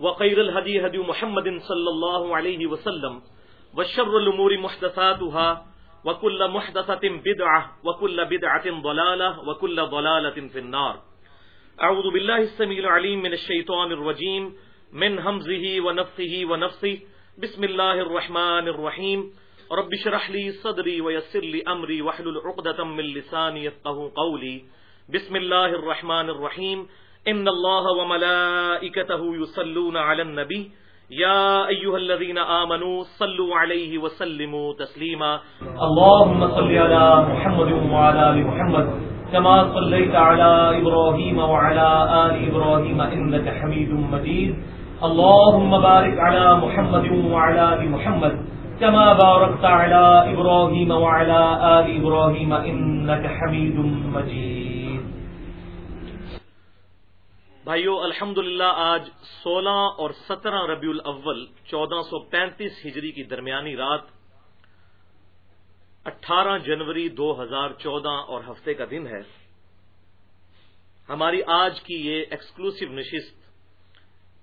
وخير الهدي هدي محمد صلى الله عليه وسلم وشر الأمور محدثاتها وكل محدثة بدعة وكل بدعة ضلالة وكل ضلالة في النار. أعوذ بالله السميع العليم من الشيطان الرجيم من همزه ونفخه ونفسه. بسم الله الرحمن الرحيم. رب اشرح لي صدري ويسر لي أمري واحلل عقدة من لساني يفقهوا قولي. بسم الله الرحمن الرحيم. ان الله وملائكته يصلون على النبي. يا ايها الذين امنوا صلوا عليه وسلموا تسليما. اللهم صل على محمد وعلى ال محمد كما صليت على ابراهيم وعلى ال ابراهيم انك حميد مجيد. اللهم بارك على محمد وعلى ال محمد كما باركت على ابراهيم وعلى ال ابراهيم انك حميد مجيد. بھائیو الحمد آج سولہ اور سترہ ربیع الاول چودہ سو پینتیس ہجری کی درمیانی رات اٹھارہ جنوری دو ہزار چودہ اور ہفتے کا دن ہے۔ ہماری آج کی یہ ایکسکلوسو نشست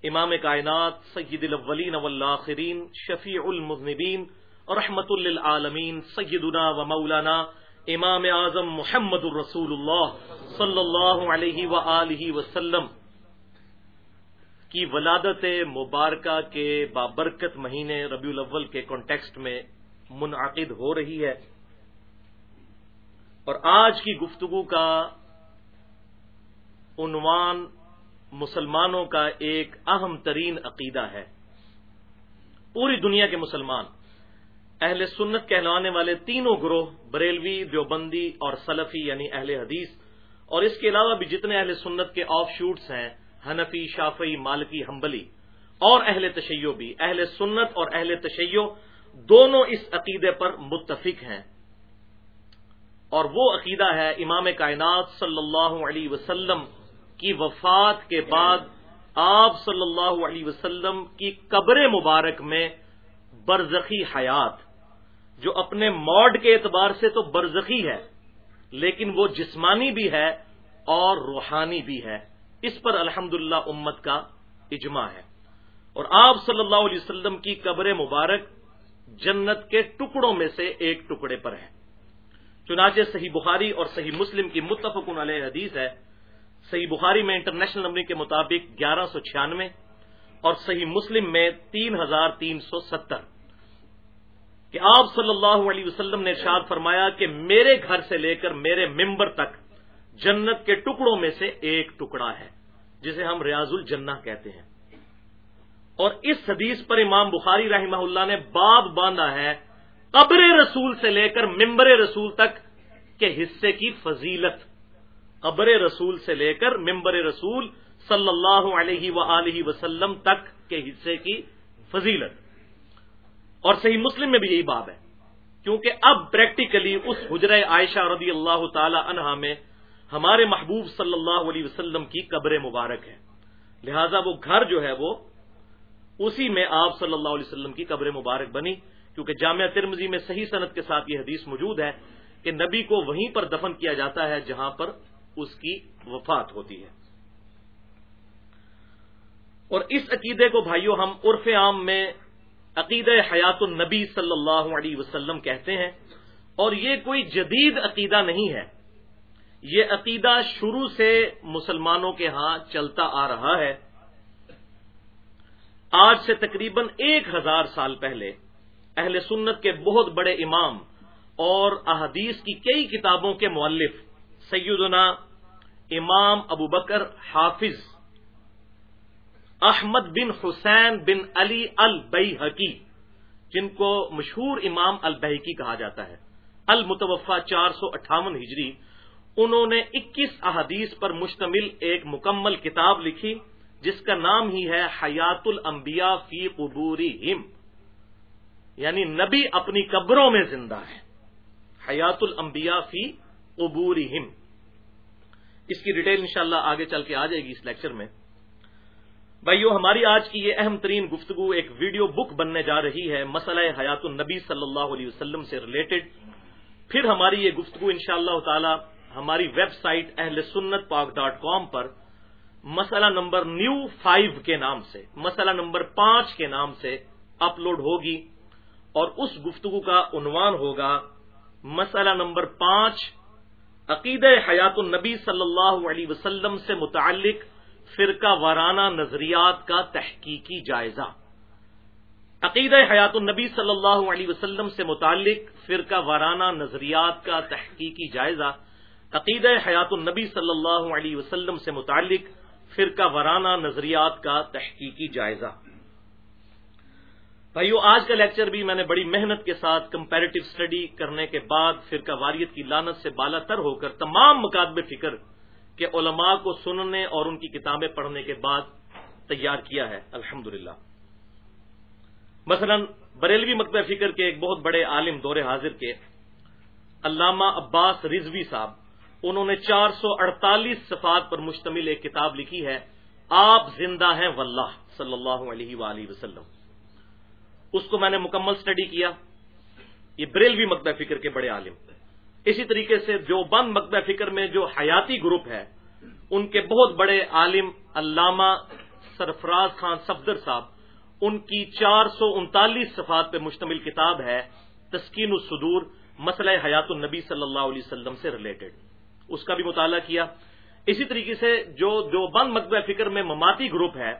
امام کائنات سید الاولین والآخرین، شفیع المذنبین رحمت للعالمین، سیدنا و مولانا امام اعظم محمد الرسول اللہ صلی اللہ علیہ و وسلم۔ کی ولادت مبارکہ کے بابرکت مہینے ربیع الاول کے کانٹیکسٹ میں منعقد ہو رہی ہے۔ اور آج کی گفتگو کا عنوان مسلمانوں کا ایک اہم ترین عقیدہ ہے۔ پوری دنیا کے مسلمان، اہل سنت کہلوانے والے تینوں گروہ، بریلوی، دیوبندی اور سلفی یعنی اہل حدیث، اور اس کے علاوہ بھی جتنے اہل سنت کے آف شوٹس ہیں حنفی شافی مالکی ہمبلی اور اہل تشیع بھی، اہل سنت اور اہل تشیع دونوں اس عقیدے پر متفق ہیں۔ اور وہ عقیدہ ہے امام کائنات صلی اللہ علیہ وسلم کی وفات کے بعد آپ صلی اللہ علیہ وسلم کی قبر مبارک میں برزخی حیات، جو اپنے موڈ کے اعتبار سے تو برزخی ہے، لیکن وہ جسمانی بھی ہے اور روحانی بھی ہے۔ اس پر الحمد امت کا اجماع ہے۔ اور آپ صلی اللہ علیہ وسلم کی قبر مبارک جنت کے ٹکڑوں میں سے ایک ٹکڑے پر ہے۔ چنانچہ صحیح بخاری اور صحیح مسلم کی متفق علیہ حدیث ہے۔ صحیح بخاری میں انٹرنیشنل نمبر کے مطابق گیارہ سو چھیانوے اور صحیح مسلم میں تین ہزار تین سو ستر۔ کہ آپ صلی اللہ علیہ وسلم نے ارشاد فرمایا کہ میرے گھر سے لے کر میرے ممبر تک جنت کے ٹکڑوں میں سے ایک ٹکڑا ہے۔ جسے ہم ریاض الجنہ کہتے ہیں۔ اور اس حدیث پر امام بخاری رحمہ اللہ نے باب باندھا ہے، قبر رسول سے لے کر ممبر رسول تک کے حصے کی فضیلت۔ قبر رسول سے لے کر ممبر رسول صلی اللہ علیہ و وسلم تک کے حصے کی فضیلت۔ اور صحیح مسلم میں بھی یہی باب ہے، کیونکہ اب پریکٹیکلی اس حجر عائشہ رضی اللہ تعالی عنہا میں ہمارے محبوب صلی اللہ علیہ وسلم کی قبر مبارک ہے۔ لہذا وہ گھر جو ہے وہ اسی میں آپ صلی اللہ علیہ وسلم کی قبر مبارک بنی، کیونکہ جامعہ ترمزی میں صحیح صنعت کے ساتھ یہ حدیث موجود ہے کہ نبی کو وہیں پر دفن کیا جاتا ہے جہاں پر اس کی وفات ہوتی ہے۔ اور اس عقیدے کو بھائیوں ہم عرف عام میں عقید حیات النبی صلی اللہ علیہ وسلم کہتے ہیں، اور یہ کوئی جدید عقیدہ نہیں ہے۔ یہ عقیدہ شروع سے مسلمانوں کے ہاں چلتا آ رہا ہے۔ آج سے تقریباً ایک ہزار سال پہلے اہل سنت کے بہت بڑے امام اور احادیث کی کئی کتابوں کے مؤلف سیدنا امام ابو بکر حافظ احمد بن حسین بن علی البئی حقی جن کو مشہور امام البحکی کہا جاتا ہے۔ المتوفا چار سو اٹھاون ہجری انہوں نے اکیس احادیث پر مشتمل ایک مکمل کتاب لکھی، جس کا نام ہی ہے حیات الانبیاء فی قبوری ہم یعنی نبی اپنی قبروں میں زندہ ہے حیات الانبیاء فی قبورہم۔ اس کی ڈیٹیل انشاءاللہ اللہ آگے چل کے آ جائے گی اس لیکچر میں۔ بھائیو، ہماری آج کی یہ اہم ترین گفتگو ایک ویڈیو بک بننے جا رہی ہے، مسئلہ حیات النبی صلی اللہ علیہ وسلم سے ریلیٹڈ۔ پھر ہماری یہ گفتگو انشاءاللہ اللہ تعالی ہماری ویب سائٹ اہل سنت پاک ڈاٹ کام پر مسئلہ نمبر نیو فائیو کے نام سے، مسئلہ نمبر پانچ کے نام سے اپلوڈ ہوگی اور اس گفتگو کا عنوان ہوگا مسئلہ نمبر پانچ عقید حیات النبی صلی اللہ علیہ وسلم سے متعلق فرقہ وارانہ نظریات کا تحقیقی جائزہ۔ عقید حیات النبی صلی اللہ علیہ وسلم سے متعلق فرقہ وارانہ نظریات کا تحقیقی جائزہ۔ عقید حیات النبی صلی اللہ علیہ وسلم سے متعلق فرقہ وارانہ نظریات کا تحقیقی جائزہ۔ بھائیو، آج کا لیکچر بھی میں نے بڑی محنت کے ساتھ کمپیریٹو اسٹڈی کرنے کے بعد فرقہ واریت کی لانت سے بالا تر ہو کر تمام مقادب فکر کے علماء کو سننے اور ان کی کتابیں پڑھنے کے بعد تیار کیا ہے۔ الحمد مثلا، بریلوی مکتب فکر کے ایک بہت بڑے عالم دور حاضر کے علامہ عباس رضوی صاحب انہوں نے چار سو اڑتالیس صفات پر مشتمل ایک کتاب لکھی ہے، آپ زندہ ہیں واللہ، صلی اللہ علیہ وآلہ وسلم۔ اس کو میں نے مکمل سٹڈی کیا۔ یہ بریلوی مکتب فکر کے بڑے عالم۔ اسی طریقے سے جو بند مکتب فکر میں جو حیاتی گروپ ہے، ان کے بہت بڑے عالم علامہ سرفراز خان صفدر صاحب، ان کی چار سو انتالیس صفات پہ مشتمل کتاب ہے تسکین الصدور، مسئلہ حیات النبی صلی اللہ علیہ وسلم سے ریلیٹڈ اس کا بھی مطالعہ کیا۔ اسی طریقے سے جو جو بند مطلب فکر میں مماتی گروپ ہے،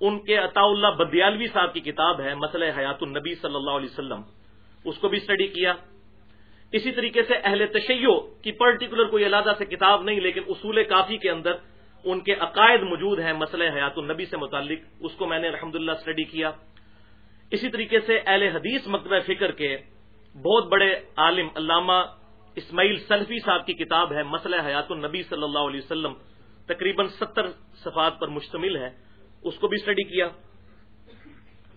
ان کے عطا اللہ بدیالوی صاحب کی کتاب ہے مسئلہ حیات النبی صلی اللہ علیہ وسلم۔ اس کو بھی اسٹڈی کیا۔ اسی طریقے سے اہل تشیع کی پرٹیکولر کوئی علیحدہ سے کتاب نہیں، لیکن اصول کافی کے اندر ان کے عقائد موجود ہیں مسئلہ حیات النبی سے متعلق۔ اس کو میں نے الحمد للہ اسٹڈی کیا۔ اسی طریقے سے اہل حدیث مکتبہ فکر کے بہت بڑے عالم علامہ اسماعیل سلفی صاحب کی کتاب ہے، مسئلہ حیات النبی صلی اللہ علیہ وسلم، تقریباً ستر صفات پر مشتمل ہے۔ اس کو بھی اسٹڈی کیا۔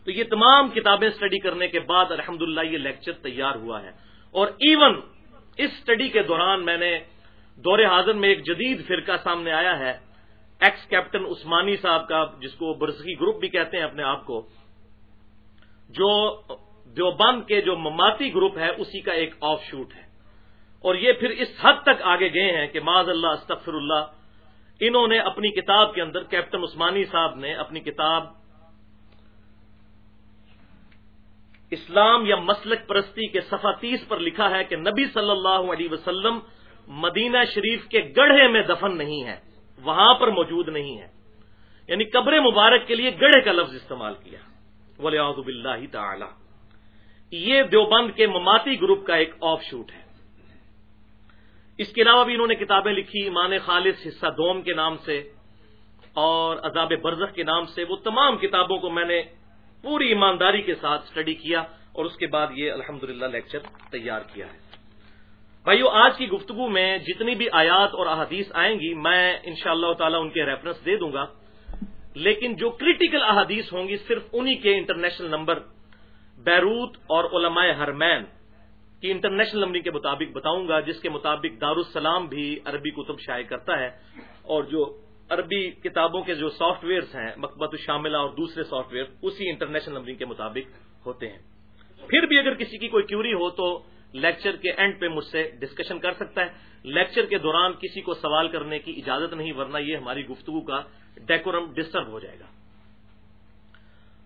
تو یہ تمام کتابیں اسٹڈی کرنے کے بعد الحمد یہ لیکچر تیار ہوا ہے۔ اور ایون اس اسٹڈی کے دوران میں نے دور حاضر میں ایک جدید فرقہ سامنے آیا ہے ایکس کیپٹن عثمانی صاحب کا، جس کو برسکی گروپ بھی کہتے ہیں اپنے آپ کو، جو دیوبند کے جو مماتی گروپ ہے، اسی کا ایک آف شوٹ ہے۔ اور یہ پھر اس حد تک آگے گئے ہیں کہ معذ اللہ، استغفر اللہ، انہوں نے اپنی کتاب کے اندر کیپٹن عثمانی صاحب نے اپنی کتاب اسلام یا مسلک پرستی کے صفحہ تیس پر لکھا ہے کہ نبی صلی اللہ علیہ وسلم مدینہ شریف کے گڑھے میں دفن نہیں ہے وہاں پر موجود نہیں ہے یعنی قبر مبارک کے لیے گڑھے کا لفظ استعمال کیا۔ ولی اللہ تعالی۔ یہ دیوبند کے مماتی گروپ کا ایک آف شوٹ ہے۔ اس کے علاوہ بھی انہوں نے کتابیں لکھی، ایمان خالص، حصہ دوم کے نام سے اور عذاب برزخ کے نام سے، وہ تمام کتابوں کو میں نے پوری ایمانداری کے ساتھ اسٹڈی کیا اور اس کے بعد یہ الحمد لیکچر تیار کیا ہے۔ بھائیو، آج کی گفتگو میں جتنی بھی آیات اور احادیث آئیں گی، میں ان شاء اللہ تعالی ان کے ریفرنس دے دوں گا۔ لیکن جو کریٹیکل احادیث ہوں گی، صرف انہی کے انٹرنیشنل نمبر بیروت اور علماء ہرمین کی انٹرنیشنل نمبر کے مطابق بتاؤں گا، جس کے مطابق دارالسلام بھی عربی کتب شائع کرتا ہے اور جو عربی کتابوں کے جو سافٹ ویئرس ہیں مکبت شاملہ اور دوسرے سافٹ ویئر اسی انٹرنیشنل نمبرنگ کے مطابق ہوتے ہیں۔ پھر بھی اگر کسی کی کوئی کیوری ہو تو لیکچر کے اینڈ پہ مجھ سے ڈسکشن کر سکتا ہے۔ لیکچر کے دوران کسی کو سوال کرنے کی اجازت نہیں، ورنہ یہ ہماری گفتگو کا ڈیکورم ڈسٹرب ہو جائے گا۔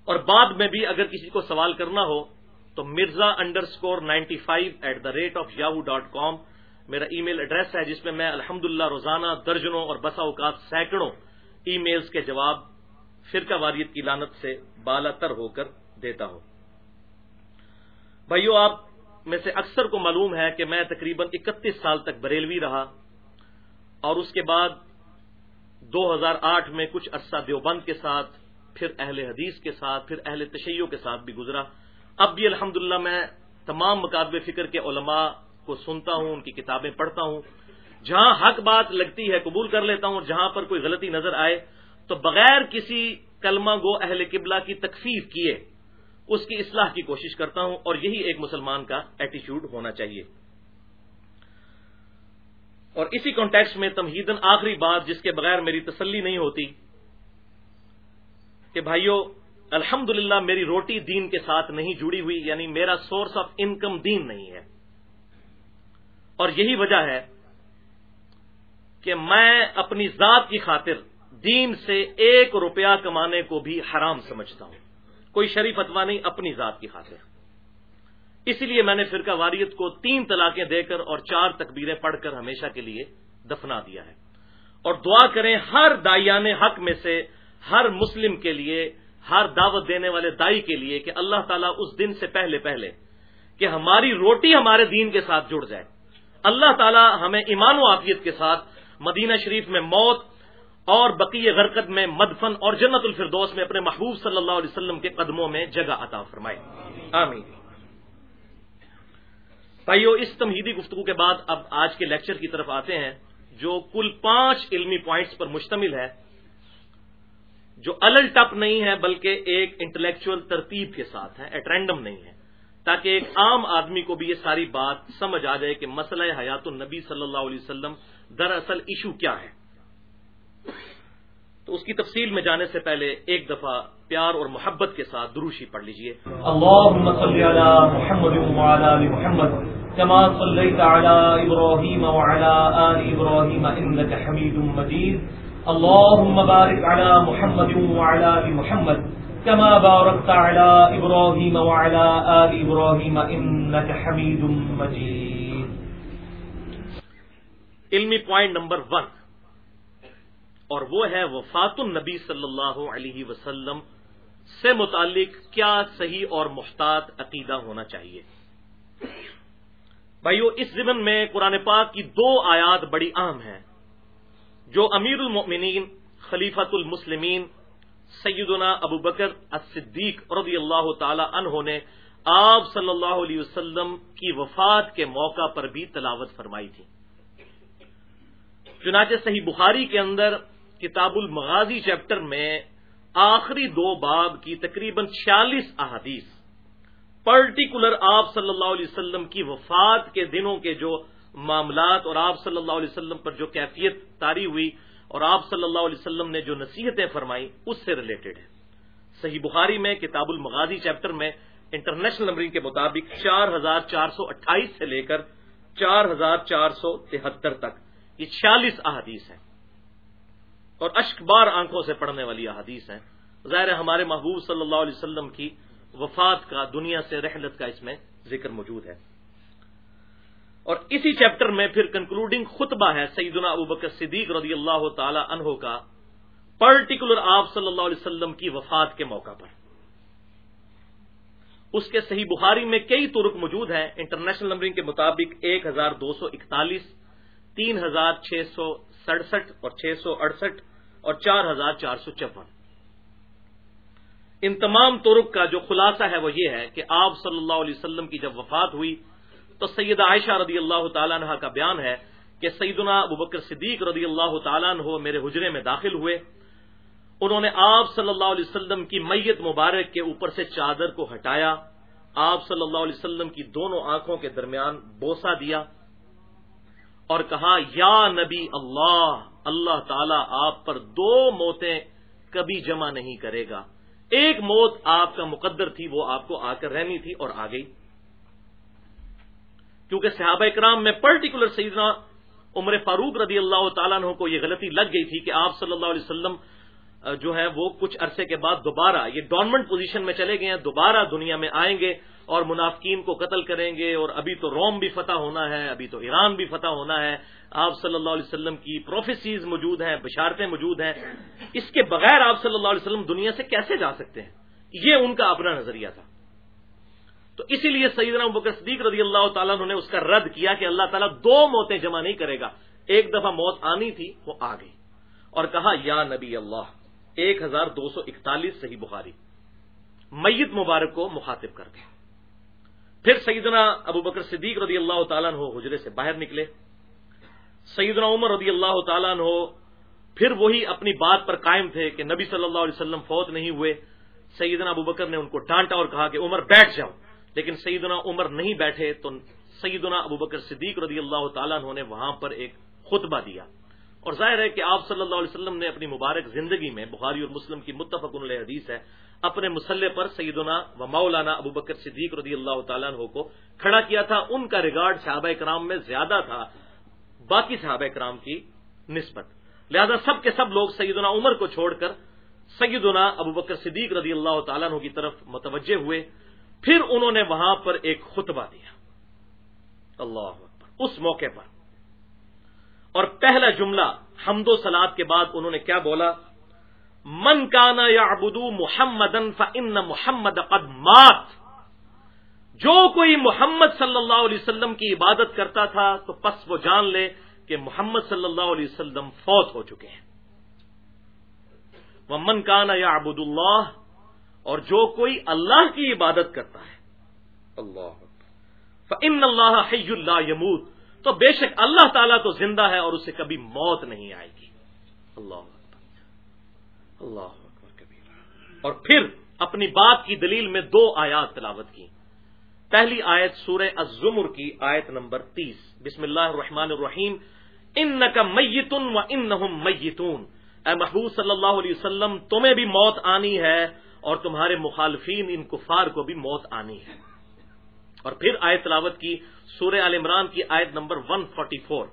اور بعد میں بھی اگر کسی کو سوال کرنا ہو تو Mirza underscore ninety five at the rate of Yahoo dot com میرا ای میل ایڈریس ہے جس میں میں الحمد روزانہ درجنوں اور بسا اوقات سینکڑوں ای میلز کے جواب فرقہ واریت کی لانت سے بالا تر ہو کر دیتا ہوں۔ بھائیو، آپ میں سے اکثر کو معلوم ہے کہ میں تقریباً اکتیس سال تک بریلوی رہا اور اس کے بعد دو ہزار آٹھ میں کچھ عرصہ دیوبند کے ساتھ، پھر اہل حدیث کے ساتھ، پھر اہل تشیعوں کے ساتھ بھی گزرا۔ اب بھی الحمدللہ میں تمام مقابل فکر کے علماء کو سنتا ہوں، ان کی کتابیں پڑھتا ہوں۔ جہاں حق بات لگتی ہے قبول کر لیتا ہوں، جہاں پر کوئی غلطی نظر آئے، تو بغیر کسی کلمہ گو اہل قبلہ کی تکفیر کیے، اس کی اصلاح کی کوشش کرتا ہوں اور یہی ایک مسلمان کا ایٹیچیوڈ ہونا چاہیے۔ اور اسی کانٹیکس میں تمہیدن آخری بات جس کے بغیر میری تسلی نہیں ہوتی کہ بھائیو الحمد میری روٹی دین کے ساتھ نہیں جڑی ہوئی یعنی میرا سورس آف انکم دین نہیں ہے۔ اور یہی وجہ ہے کہ میں اپنی ذات کی خاطر دین سے ایک روپیہ کمانے کو بھی حرام سمجھتا ہوں۔ کوئی شریف اتوا نہیں، اپنی ذات کی خاطر۔ اسی لیے میں نے فرقہ واریت کو تین طلاقیں دے کر اور چار تکبیریں پڑھ کر ہمیشہ کے لیے دفنا دیا ہے۔ اور دعا کریں ہر دائیان حق میں سے ہر مسلم کے لیے ہر دعوت دینے والے دائی کے لیے کہ اللہ تعالیٰ اس دن سے پہلے پہلے کہ ہماری روٹی ہمارے دین کے ساتھ جڑ جائے۔ اللہ تعالیٰ ہمیں ایمان و عافیت کے ساتھ مدینہ شریف میں موت اور بقی غرکت میں مدفن اور جنت الفردوس میں اپنے محبوب صلی اللہ علیہ وسلم کے قدموں میں جگہ عطا فرمائے۔ آمین۔ بھائیو، اس تمہیدی گفتگو کے بعد اب آج کے لیکچر کی طرف آتے ہیں جو کل پانچ علمی پوائنٹس پر مشتمل ہے۔ جو الل ٹپ نہیں ہے بلکہ ایک انٹلیکچل ترتیب کے ساتھ ہے، ایٹ رینڈم نہیں ہے۔ تاکہ ایک عام آدمی کو بھی یہ ساری بات سمجھ آ جائے کہ مسئلہ حیات النبی صلی اللہ علیہ وسلم دراصل ایشو کیا ہے۔ تو اس کی تفصیل میں جانے سے پہلے ایک دفعہ پیار اور محبت کے ساتھ دروشی پڑھ لیجیے اللهم بارك على محمد وعلى ال محمد كما باركت على ابراهيم وعلى ال ابراهيم انك حميد مجيد. علمی پوائنٹ نمبر ون. اور وہ ہے وفات النبی صلی اللہ علیہ وسلم سے متعلق کیا صحیح اور محتاط عقیدہ ہونا چاہیے. بھائیو، اس زمن میں قرآن پاک کی دو آیات بڑی اہم ہیں۔ جو امیر المؤمنین خلیفت المسلمین، سیدنا ابو بکر الصدیق رضی اللہ تعالی عنہ نے آپ صلی اللہ علیہ وسلم کی وفات کے موقع پر بھی تلاوت فرمائی تھی۔ چنانچہ صحیح بخاری کے اندر کتاب المغازی چیپٹر میں آخری دو باب کی تقریباً چھیالیس احادیث، پرٹیکولر آپ صلی اللہ علیہ وسلم کی وفات کے دنوں کے جو معاملات اور آپ صلی اللہ علیہ وسلم پر جو کیفیت تاری ہوئی اور آپ صلی اللہ علیہ وسلم نے جو نصیحتیں فرمائی اس سے ریلیٹڈ ہے۔ صحیح بخاری میں، کتاب المغازی چیپٹر میں انٹرنیشنل نمبرنگ کے مطابق چار ہزار چار سو اٹھائیس سے لے کر چار ہزار چار سو تہتر تک۔ یہ چھیالیس احادیث ہیں۔ اور اشک بار آنکھوں سے پڑھنے والی احادیث ہیں۔ ظاہر ہمارے محبوب صلی اللہ علیہ وسلم کی وفات کا، دنیا سے رحلت کا اس میں ذکر موجود ہے۔ اور اسی چیپٹر میں پھر کنکلوڈنگ خطبہ ہے سیدنا ابو بکر صدیق رضی اللہ تعالی عنہ کا پرٹیکولر آپ صلی اللہ علیہ وسلم کی وفات کے موقع پر۔ اس کے صحیح بخاری میں کئی ترک موجود ہیں انٹرنیشنل نمبرنگ کے مطابق ایک ہزار دو سو اکتالیس، تین ہزار چھ سو سڑسٹھ اور چھ سو اڑسٹھ اور چار ہزار چار سو چون۔ ان تمام ترک کا جو خلاصہ ہے وہ یہ ہے کہ آپ صلی اللہ علیہ وسلم کی جب وفات ہوئی تو سید عائشہ رضی اللہ تعالیٰ عنہ کا بیان ہے کہ سیدنا ابوبکر صدیق رضی اللہ تعالیٰ عنہ میرے حجرے میں داخل ہوئے۔ انہوں نے آپ صلی اللہ علیہ وسلم کی میت مبارک کے اوپر سے چادر کو ہٹایا۔ آپ صلی اللہ علیہ وسلم کی دونوں آنکھوں کے درمیان بوسا دیا اور کہا، یا نبی اللہ اللہ تعالی آپ پر دو موتیں کبھی جمع نہیں کرے گا۔ ایک موت آپ کا مقدر تھی، وہ آپ کو آ کر رہنی تھی اور آ گئی۔ کیونکہ صحابہ اکرام میں پرٹیکولر سیدنا عمر فاروق رضی اللہ تعالیٰ عنہ کو یہ غلطی لگ گئی تھی کہ آپ صلی اللہ علیہ وسلم جو ہے وہ کچھ عرصے کے بعد دوبارہ، یہ ڈورمنٹ پوزیشن میں چلے گئے ہیں، دوبارہ دنیا میں آئیں گے اور منافقین کو قتل کریں گے اور ابھی تو روم بھی فتح ہونا ہے، ابھی تو ایران بھی فتح ہونا ہے۔ آپ صلی اللہ علیہ وسلم کی پروفیسیز موجود ہیں، بشارتیں موجود ہیں۔ اس کے بغیر آپ صلی اللہ علیہ وسلم دنیا سے کیسے جا سکتے ہیں؟ یہ ان کا اپنا نظریہ تھا۔ تو اسی لیے سیدنا بکر صدیق رضی اللہ تعالیٰ نے اس کا رد کیا کہ اللہ تعالیٰ دو موتیں جمع نہیں کرے گا۔ ایک دفعہ موت آنی تھی، وہ آ گئی۔ اور کہا، یا نبی اللہ، ایک ہزار دو سو اکتالیس صحیح بخاری۔ میت مبارک کو مخاطب کر دیں۔ پھر سیدنا ابو بکر صدیق رضی اللہ تعالیٰ ہو حجرے سے باہر نکلے۔ سیدنا عمر رضی اللہ تعالیٰ ہو پھر وہی اپنی بات پر قائم تھے کہ نبی صلی اللہ علیہ وسلم فوت نہیں ہوئے۔ سیدنا ابو بکر نے ان کو ڈانٹا اور کہا کہ، عمر بیٹھ جاؤ۔ لیکن سیدنا عمر نہیں بیٹھے تو سیدنا ابو بکر صدیق رضی اللہ تعالیٰ عنہ نے وہاں پر ایک خطبہ دیا۔ اور ظاہر ہے کہ آپ صلی اللہ علیہ وسلم نے اپنی مبارک زندگی میں بخاری اور مسلم کی متفق علیہ حدیث ہے، اپنے مسلح پر سیدنا و مولانا ابو بکر صدیق رضی اللہ تعالیٰ عنہ کو کھڑا کیا تھا۔ ان کا ریگارڈ صحابہ کرام میں زیادہ تھا، باقی صحابہ کرام کی نسبت۔ لہذا سب کے سب لوگ سیدنا عمر کو چھوڑ کر سیدنا ابو بکر صدیق رضی اللہ تعالیٰ عنہ کی طرف متوجہ ہوئے۔ پھر انہوں نے وہاں پر ایک خطبہ دیا۔ اللہ اس موقع پر۔ اور پہلا جملہ حمد و سلاد کے بعد انہوں نے کیا بولا؟ من کانا یا ابدو محمد ان محمد قد مات۔ جو کوئی محمد صلی اللہ علیہ وسلم کی عبادت کرتا تھا تو پس وہ جان لے کہ محمد صلی اللہ علیہ وسلم فوت ہو چکے ہیں۔ وہ من کانا یا ابود اللہ اور جو کوئی اللہ کی عبادت کرتا ہے۔ اللہ ان اللہ حی اللہ یمود تو بے شک اللہ تعالیٰ تو زندہ ہے اور اسے کبھی موت نہیں آئے گی۔ اللہ اللہ اور پھر اپنی بات کی دلیل میں دو آیات تلاوت کی۔ پہلی آیت سورہ الزمر کی آیت نمبر تیس۔ بسم اللہ الرحمن الرحیم۔ ان کا میتن و ان میتون اے محبوب صلی اللہ علیہ وسلم، تمہیں بھی موت آنی ہے۔ اور تمہارے مخالفین ان کفار کو بھی موت آنی ہے۔ اور پھر آیت تلاوت کی سورہ عال عمران کی آیت نمبر 144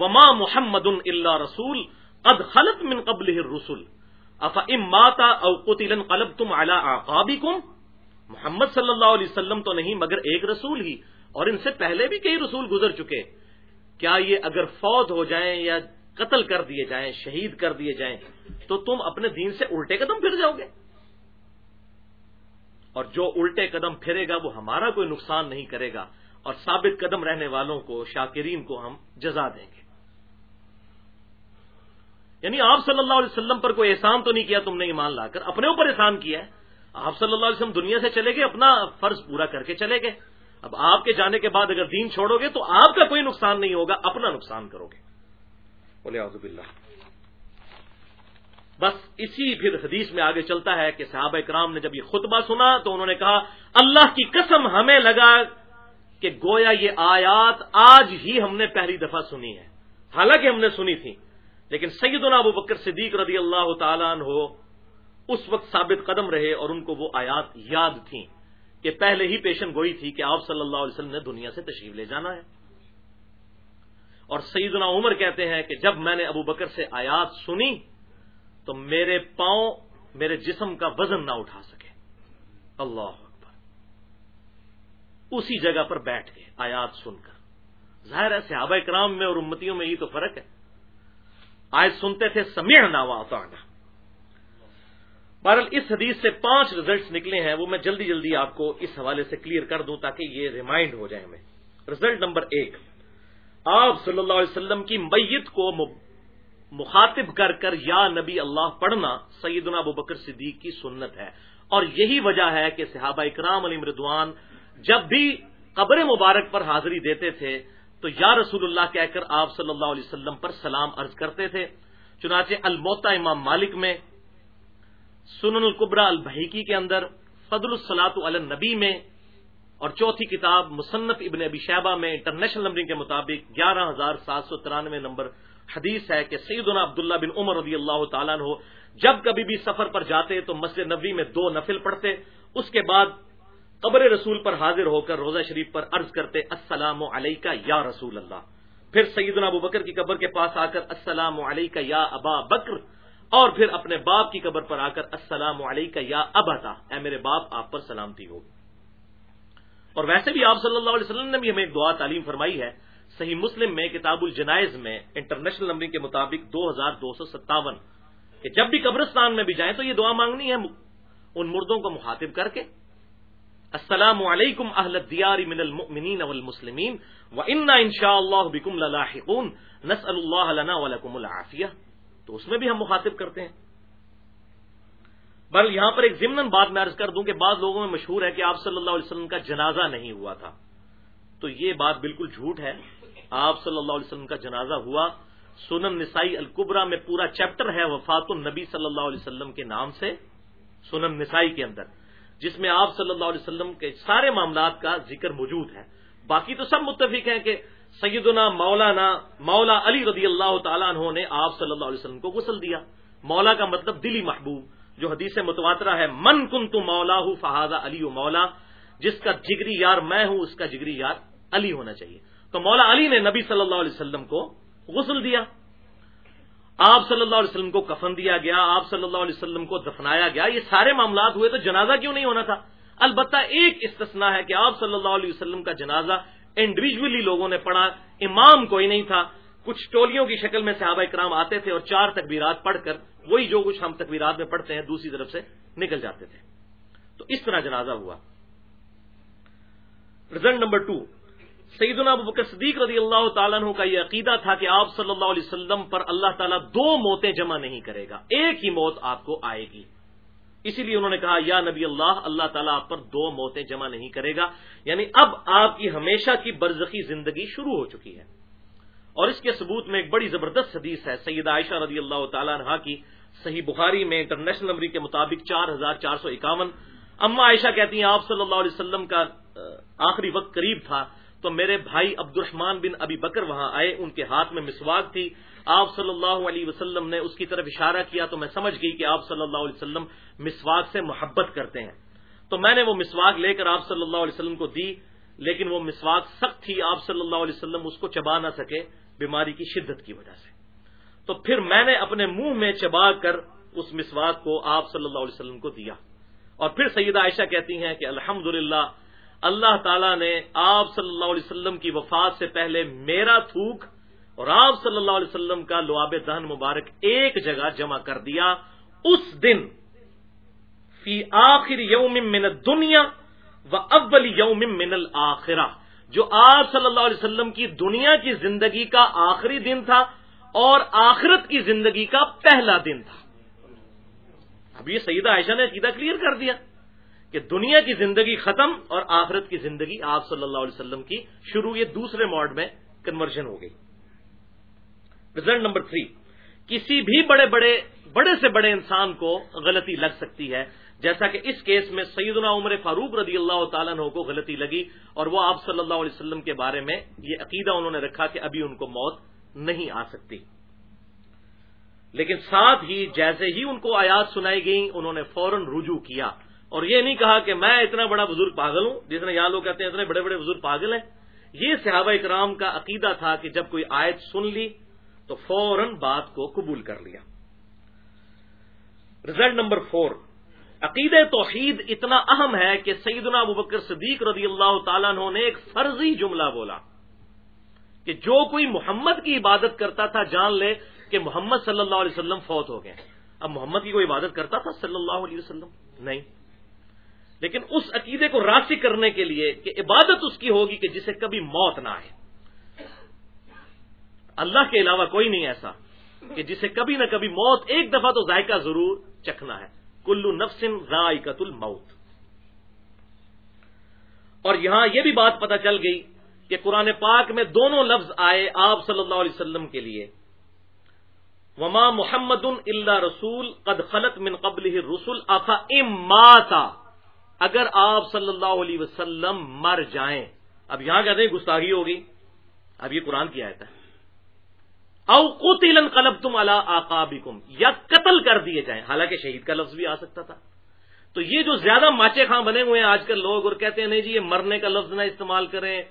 وما محمد اللہ رسول قد خلط من قبل رسول افا ماتا او قتل قلب تم اعلی محمد صلی اللہ علیہ وسلم تو نہیں، مگر ایک رسول ہی۔ اور ان سے پہلے بھی کئی رسول گزر چکے۔ کیا یہ اگر فوت ہو جائیں یا قتل کر دیے جائیں، شہید کر دیے جائیں، تو تم اپنے دین سے الٹے قدم پھر جاؤ گے۔ اور جو الٹے قدم پھرے گا وہ ہمارا کوئی نقصان نہیں کرے گا اور ثابت قدم رہنے والوں کو، شاکرین کو ہم جزا دیں گے۔ یعنی آپ صلی اللہ علیہ وسلم پر کوئی احسان تو نہیں کیا، تم نے ایمان لا کر اپنے اوپر احسان کیا ہے۔ آپ صلی اللہ علیہ وسلم دنیا سے چلے گئے، اپنا فرض پورا کر کے چلے گئے۔ اب آپ کے جانے کے بعد اگر دین چھوڑو گے تو آپ کا کوئی نقصان نہیں ہوگا، اپنا نقصان کرو گے۔ بولے آزب اللہ بس اسی پھر حدیث میں آگے چلتا ہے کہ صحابہ اکرام نے جب یہ خطبہ سنا تو انہوں نے کہا، اللہ کی قسم ہمیں لگا کہ گویا یہ آیات آج ہی ہم نے پہلی دفعہ سنی ہے حالانکہ ہم نے سنی تھی لیکن سیدنا ابو بکر صدیق رضی اللہ تعالیٰ عنہ اس وقت ثابت قدم رہے اور ان کو وہ آیات یاد تھیں کہ پہلے ہی پیشن گوئی تھی کہ آپ صلی اللہ علیہ وسلم نے دنیا سے تشریف لے جانا ہے۔ اور سیدنا عمر کہتے ہیں کہ جب میں نے ابو بکر سے آیات سنی تو میرے پاؤں میرے جسم کا وزن نہ اٹھا سکے۔ اللہ اکبر۔ اسی جگہ پر بیٹھ گئے، آیات سن کر۔ ظاہر ہے، صحابہ کرام میں اور امتیوں میں یہ تو فرق ہے۔ آج سنتے تھے سمیع ناوا بہرحال، اس حدیث سے پانچ ریزلٹس نکلے ہیں، وہ میں جلدی جلدی آپ کو اس حوالے سے کلیئر کر دوں تاکہ یہ ریمائنڈ ہو جائے ہمیں۔ ریزلٹ نمبر ایک۔ آپ صلی اللہ علیہ وسلم کی میت کو مخاطب کر کر یا نبی اللہ پڑھنا سیدنا ابو بکر صدیق کی سنت ہے۔ اور یہی وجہ ہے کہ صحابہ اکرام علی مردوان جب بھی قبر مبارک پر حاضری دیتے تھے تو یا رسول اللہ کہہ کر آپ صلی اللہ علیہ وسلم پر سلام عرض کرتے تھے۔ چنانچہ الموتا امام مالک میں، سنن القبرا البحیکی کے اندر، فضل السلاط النبی میں، اور چوتھی کتاب مصنف ابن ابی شہبہ میں، انٹرنیشنل نمبرنگ کے مطابق گیارہ ہزار سات سو ترانوے نمبر حدیث ہے کہ سیدنا عبداللہ بن عمر رضی اللہ تعالیٰ ہو جب کبھی بھی سفر پر جاتے تو مسجد نبی میں دو نفل پڑھتے، اس کے بعد قبر رسول پر حاضر ہو کر روزہ شریف پر عرض کرتے، السلام علیکہ یا رسول اللہ۔ پھر سیدنا ابو بکر کی قبر کے پاس آ کر السلام علیکہ یا ابا بکر، اور پھر اپنے باپ کی قبر پر آ کر السلام علیکہ یا ابتا، اے میرے باپ، آپ پر سلامتی ہو۔ اور ویسے بھی آپ صلی اللہ علیہ وسلم نے بھی ہمیں ایک دعا تعلیم فرمائی ہے صحیح مسلم میں، کتاب الجنائز میں، انٹرنیشنل نمبرنگ کے مطابق دو ہزار دو سو ستاون کہ جب بھی قبرستان میں بھی جائیں تو یہ دعا مانگنی ہے ان مردوں کو مخاطب کر کے۔ السلام علیکم اہل دیاری من المؤمنین والمسلمین و انا ان شاء اللہ بکم للاحقون، نسأل اللہ لنا ولکم العافیہ۔ تو اس میں بھی ہم مخاطب کرتے ہیں۔ بل یہاں پر ایک ضمن بات میں عرض کر دوں کہ بعض لوگوں میں مشہور ہے کہ آپ صلی اللہ علیہ وسلم کا جنازہ نہیں ہوا تھا۔ تو یہ بات بالکل جھوٹ ہے۔ آپ صلی اللہ علیہ وسلم کا جنازہ ہوا۔ سنن نسائی القبرا میں پورا چیپٹر ہے وفات النبی صلی اللہ علیہ وسلم کے نام سے، سنن نسائی کے اندر، جس میں آپ صلی اللہ علیہ وسلم کے سارے معاملات کا ذکر موجود ہے۔ باقی تو سب متفق ہیں کہ سیدنا مولانا، مولا علی رضی اللہ تعالیٰ عنہ نے آپ صلی اللہ علیہ وسلم کو غسل دیا۔ مولا کا مطلب دلی محبوب، جو حدیث متواترہ ہے، من کن تو مولا ہوں فہذا علی و مولا جس کا جگری یار میں ہوں، اس کا جگری یار علی ہونا چاہیے۔ تو مولا علی نے نبی صلی اللہ علیہ وسلم کو غسل دیا۔ آپ صلی اللہ علیہ وسلم کو کفن دیا گیا، آپ صلی اللہ علیہ وسلم کو دفنایا گیا۔ یہ سارے معاملات ہوئے تو جنازہ کیوں نہیں ہونا تھا؟ البتہ ایک استثنا ہے کہ آپ صلی اللہ علیہ وسلم کا جنازہ انڈیویجلی لوگوں نے پڑھا، امام کوئی نہیں تھا۔ کچھ ٹولیوں کی شکل میں صحابہ کرام آتے تھے اور چار تکبیرات پڑھ کر وہی جو کچھ ہم تکبیرات میں پڑھتے ہیں دوسری طرف سے نکل جاتے تھے۔ تو اس طرح جنازہ ہوا۔ رزلٹ نمبر ٹو سیدنا ابو بکر صدیق رضی اللہ تعالیٰ عنہ کا یہ عقیدہ تھا کہ آپ صلی اللہ علیہ وسلم پر اللہ تعالیٰ دو موتیں جمع نہیں کرے گا۔ ایک ہی موت آپ کو آئے گی۔ اسی لیے انہوں نے کہا، یا نبی اللہ اللہ تعالیٰ آپ پر دو موتیں جمع نہیں کرے گا۔ یعنی اب آپ کی ہمیشہ کی برزخی زندگی شروع ہو چکی ہے۔ اور اس کے ثبوت میں ایک بڑی زبردست حدیث ہے سید عائشہ رضی اللہ تعالیٰ عنہ کی۔ صحیح بخاری میں انٹرنیشنل نمبر کے مطابق چار ہزار چار سو اکاون۔ اما عائشہ کہتی ہیں، آپ صلی اللہ علیہ وسلم کا آخری وقت قریب تھا۔ تو میرے بھائی عبد الرحمان بن ابی بکر وہاں آئے، ان کے ہاتھ میں مسواک تھی۔ آپ صلی اللہ علیہ وسلم نے اس کی طرف اشارہ کیا تو میں سمجھ گئی کہ آپ صلی اللہ علیہ وسلم مسواک سے محبت کرتے ہیں۔ تو میں نے وہ مسواک لے کر آپ صلی اللہ علیہ وسلم کو دی، لیکن وہ مسواک سخت تھی، آپ صلی اللہ علیہ وسلم اس کو چبا نہ سکے، بیماری کی شدت کی وجہ سے۔ تو پھر میں نے اپنے منہ میں چبا کر اس مسواک کو آپ صلی اللہ علیہ وسلم کو دیا۔ اور پھر سیدہ عائشہ کہتی ہیں کہ الحمد اللہ تعالیٰ نے آپ صلی اللہ علیہ وسلم کی وفات سے پہلے میرا تھوک اور آپ صلی اللہ علیہ وسلم کا لعاب دہن مبارک ایک جگہ جمع کر دیا۔ اس دن فی آخر یوم من دنیا و اول یوم من الآخرہ جو آپ صلی اللہ علیہ وسلم کی دنیا کی زندگی کا آخری دن تھا اور آخرت کی زندگی کا پہلا دن تھا۔ اب یہ سیدہ عائشہ نے عقیدہ کلیئر کر دیا۔ کہ دنیا کی زندگی ختم اور آخرت کی زندگی آپ صلی اللہ علیہ وسلم کی شروع یہ دوسرے موڈ میں کنورژن ہو گئی۔ رزلٹ نمبر تھری کسی بھی بڑے بڑے بڑے سے بڑے انسان کو غلطی لگ سکتی ہے۔ جیسا کہ اس کیس میں سیدنا عمر فاروق رضی اللہ تعالیٰ عنہ کو غلطی لگی اور وہ آپ صلی اللہ علیہ وسلم کے بارے میں یہ عقیدہ انہوں نے رکھا کہ ابھی ان کو موت نہیں آ سکتی۔ لیکن ساتھ ہی جیسے ہی ان کو آیات سنائی گئیں، انہوں نے فوراً رجوع کیا۔ اور یہ نہیں کہا کہ میں اتنا بڑا بزرگ پاگل ہوں، جس نے یہاں لوگ کہتے ہیں اتنے بڑے بڑے بزرگ پاگل ہیں۔ یہ صحابہ اکرام کا عقیدہ تھا کہ جب کوئی آیت سن لی تو فوراً بات کو قبول کر لیا۔ رزلٹ نمبر فور عقید توحید اتنا اہم ہے کہ سیدنا ابو بکر صدیق رضی اللہ تعالیٰ عنہ نے ایک فرضی جملہ بولا کہ جو کوئی محمد کی عبادت کرتا تھا، جان لے کہ محمد صلی اللہ علیہ وسلم فوت ہو گئے۔ اب محمد کی کوئی عبادت کرتا تھا صلی اللہ علیہ وسلم؟ نہیں۔ لیکن اس عقیدے کو راسی کرنے کے لیے کہ عبادت اس کی ہوگی کہ جسے کبھی موت نہ آئے۔ اللہ کے علاوہ کوئی نہیں ایسا کہ جسے کبھی نہ کبھی موت ایک دفعہ تو ذائقہ ضرور چکھنا ہے۔ کلو نفسن ذائقت الموت۔ اور یہاں یہ بھی بات پتہ چل گئی کہ قرآن پاک میں دونوں لفظ آئے آپ صلی اللہ علیہ وسلم کے لیے۔ وما محمد اللہ رسول قد خلط من قبل رسول افا اماتا اگر آپ صلی اللہ علیہ وسلم مر جائیں، اب یہاں کہتے ہیں گستاخی ہوگی، اب یہ قرآن کی آیت ہے۔ او قتل قلب تم اللہ آقابکم، یا قتل کر دیے جائیں۔ حالانکہ شہید کا لفظ بھی آ سکتا تھا۔ تو یہ جو زیادہ ماچے خاں بنے ہوئے ہیں آج کل لوگ اور کہتے ہیں نہیں جی یہ مرنے کا لفظ نہ استعمال کریں،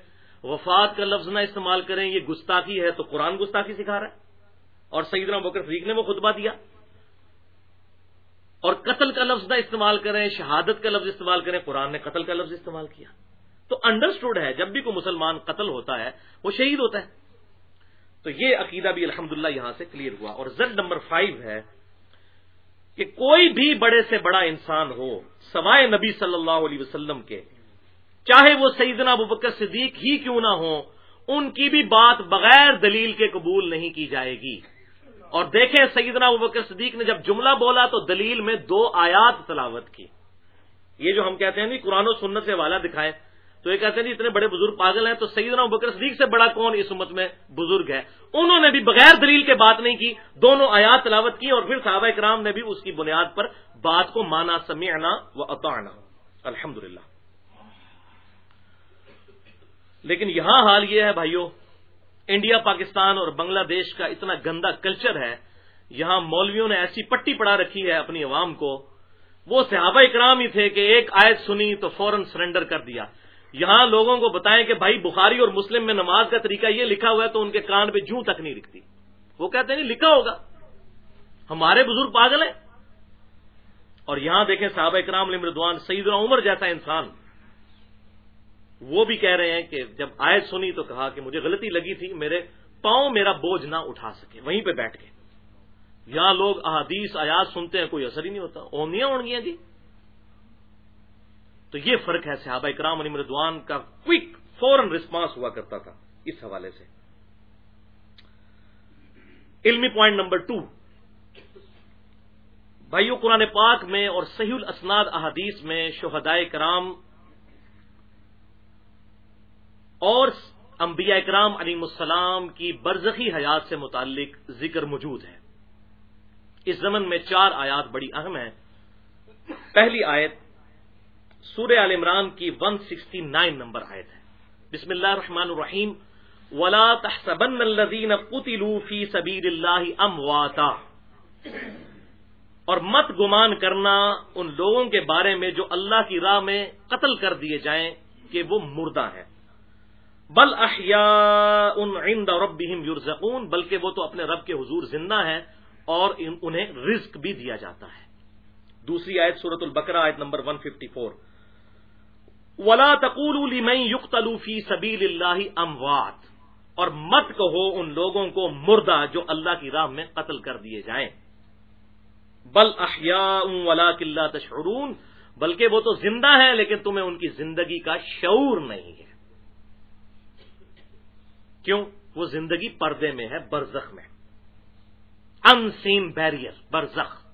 وفات کا لفظ نہ استعمال کریں، یہ گستاخی ہے تو قرآن گستاخی سکھا رہا ہے۔ اور سیدنا بکر فریق نے وہ خطبہ دیا۔ اور قتل کا لفظ نہ استعمال کریں، شہادت کا لفظ استعمال کریں، قرآن نے قتل کا لفظ استعمال کیا۔ تو انڈرسٹوڈ ہے، جب بھی کوئی مسلمان قتل ہوتا ہے، وہ شہید ہوتا ہے۔ تو یہ عقیدہ بھی الحمدللہ یہاں سے کلیئر ہوا۔ اور زد نمبر فائیو ہے کہ کوئی بھی بڑے سے بڑا انسان ہو، سوائے نبی صلی اللہ علیہ وسلم کے، چاہے وہ سیدنا ابو بکر صدیق ہی کیوں نہ ہو ان کی بھی بات بغیر دلیل کے قبول نہیں کی جائے گی۔ اور دیکھیں سیدنا ابو بکر صدیق نے جب جملہ بولا تو دلیل میں دو آیات تلاوت کی۔ یہ جو ہم کہتے ہیں قرآن و سنت سے والا دکھائیں تو یہ کہتے ہیں جی اتنے بڑے بزرگ پاگل ہیں، تو سیدنا بکر صدیق سے بڑا کون اس امت میں بزرگ ہے؟ انہوں نے بھی بغیر دلیل کے بات نہیں کی، دونوں آیات تلاوت کی اور پھر صحابہ کرام نے بھی اس کی بنیاد پر بات کو مانا سمعنا و اطعنا۔ الحمد لیکن یہاں حال یہ ہے بھائیوں انڈیا، پاکستان اور بنگلہ دیش کا اتنا گندا کلچر ہے، یہاں مولویوں نے ایسی پٹی پڑا رکھی ہے اپنی عوام کو، وہ صحابہ اکرام ہی تھے کہ ایک آیت سنی تو فوراً سرنڈر کر دیا۔ یہاں لوگوں کو بتائیں کہ بھائی بخاری اور مسلم میں نماز کا طریقہ یہ لکھا ہوا ہے تو ان کے کان پہ جوں تک نہیں لکھتی۔ وہ کہتے ہیں لکھا ہوگا۔ ہمارے بزرگ پاگل ہیں۔ اور یہاں دیکھیں صحابہ اکرام مردوان سعید عمر جیسا انسان۔ وہ بھی کہہ رہے ہیں کہ جب آیت سنی تو کہا کہ مجھے غلطی لگی تھی، میرے پاؤں میرا بوجھ نہ اٹھا سکے۔ وہیں پہ بیٹھ کے یہاں لوگ احادیث، آیات سنتے ہیں، کوئی اثر ہی نہیں ہوتا۔ اونیاں اڑ گیا جی۔ تو یہ فرق ہے صحابہ اکرام علی مردوان کا کوئک فورن رسپانس ہوا کرتا تھا اس حوالے سے۔ علمی پوائنٹ نمبر ٹو بھائیو، قرآن پاک میں اور صحیح الاسناد احادیث میں شہدائے کرام اور انبیاء اکرام علیہ السلام کی برزخی حیات سے متعلق ذکر موجود ہے اس زمن میں چار آیات بڑی اہم ہیں۔ پہلی آیت سورہ عال عمران کی 169 نمبر آیت ہے۔ بسم اللہ الرحمن الرحیم۔ ولا تحسبن الذين قتلوا في سبيل الله امواتا اور مت گمان کرنا ان لوگوں کے بارے میں جو اللہ کی راہ میں قتل کر دیے جائیں کہ وہ مردہ ہیں۔ بل احیاء عند ربهم يرزقون بلکہ وہ تو اپنے رب کے حضور زندہ ہیں اور انہیں رزق بھی دیا جاتا ہے۔ دوسری آیت سورت البقرہ، آیت نمبر 154 ولا تقول لمن يقتل في سبيل الله اموات اور مت کہو ان لوگوں کو مردہ جو اللہ کی راہ میں قتل کر دیے جائیں۔ بل احیاء ولا کلّا تشعرون۔ بلکہ وہ تو زندہ ہیں لیکن تمہیں ان کی زندگی کا شعور نہیں ہے۔ کیوں؟ وہ زندگی پردے میں ہے، برزخ میں۔ ان سین بیریئر برزخ۔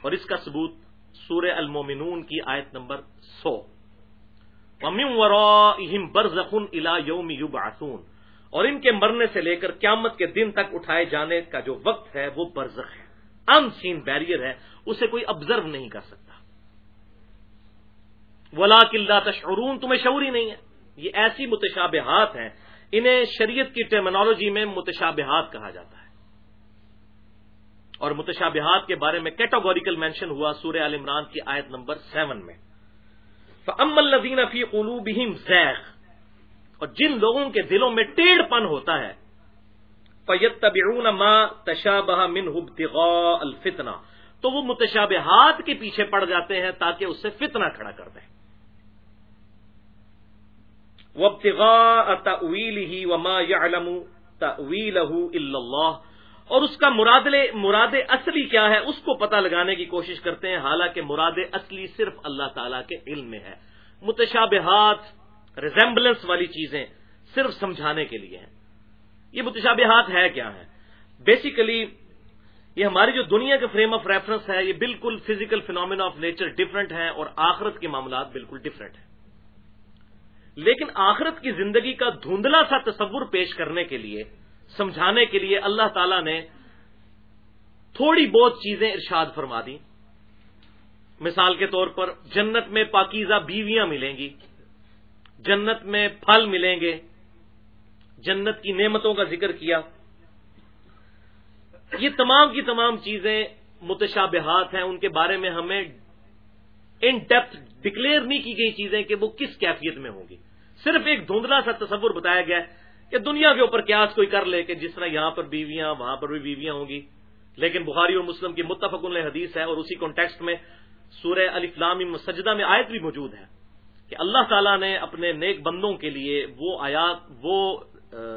اور اس کا ثبوت سورہ المومنون کی آیت نمبر سو۔ برزخن الا یوم یوبعثون اور ان کے مرنے سے لے کر قیامت کے دن تک اٹھائے جانے کا جو وقت ہے، وہ برزخ ہے۔ ان سین بیریئر ہے، اسے کوئی آبزرو نہیں کر سکتا۔ ولا کلّا تشعرون، تمہیں شعوری نہیں ہے۔ یہ ایسی متشابہات ہیں، انہیں شریعت کی ٹرمنالوجی میں متشابہات کہا جاتا ہے۔ اور متشابہات کے بارے میں کیٹاگوریکل مینشن ہوا سورہ عال عمران کی آیت نمبر سیون میں۔ ام الدین فی قلوبہم زیغ اور جن لوگوں کے دلوں میں ٹیڑھ پن ہوتا ہے فیتبعون ما تشابہ من ابتغاء الفتنہ تو وہ متشابہات کے پیچھے پڑ جاتے ہیں تاکہ اس سے فتنہ کھڑا کر دیں۔ وابتغاء تأویلہ وما يعلم تأویلہ الا اللہ۔ اور اس کا مراد مراد اصلی کیا ہے؟ اس کو پتہ لگانے کی کوشش کرتے ہیں، حالانکہ مراد اصلی صرف اللہ تعالی کے علم میں ہے۔ متشابہات ریزمبلنس والی چیزیں صرف سمجھانے کے لیے ہیں۔ یہ متشابہات ہے کیا ہے بیسیکلی یہ ہماری جو دنیا کے فریم آف ریفرنس ہے، یہ بالکل physical phenomena of nature different ہے اور آخرت کے معاملات بالکل ڈفرنٹ ہیں۔ لیکن آخرت کی زندگی کا دھندلا سا تصور پیش کرنے کے لیے، سمجھانے کے لیے اللہ تعالی نے تھوڑی بہت چیزیں ارشاد فرما دی مثال کے طور پر، جنت میں پاکیزہ بیویاں ملیں گی، جنت میں پھل ملیں گے، جنت کی نعمتوں کا ذکر کیا۔ یہ تمام کی تمام چیزیں متشابہات ہیں، ان کے بارے میں ہمیں ان ڈیپتھ ڈکلیئر نہیں کی گئی چیزیں کہ وہ کس کیفیت میں ہوں گی۔ صرف ایک دھندلا سا تصور بتایا گیا ہے کہ دنیا کے اوپر قیاس کوئی کر لے کہ جس طرح یہاں پر بیویاں، وہاں پر بھی بیویاں ہوں گی۔ لیکن بخاری اور مسلم کی متفق حدیث ہے اور اسی کانٹیکسٹ میں سورہ علی فلامی مسجدہ میں آیت بھی موجود ہے کہ اللہ تعالیٰ نے اپنے نیک بندوں کے لیے وہ آیات، وہ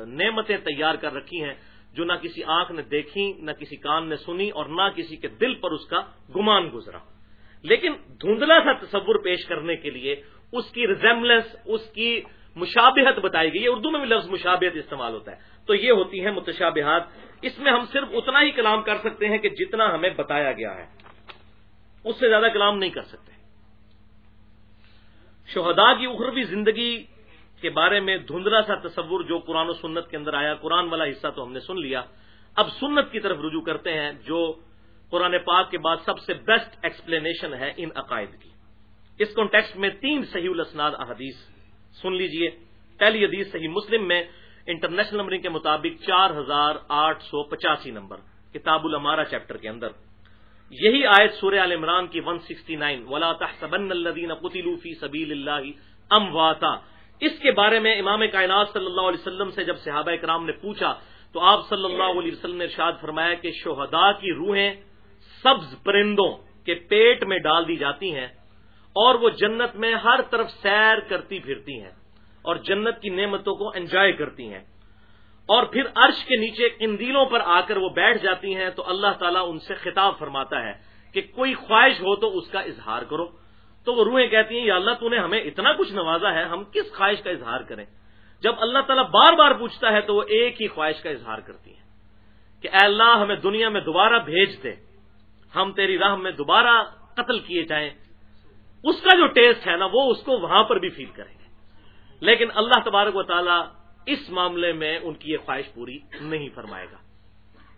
نعمتیں تیار کر رکھی ہیں جو نہ کسی آنکھ نے دیکھی، نہ کسی کان نے سنی اور نہ کسی کے دل پر اس کا گمان گزرا۔ لیکن دھندلا سا تصور پیش کرنے کے لیے اس کی ریزمبلنس اس کی مشابہت بتائی گئی ہے۔ اردو میں بھی لفظ مشابہت استعمال ہوتا ہے۔ تو یہ ہوتی ہیں متشابہات۔ اس میں ہم صرف اتنا ہی کلام کر سکتے ہیں کہ جتنا ہمیں بتایا گیا ہے۔ اس سے زیادہ کلام نہیں کر سکتے۔ شہداء کی اخروی زندگی کے بارے میں دھندلا سا تصور جو قرآن و سنت کے اندر آیا، قرآن والا حصہ تو ہم نے سن لیا۔ اب سنت کی طرف رجوع کرتے ہیں جو قرآن پاک کے بعد سب سے بیسٹ ایکسپلینیشن ہے ان عقائد کی۔ اس کانٹیکسٹ میں تین صحیح الاسناد احادیث سن لیجیے۔ پہلی حدیث صحیح مسلم میں انٹرنیشنل نمبرنگ کے مطابق چار ہزار آٹھ سو پچاسی نمبر، کتاب المارا چیپٹر کے اندر۔ یہی آیت سورہ عال عمران کی 169 سکسٹی نائن ولا تحسبن الذين قتلوا في سبيل الله امواتا اس کے بارے میں امام کائنات صلی اللہ علیہ وسلم سے جب صحابہ کرام نے پوچھا، تو آپ صلی اللہ علیہ وسلم نے ارشاد فرمایا کہ شہداء کی روحیں سبز پرندوں کے پیٹ میں ڈال دی جاتی ہیں اور وہ جنت میں ہر طرف سیر کرتی پھرتی ہیں اور جنت کی نعمتوں کو انجوائے کرتی ہیں۔ اور پھر عرش کے نیچے ان دلوں پر آ کر وہ بیٹھ جاتی ہیں تو اللہ تعالیٰ ان سے خطاب فرماتا ہے کہ کوئی خواہش ہو تو اس کا اظہار کرو۔ تو وہ روحیں کہتی ہیں، یا اللہ تو نے ہمیں اتنا کچھ نوازا ہے، ہم کس خواہش کا اظہار کریں؟ جب اللہ تعالیٰ بار بار پوچھتا ہے تو وہ ایک ہی خواہش کا اظہار کرتی ہیں کہ اے اللہ ہمیں دنیا میں دوبارہ بھیج دے۔ ہم تیری راہ میں دوبارہ قتل کیے جائیں۔ اس کا جو ٹیسٹ ہے نا، وہ اس کو وہاں پر بھی فیل کریں گے۔ لیکن اللہ تبارک و تعالیٰ اس معاملے میں ان کی یہ خواہش پوری نہیں فرمائے گا۔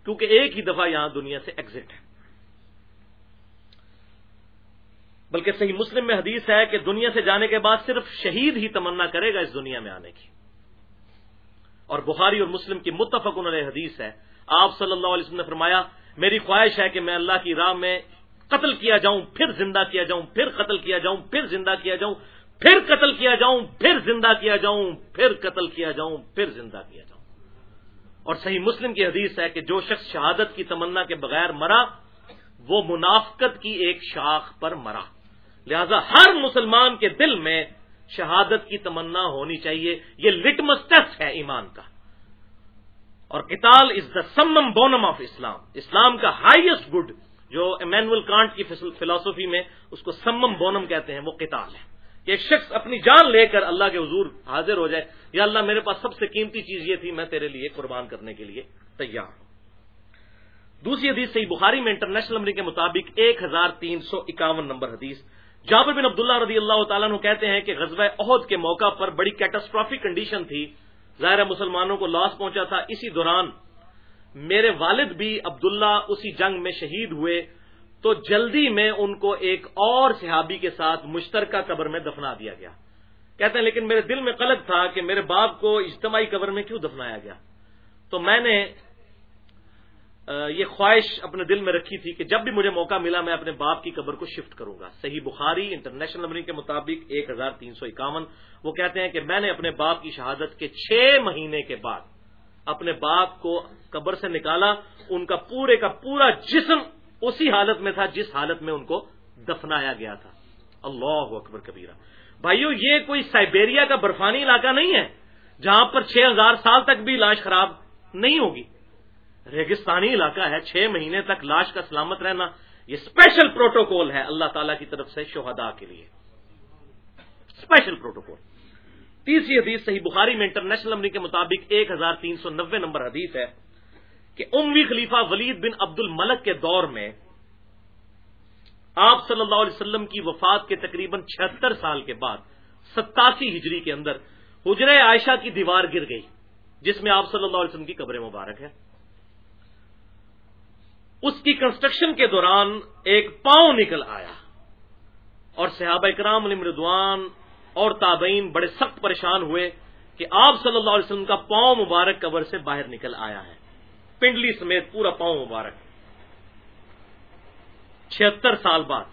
کیونکہ ایک ہی دفعہ یہاں دنیا سے ایگزٹ ہے۔ بلکہ صحیح مسلم میں حدیث ہے کہ دنیا سے جانے کے بعد صرف شہید ہی تمنا کرے گا اس دنیا میں آنے کی۔ اور بخاری اور مسلم کی متفق علیہ حدیث ہے۔ آپ صلی اللہ علیہ وسلم نے فرمایا میری خواہش ہے کہ میں اللہ کی راہ میں قتل کیا جاؤں، پھر زندہ کیا جاؤں، پھر قتل کیا جاؤں، پھر زندہ کیا جاؤں، پھر قتل کیا جاؤں، پھر زندہ کیا جاؤں، پھر قتل کیا جاؤں، پھر زندہ کیا جاؤں۔ اور صحیح مسلم کی حدیث ہے کہ جو شخص شہادت کی تمنا کے بغیر مرا، وہ منافقت کی ایک شاخ پر مرا۔ لہذا ہر مسلمان کے دل میں شہادت کی تمنا ہونی چاہیے، یہ لٹمس ٹیسٹ ہے ایمان کا۔ اور کتال از دا سمم بونم آف اسلام اسلام کا ہائیسٹ گڈ جو امینول کانٹ کی فلاسفی میں اس کو سمم بونم کہتے ہیں، وہ کتال ہے۔ کہ ایک شخص اپنی جان لے کر اللہ کے حضور حاضر ہو جائے، یا اللہ میرے پاس سب سے قیمتی چیز یہ تھی، میں تیرے لیے قربان کرنے کے لیے تیار ہوں۔ دوسری حدیث صحیح بخاری میں انٹرنیشنل نمبر کے مطابق ایک ہزار تین سو اکاون نمبر حدیث۔ جابر بن عبداللہ رضی اللہ تعالیٰ نے کہتے ہیں کہ غزوہ عہد کے موقع پر بڑی کیٹاسٹرافک کنڈیشن تھی۔ ظاہر مسلمانوں کو لاس پہنچا تھا اسی دوران۔ میرے والد بھی عبداللہ اسی جنگ میں شہید ہوئے، تو جلدی میں ان کو ایک اور صحابی کے ساتھ مشترکہ قبر میں دفنا دیا گیا۔ کہتے ہیں، لیکن میرے دل میں قلق تھا کہ میرے باپ کو اجتماعی قبر میں کیوں دفنایا گیا؟ تو میں نے یہ خواہش اپنے دل میں رکھی تھی کہ جب بھی مجھے موقع ملا میں اپنے باپ کی قبر کو شفٹ کروں گا۔ صحیح بخاری انٹرنیشنل نمبر کے مطابق ایک ہزار تین سو اکاون، وہ کہتے ہیں کہ میں نے اپنے باپ کی شہادت کے چھ مہینے کے بعد اپنے باپ کو قبر سے نکالا۔ ان کا پورے کا پورا جسم اسی حالت میں تھا جس حالت میں ان کو دفنایا گیا تھا۔ اللہ اکبر کبیرہ۔ بھائیو، یہ کوئی سائبیریا کا برفانی علاقہ نہیں ہے جہاں پر چھ ہزار سال تک بھی لاش خراب نہیں ہوگی۔ ریگستانی علاقہ ہے، چھ مہینے تک لاش کا سلامت رہنا، یہ اسپیشل پروٹوکول ہے اللہ تعالی کی طرف سے شہدا کے لیے۔ اسپیشل پروٹوکول تیسری حدیث صحیح بخاری میں انٹرنیشنل نمبر کے مطابق ایک ہزار تین سو نبے نمبر حدیث ہے کہ اموی خلیفہ ولید بن عبد الملک کے دور میں آپ صلی اللہ علیہ وسلم کی وفات کے تقریباً چھہتر سال کے بعد، ستاسی ہجری کے اندر حجر عائشہ کی دیوار گر گئی، جس میں آپ صلی اللہ علیہ وسلم کی قبر مبارک ہے۔ اس کی کنسٹرکشن کے دوران ایک پاؤں نکل آیا۔ اور صحابہ اکرام علی مردوان اور تابعین بڑے سخت پریشان ہوئے کہ آپ صلی اللہ علیہ وسلم کا پاؤں مبارک قبر سے باہر نکل آیا ہے۔ پنڈلی سمیت پورا پاؤں مبارک۔ چھہتر سال بعد۔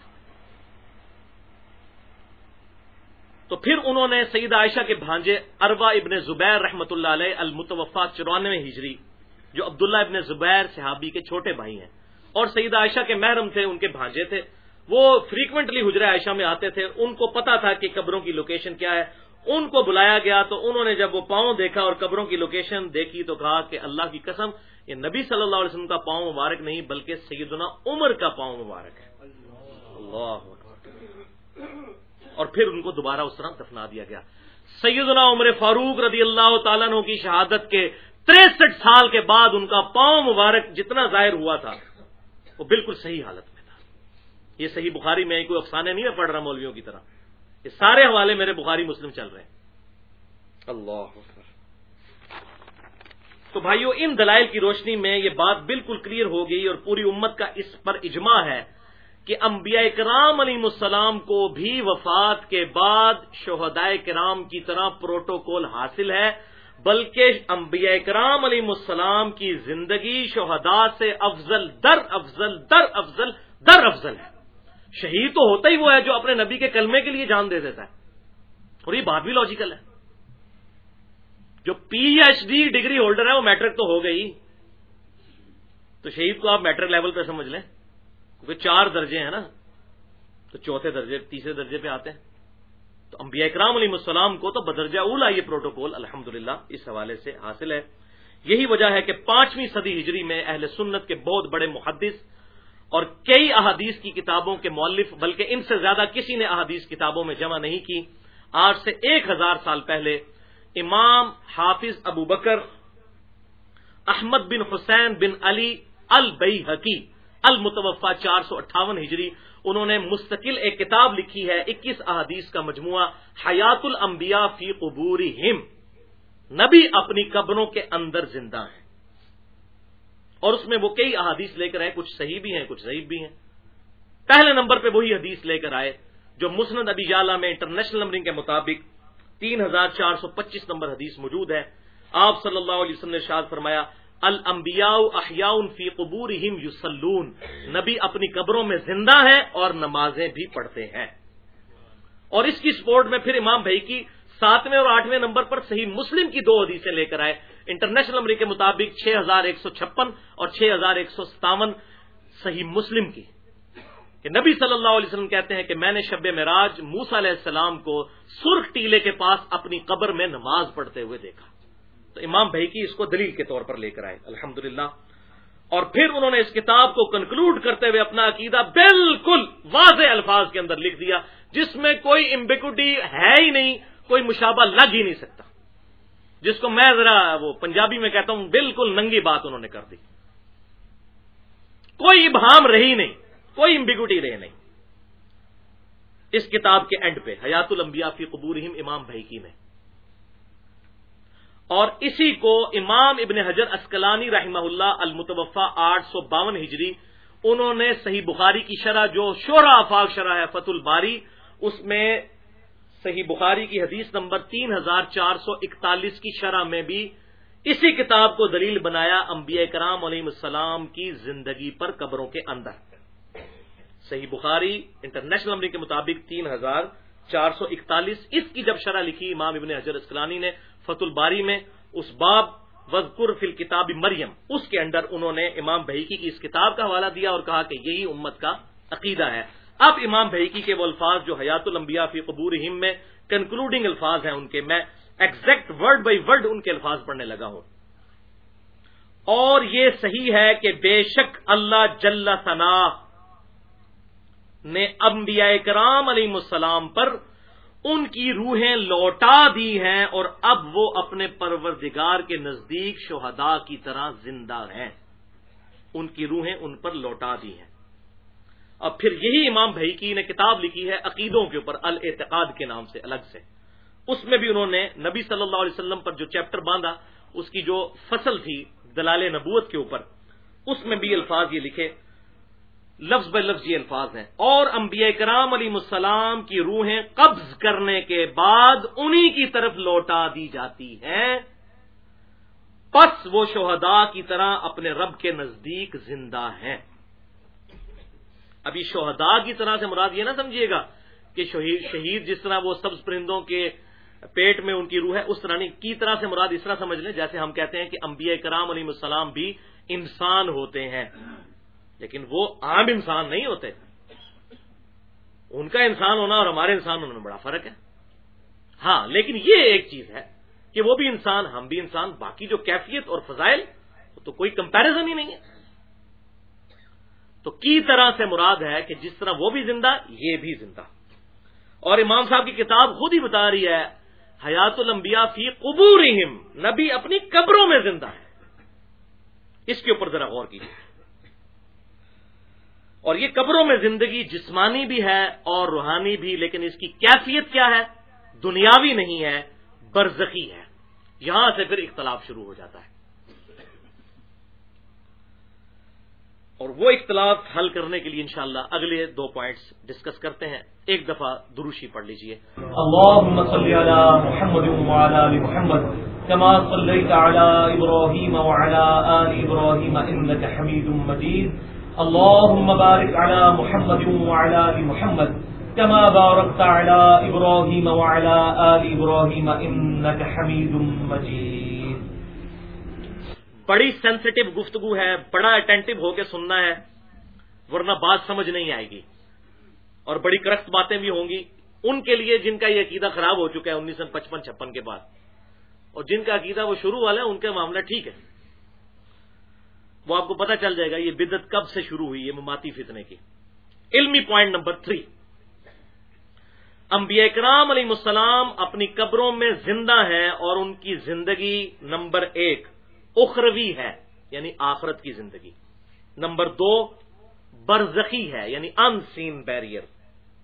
تو پھر انہوں نے سعید عائشہ کے بھانجے اروا ابن زبیر رحمت اللہ علیہ المتوفا چورانوے ہجری، جو عبداللہ ابن زبیر صحابی کے چھوٹے بھائی ہیں۔ اور سعید عائشہ کے محرم تھے، ان کے بھانجے تھے۔ وہ فریکوینٹلی حجرہ عائشہ میں آتے تھے۔ ان کو پتا تھا کہ قبروں کی لوکیشن کیا ہے۔ ان کو بلایا گیا تو انہوں نے جب وہ پاؤں دیکھا اور قبروں کی لوکیشن دیکھی تو کہا کہ اللہ کی قسم، یہ نبی صلی اللہ علیہ وسلم کا پاؤں مبارک نہیں، بلکہ سیدنا عمر کا پاؤں مبارک ہے۔ اللہ اور پھر ان کو دوبارہ اس طرح دفنا دیا گیا۔ سیدنا عمر فاروق رضی اللہ تعالیٰ کی شہادت کے تریسٹھ سال کے بعد ان کا پاؤں مبارک جتنا ظاہر ہوا تھا وہ بالکل صحیح حالت میں تھا۔ یہ صحیح بخاری میں کوئی افسانے نہیں میں پڑھ رہا مولویوں کی طرح۔ یہ سارے حوالے میرے بخاری مسلم چل رہے ہیں۔ اللہ تو بھائیو ان دلائل کی روشنی میں یہ بات بالکل کلیئر ہو گئی اور پوری امت کا اس پر اجماع ہے کہ انبیاء کرام علیہ السلام کو بھی وفات کے بعد شہدائے کرام کی طرح پروٹوکول حاصل ہے۔ بلکہ انبیاء کرام علیہ السلام کی زندگی شہداء سے افضل در افضل در افضل در افضل ہے۔ شہید تو ہوتا ہی وہ ہے جو اپنے نبی کے کلمے کے لیے جان دے دیتا ہے۔ اور یہ بات بھی لاجیکل ہے۔ جو P H D degree holder ہے وہ میٹرک تو ہو گئی۔ تو شہید کو آپ میٹرک لیول پہ سمجھ لیں۔ کیونکہ چار درجے ہیں نا۔ تو چوتھے درجے، تیسرے درجے پہ آتے ہیں۔ تو انبیاء اکرام علیہ السلام کو تو بدرجہ اولا یہ پروٹوکول الحمد اس حوالے سے حاصل ہے۔ یہی وجہ ہے کہ پانچویں صدی ہجری میں اہل سنت کے بہت بڑے محدث اور کئی احادیث کی کتابوں کے مولف بلکہ ان سے زیادہ کسی نے احادیث کتابوں میں جمع نہیں کی۔ آج سے ایک ہزار سال پہلے امام حافظ ابو بکر، احمد بن حسین بن علی البئی حقی المتوفا چار سو اٹھاون ہجری انہوں نے مستقل ایک کتاب لکھی ہے، اکیس احادیث کا مجموعہ حیات الانبیاء فی قبور نبی اپنی قبروں کے اندر زندہ ہیں۔ اور اس میں وہ کئی احادیث لے کر آئے، کچھ صحیح بھی ہیں، کچھ ضعیف بھی ہیں۔ پہلے نمبر پہ وہی حدیث لے کر آئے، جو مسند ابی جالا میں انٹرنیشنل نمبرنگ کے مطابق تین ہزار چار سو پچیس نمبر حدیث موجود ہے۔ آپ صلی اللہ علیہ وسلم نے شاد فرمایا المبیا احیاء فی قبور یوسلون نبی اپنی قبروں میں زندہ ہیں اور نمازیں بھی پڑھتے ہیں۔ اور اس کی سپورٹ میں پھر امام بھائی کی ساتویں اور آٹھویں نمبر پر صحیح مسلم کی دو حدیثیں لے کر آئے۔ انٹرنیشنل نمبر کے مطابق چھ ہزار ایک سو چھپن اور چھ ہزار ایک سو ستاون صحیح مسلم کی۔ کہ نبی صلی اللہ علیہ وسلم کہتے ہیں کہ میں نے شب مراج موسا علیہ السلام کو سرخ ٹیلے کے پاس اپنی قبر میں نماز پڑھتے ہوئے دیکھا۔ تو امام بھائی کی اس کو دلیل کے طور پر لے کر آئے الحمد اور پھر انہوں نے اس کتاب کو کنکلوڈ کرتے ہوئے اپنا عقیدہ بالکل واضح الفاظ کے اندر لکھ دیا، جس میں کوئی امبیکوٹی ہے ہی نہیں، کوئی مشابہ لگ ہی نہیں سکتا۔ جس کو میں ذرا وہ پنجابی میں کہتا ہوں، بالکل ننگی بات انہوں نے کر دی۔ کوئی ابہام رہی نہیں، کوئی امبیگوٹی رہی نہیں۔ اس کتاب کے اینڈ پہ حیات الانبیاء فی قبورہم امام بھائی کی میں اور اسی کو امام ابن حجر اسکلانی رحمہ اللہ المتوفا آٹھ سو باون ہجری، انہوں نے صحیح بخاری کی شرح، جو شورا افاق شرح ہے فت الباری، اس میں صحیح بخاری کی حدیث نمبر تین ہزار چار سو اکتالیس کی شرح میں بھی اسی کتاب کو دلیل بنایا انبیاء کرام علیہ السلام کی زندگی پر قبروں کے اندر۔ صحیح بخاری انٹرنیشنل نمبر کے مطابق تین ہزار چار سو اکتالیس، اس کی جب شرح لکھی امام ابن حجر اسکلانی نے فت الباری میں اس باب وزقر فل کتاب مریم، اس کے اندر انہوں نے امام بحیکی کی اس کتاب کا حوالہ دیا اور کہا کہ یہی امت کا عقیدہ ہے۔ اب امام بحیکی کے وہ الفاظ جو حیات الانبیاء فی قبور ہم میں کنکلوڈنگ الفاظ ہیں ان کے، میں ایگزیکٹ ورڈ بائی ورڈ ان کے الفاظ پڑھنے لگا ہوں۔ اور یہ صحیح ہے کہ بے شک اللہ جل ثنا نے انبیاء کرام علیہ السلام پر ان کی روحیں لوٹا دی ہیں اور اب وہ اپنے پروردگار کے نزدیک شہداء کی طرح زندہ ہیں۔ ان کی روحیں ان پر لوٹا دی ہیں۔ اب پھر یہی امام بھائی کی نے کتاب لکھی ہے عقیدوں کے اوپر، الاعتقاد کے نام سے، الگ سے۔ اس میں بھی انہوں نے نبی صلی اللہ علیہ وسلم پر جو چیپٹر باندھا، اس کی جو فصل تھی دلال نبوت کے اوپر، اس میں بھی الفاظ یہ لکھے۔ لفظ بے لفظ یہ الفاظ ہیں۔ اور انبیاء کرام علی السلام کی روحیں قبض کرنے کے بعد انہی کی طرف لوٹا دی جاتی ہیں۔ پس وہ شہداء کی طرح اپنے رب کے نزدیک زندہ ہیں۔ ابھی شہداء کی طرح سے مراد یہ نہ سمجھیے گا کہ شہید جس طرح وہ سبز پرندوں کے پیٹ میں ان کی روح ہے، اس طرح نہیں۔ کی طرح سے مراد اس طرح سمجھ لیں، جیسے ہم کہتے ہیں کہ انبیاء کرام علیہ السلام بھی انسان ہوتے ہیں۔ لیکن وہ عام انسان نہیں ہوتے. ان کا انسان ہونا اور ہمارے انسان ہونے میں بڑا فرق ہے. ہاں لیکن یہ ایک چیز ہے کہ وہ بھی انسان، ہم بھی انسان، باقی جو کیفیت اور فضائل تو کوئی کمپیرزن ہی نہیں ہے. تو کی طرح سے مراد ہے کہ جس طرح وہ بھی زندہ، یہ بھی زندہ. اور امام صاحب کی کتاب خود ہی بتا رہی ہے، حیات الانبیاء فی قبور نبی اپنی قبروں میں زندہ ہے. اس کے اوپر ذرا غور کیجیے اور یہ قبروں میں زندگی جسمانی بھی ہے اور روحانی بھی، لیکن اس کی کیفیت کیا ہے؟ دنیاوی نہیں ہے، برزخی ہے۔ یہاں سے پھر اختلاف شروع ہو جاتا ہے۔ اور وہ اختلاف حل کرنے کے لیے انشاءاللہ اگلے دو پوائنٹس ڈسکس کرتے ہیں۔ ایک دفعہ دروشی پڑھ لیجیے۔ اللهم صل على محمد وعلى ال محمد كما صليت على ابراهيم وعلى ال ابراهيم انك حميد مجيد اللهم بارك على محمد وعلى ال محمد كما باركت على ابراهيم وعلى ال ابراهيم انك حميد مجيد. بڑی سینسٹو گفتگو ہے، بڑا اٹینٹو ہو کے سننا ہے، ورنہ بات سمجھ نہیں آئے گی۔ اور بڑی کرخت باتیں بھی ہوں گی۔ ان کے لیے جن کا یہ عقیدہ خراب ہو چکا ہے، انیس سو پچپن چھپن کے بعد۔ اور جن کا عقیدہ وہ شروع والا ہے، ان کا معاملہ ٹھیک ہے۔ وہ آپ کو پتا چل جائے گا یہ بدت کب سے شروع ہوئی ہے مماتی فتنے کی۔ علمی پوائنٹ نمبر تھری انبیاء کرام علیہ السلام اپنی قبروں میں زندہ ہیں اور ان کی زندگی نمبر ایک اخروی ہے یعنی آخرت کی زندگی۔ نمبر دو، برزخی ہے یعنی ان سین بیریئر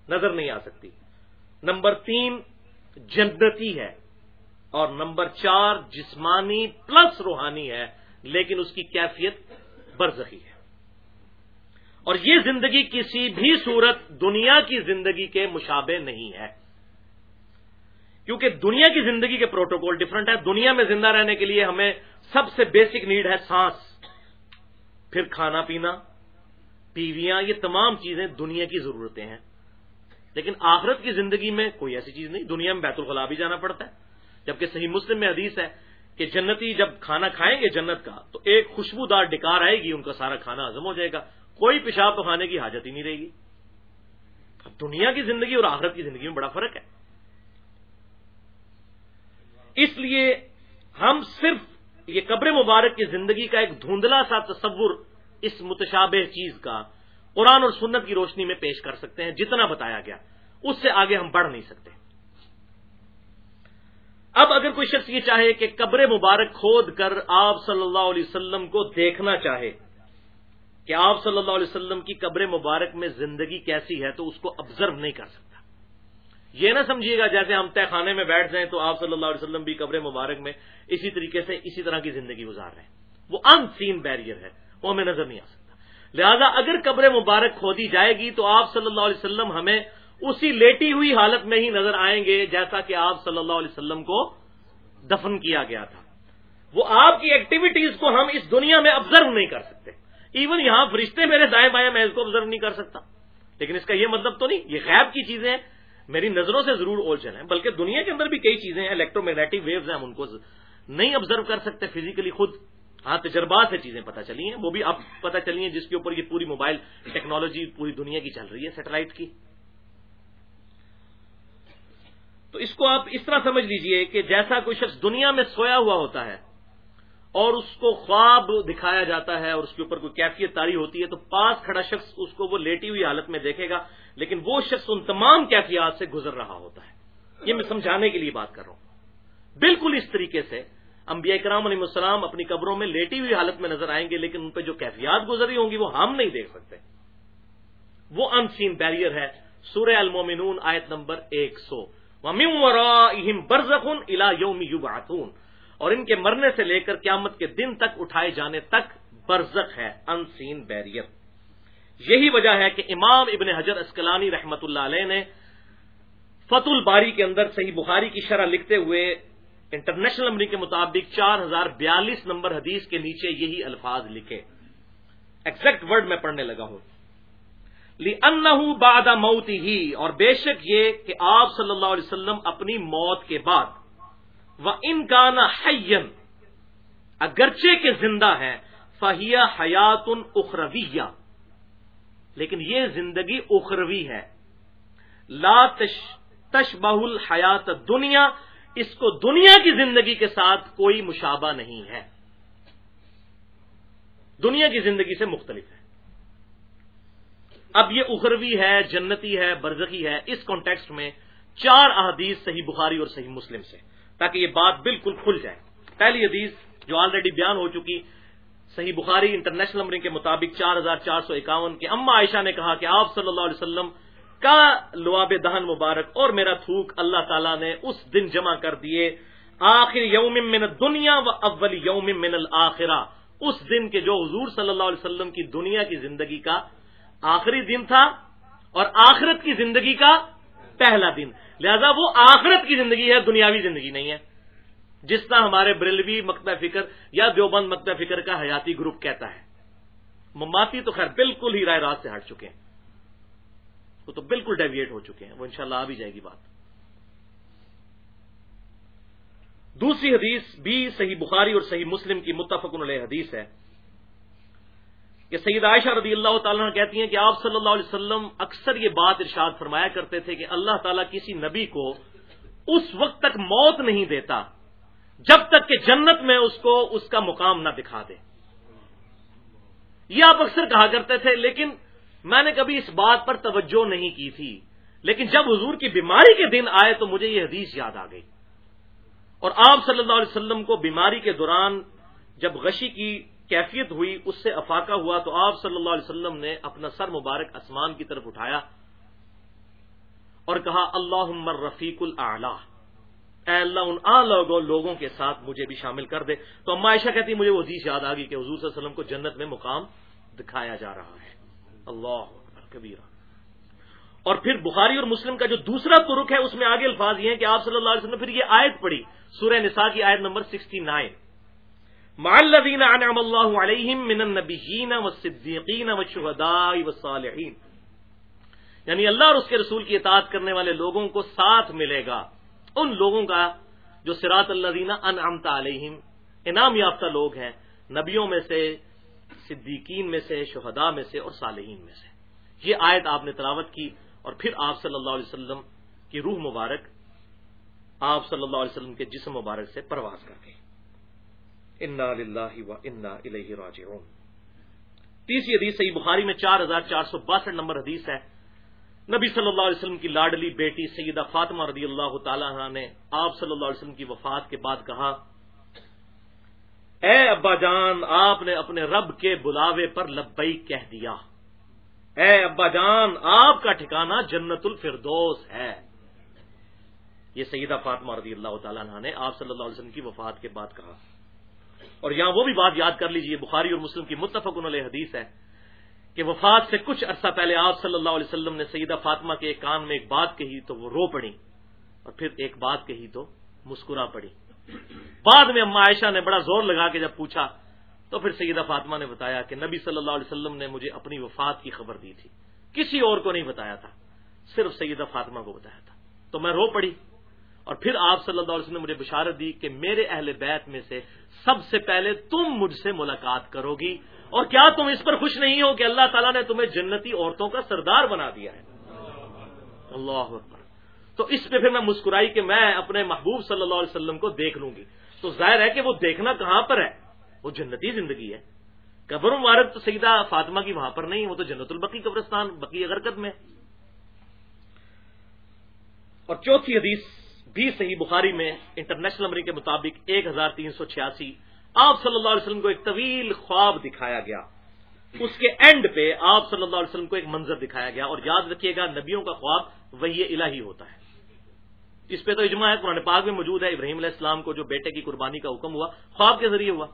نظر نہیں آ سکتی۔ نمبر تین، جنتی ہے۔ اور نمبر چار، جسمانی پلس روحانی ہے۔ لیکن اس کی کیفیت برزخی ہے۔ اور یہ زندگی کسی بھی صورت دنیا کی زندگی کے مشابے نہیں ہے۔ کیونکہ دنیا کی زندگی کے پروٹوکول ڈفرنٹ ہے۔ دنیا میں زندہ رہنے کے لیے ہمیں سب سے بیسک نیڈ ہے سانس۔ پھر کھانا پینا پیویاں یہ تمام چیزیں دنیا کی ضرورتیں ہیں۔ لیکن آخرت کی زندگی میں کوئی ایسی چیز نہیں۔ دنیا میں بیت الخلا بھی جانا پڑتا ہے۔ جبکہ صحیح مسلم میں حدیث ہے کہ جنتی جب کھانا کھائیں گے جنت کا، تو ایک خوشبودار ڈکار آئے گی، ان کا سارا کھانا ہزم ہو جائے گا۔ کوئی پیشاب پخانے کی حاجت ہی نہیں رہے گی۔ دنیا کی زندگی اور آخرت کی زندگی میں بڑا فرق ہے۔ اس لیے ہم صرف یہ قبر مبارک کی زندگی کا ایک دھندلا سا تصور اس متشابہ چیز کا قرآن اور سنت کی روشنی میں پیش کر سکتے ہیں، جتنا بتایا گیا۔ اس سے آگے ہم بڑھ نہیں سکتے۔ اب اگر کوئی شخص یہ چاہے کہ قبر مبارک کھود کر آپ صلی اللہ علیہ وسلم کو دیکھنا چاہے کہ آپ صلی اللہ علیہ وسلم کی قبر مبارک میں زندگی کیسی ہے تو اس کو آبزرو نہیں کر سکتا۔ یہ نہ سمجھیے گا جیسے ہم طے خانے میں بیٹھ جائیں تو آپ صلی اللہ علیہ وسلم بھی قبر مبارک میں اسی طریقے سے اسی طرح کی زندگی گزار رہے ہیں۔ وہ ان سین بیریئر ہے، وہ ہمیں نظر نہیں آ سکتا۔ لہذا اگر قبر مبارک کھودی جائے گی تو آپ صلی اللہ علیہ وسلم ہمیں اسی لیٹی ہوئی حالت میں ہی نظر آئیں گے جیسا کہ آپ صلی اللہ علیہ وسلم کو دفن کیا گیا تھا۔ وہ آپ کی ایکٹیویٹیز کو ہم اس دنیا میں آبزرو نہیں کر سکتے۔ ایون یہاں فرشتے میرے دائیں بائیں میں اس کو آبزرو نہیں کر سکتا۔ لیکن اس کا یہ مطلب تو نہیں، یہ غیب کی چیزیں ہیں۔ میری نظروں سے ضرور اولجھن ہے بلکہ دنیا کے اندر بھی کئی چیزیں ہیں الیکٹرو میگنیٹک ویوز ہیں، ہم ان کو نہیں آبزرو کر سکتے فزیکلی خود۔ ہاں تجربات سے چیزیں پتہ چلی ہیں، وہ بھی اب پتہ چلی ہیں، جس کے اوپر یہ پوری موبائل ٹیکنالوجی پوری دنیا کی چل رہی ہے سیٹلائٹ کی۔ تو اس کو آپ اس طرح سمجھ لیجیے کہ جیسا کوئی شخص دنیا میں سویا ہوا ہوتا ہے اور اس کو خواب دکھایا جاتا ہے اور اس کے اوپر کوئی کیفیت تاری ہوتی ہے تو پاس کھڑا شخص اس کو وہ لیٹی ہوئی حالت میں دیکھے گا، لیکن وہ شخص ان تمام کیفیات سے گزر رہا ہوتا ہے۔ یہ میں سمجھانے کے لیے بات کر رہا ہوں۔ بالکل اس طریقے سے انبیاء کرام علیہ السلام اپنی قبروں میں لیٹی ہوئی حالت میں نظر آئیں گے، لیکن ان پہ جو کیفیات گزری ہوں گی وہ ہم نہیں دیکھ سکتے۔ وہ ان سین بیریئر ہے۔ سورہ المومنون آیت نمبر ایک سو۔ برزخن الا یوم یوبعثون اور ان کے مرنے سے لے کر قیامت کے دن تک اٹھائے جانے تک برزخ ہے ان سین بیریئر یہی وجہ ہے کہ امام ابن حجر اسکلانی رحمت اللہ علیہ نے فت الباری کے اندر صحیح بخاری کی شرح لکھتے ہوئے انٹرنیشنل نمبر کے مطابق چار ہزار بیالیس نمبر حدیث کے نیچے یہی الفاظ لکھے۔ ایکزیکٹ ورڈ میں پڑھنے لگا ہوں۔ لی ان باد موتی ہی اور بے شک یہ کہ آپ صلی اللہ علیہ وسلم اپنی موت کے بعد وہ ان کا نا اگرچہ کے زندہ ہے فہیا حیات اخرویہ لیکن یہ زندگی اخروی ہے۔ لا تش تش بہل حیات دنیا اس کو دنیا کی زندگی کے ساتھ کوئی مشابہ نہیں ہے۔ دنیا کی زندگی سے مختلف ہے۔ اب یہ اخروی ہے، جنتی ہے، برزخی ہے، اس کانٹیکسٹ میں چار احادیث صحیح بخاری اور صحیح مسلم سے، تاکہ یہ بات بالکل کھل جائے۔ پہلی حدیث جو آلریڈی بیان ہو چکی، صحیح بخاری انٹرنیشنل نمبرنگ کے مطابق چار ہزار چار سو اکاون کے۔ اما عائشہ نے کہا کہ آپ صلی اللہ علیہ وسلم کا لواب دہن مبارک اور میرا تھوک اللہ تعالیٰ نے اس دن جمع کر دیے۔ آخر یوم من دنیا و اول یوم من الآخرہ۔ اس دن کے جو حضور صلی اللہ علیہ وسلم کی دنیا کی زندگی کا آخری دن تھا اور آخرت کی زندگی کا پہلا دن۔ لہذا وہ آخرت کی زندگی ہے، دنیاوی زندگی نہیں ہے۔ جس طرح ہمارے بریلوی مکتہ فکر یا دیوبند مکتہ فکر کا حیاتی گروپ کہتا ہے، مماتی تو خیر بالکل ہی رائے رات سے ہٹ چکے ہیں۔ وہ تو بالکل ڈیویٹ ہو چکے ہیں۔ وہ انشاءاللہ آ بھی جائے گی بات۔ دوسری حدیث بھی صحیح بخاری اور صحیح مسلم کی متفق علیہ حدیث ہے۔ کہ سید عائشہ رضی اللہ تعالیٰ کہتی ہیں کہ آپ صلی اللہ علیہ وسلم اکثر یہ بات ارشاد فرمایا کرتے تھے کہ اللہ تعالیٰ کسی نبی کو اس وقت تک موت نہیں دیتا، جب تک کہ جنت میں اس کو اس کا مقام نہ دکھا دے۔ یہ آپ اکثر کہا کرتے تھے، لیکن میں نے کبھی اس بات پر توجہ نہیں کی تھی۔ لیکن جب حضور کی بیماری کے دن آئے تو مجھے یہ حدیث یاد آ گئی۔ اور آپ صلی اللہ علیہ وسلم کو بیماری کے دوران جب غشی کی کیفیت ہوئی، اس سے افاقہ ہوا تو آپ صلی اللہ علیہ وسلم نے اپنا سر مبارک اسمان کی طرف اٹھایا اور کہا اللہ عمر رفیق اے اللہ، ان آ لوگوں لوگوں کے ساتھ مجھے بھی شامل کر دے۔ تو اما عائشہ کہتی، مجھے وہ حدیث یاد آ گئی کہ حضور صلی اللہ علیہ وسلم کو جنت میں مقام دکھایا جا رہا ہے۔ اللہ کبیرہ۔ اور پھر بخاری اور مسلم کا جو دوسرا ترک ہے، اس میں آگے الفاظ یہ ہیں کہ آپ صلی اللہ علیہ وسلم نے پھر یہ آیت پڑھی، سورہ نساء کی آیت نمبر سکسٹی نائن۔ معلین انعم اللہ علیہم من النبیین والصدیقین والشہداء والصالحین یعنی اللہ اور اس کے رسول کی اطاعت کرنے والے لوگوں کو ساتھ ملے گا. ان لوگوں کا جو سراط اللہ انعمت علیہم انعام یافتہ لوگ ہیں، نبیوں میں سے، صدیقین میں سے، شہداء میں سے اور صالحین میں سے. یہ آیت آپ نے تلاوت کی اور پھر آپ صلی اللہ علیہ وسلم کی روح مبارک آپ صلی اللہ علیہ وسلم کے جسم مبارک سے پرواز کر گئی انا و انا الہ راجعون۔ تیسری حدیث صحیح بخاری میں چار ہزار چار سو باسٹھ نمبر حدیث ہے۔ نبی صلی اللہ علیہ وسلم کی لاڈلی بیٹی سیدہ فاطمہ رضی اللہ تعالی عنہ نے آپ صلی اللہ علیہ وسلم کی وفات کے بعد کہا، اے ابا جان، آپ نے اپنے رب کے بلاوے پر لبئی کہہ دیا۔ اے ابا جان، آپ کا ٹھکانہ جنت الفردوس ہے۔ یہ سیدہ فاطمہ رضی اللہ تعالیٰ عنہ نے آپ صلی اللہ علیہ وسلم کی وفات کے بعد کہا۔ اور یہاں وہ بھی بات یاد کر لیجیے، بخاری اور مسلم کی متفق علیہ حدیث ہے کہ وفات سے کچھ عرصہ پہلے آپ صلی اللہ علیہ وسلم نے سیدہ فاطمہ کے ایک کان میں ایک بات کہی تو وہ رو پڑی اور پھر ایک بات کہی تو مسکرا پڑی۔ بعد میں اما عائشہ نے بڑا زور لگا کے جب پوچھا تو پھر سیدہ فاطمہ نے بتایا کہ نبی صلی اللہ علیہ وسلم نے مجھے اپنی وفات کی خبر دی تھی۔ کسی اور کو نہیں بتایا تھا، صرف سیدہ فاطمہ کو بتایا تھا۔ تو میں رو پڑی۔ اور پھر آپ صلی اللہ علیہ وسلم نے مجھے بشارت دی کہ میرے اہل بیت میں سے سب سے پہلے تم مجھ سے ملاقات کرو گی اور کیا تم اس پر خوش نہیں ہو کہ اللہ تعالیٰ نے تمہیں جنتی عورتوں کا سردار بنا دیا ہے؟ اللہ تو اس پہ پھر میں مسکرائی کہ میں اپنے محبوب صلی اللہ علیہ وسلم کو دیکھ لوں گی۔ تو ظاہر ہے کہ وہ دیکھنا کہاں پر ہے؟ وہ جنتی زندگی ہے۔ قبر مبارک تو سیدہ فاطمہ کی وہاں پر نہیں، وہ تو جنت البقی قبرستان، بقی اگرکت میں۔ اور چوتھی حدیث بھی صحیح بخاری میں انٹرنیشنل نمبر کے مطابق ایک ہزار تین سو چھیاسی آپ صلی اللہ علیہ وسلم کو ایک طویل خواب دکھایا گیا۔ اس کے اینڈ پہ آپ صلی اللہ علیہ وسلم کو ایک منظر دکھایا گیا اور یاد رکھیے گا، نبیوں کا خواب وہی الہی ہوتا ہے۔ اس پہ تو اجماع ہے، قرآن پاک میں موجود ہے، ابراہیم علیہ السلام کو جو بیٹے کی قربانی کا حکم ہوا، خواب کے ذریعے ہوا۔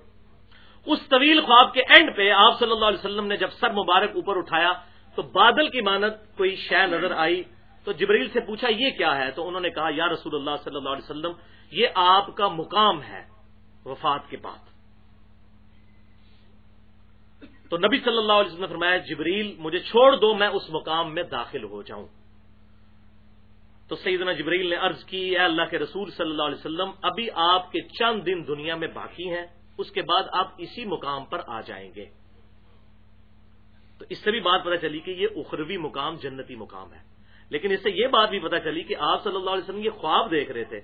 اس طویل خواب کے اینڈ پہ آپ صلی اللہ علیہ وسلم نے جب سر مبارک اوپر اٹھایا تو بادل کی مانت کوئی شے نظر آئی۔ تو جبریل سے پوچھا یہ کیا ہے؟ تو انہوں نے کہا، یا رسول اللہ صلی اللہ علیہ وسلم، یہ آپ کا مقام ہے وفات کے بعد۔ تو نبی صلی اللہ علیہ وسلم نے فرمایا، جبریل، مجھے چھوڑ دو، میں اس مقام میں داخل ہو جاؤں۔ تو سیدنا جبریل نے عرض کی، اے اللہ کے رسول صلی اللہ علیہ وسلم، ابھی آپ کے چند دن دنیا میں باقی ہیں، اس کے بعد آپ اسی مقام پر آ جائیں گے۔ تو اس سے بھی بات پتہ چلی کہ یہ اخروی مقام جنتی مقام ہے۔ لیکن اس سے یہ بات بھی پتہ چلی کہ آپ صلی اللہ علیہ وسلم یہ خواب دیکھ رہے تھے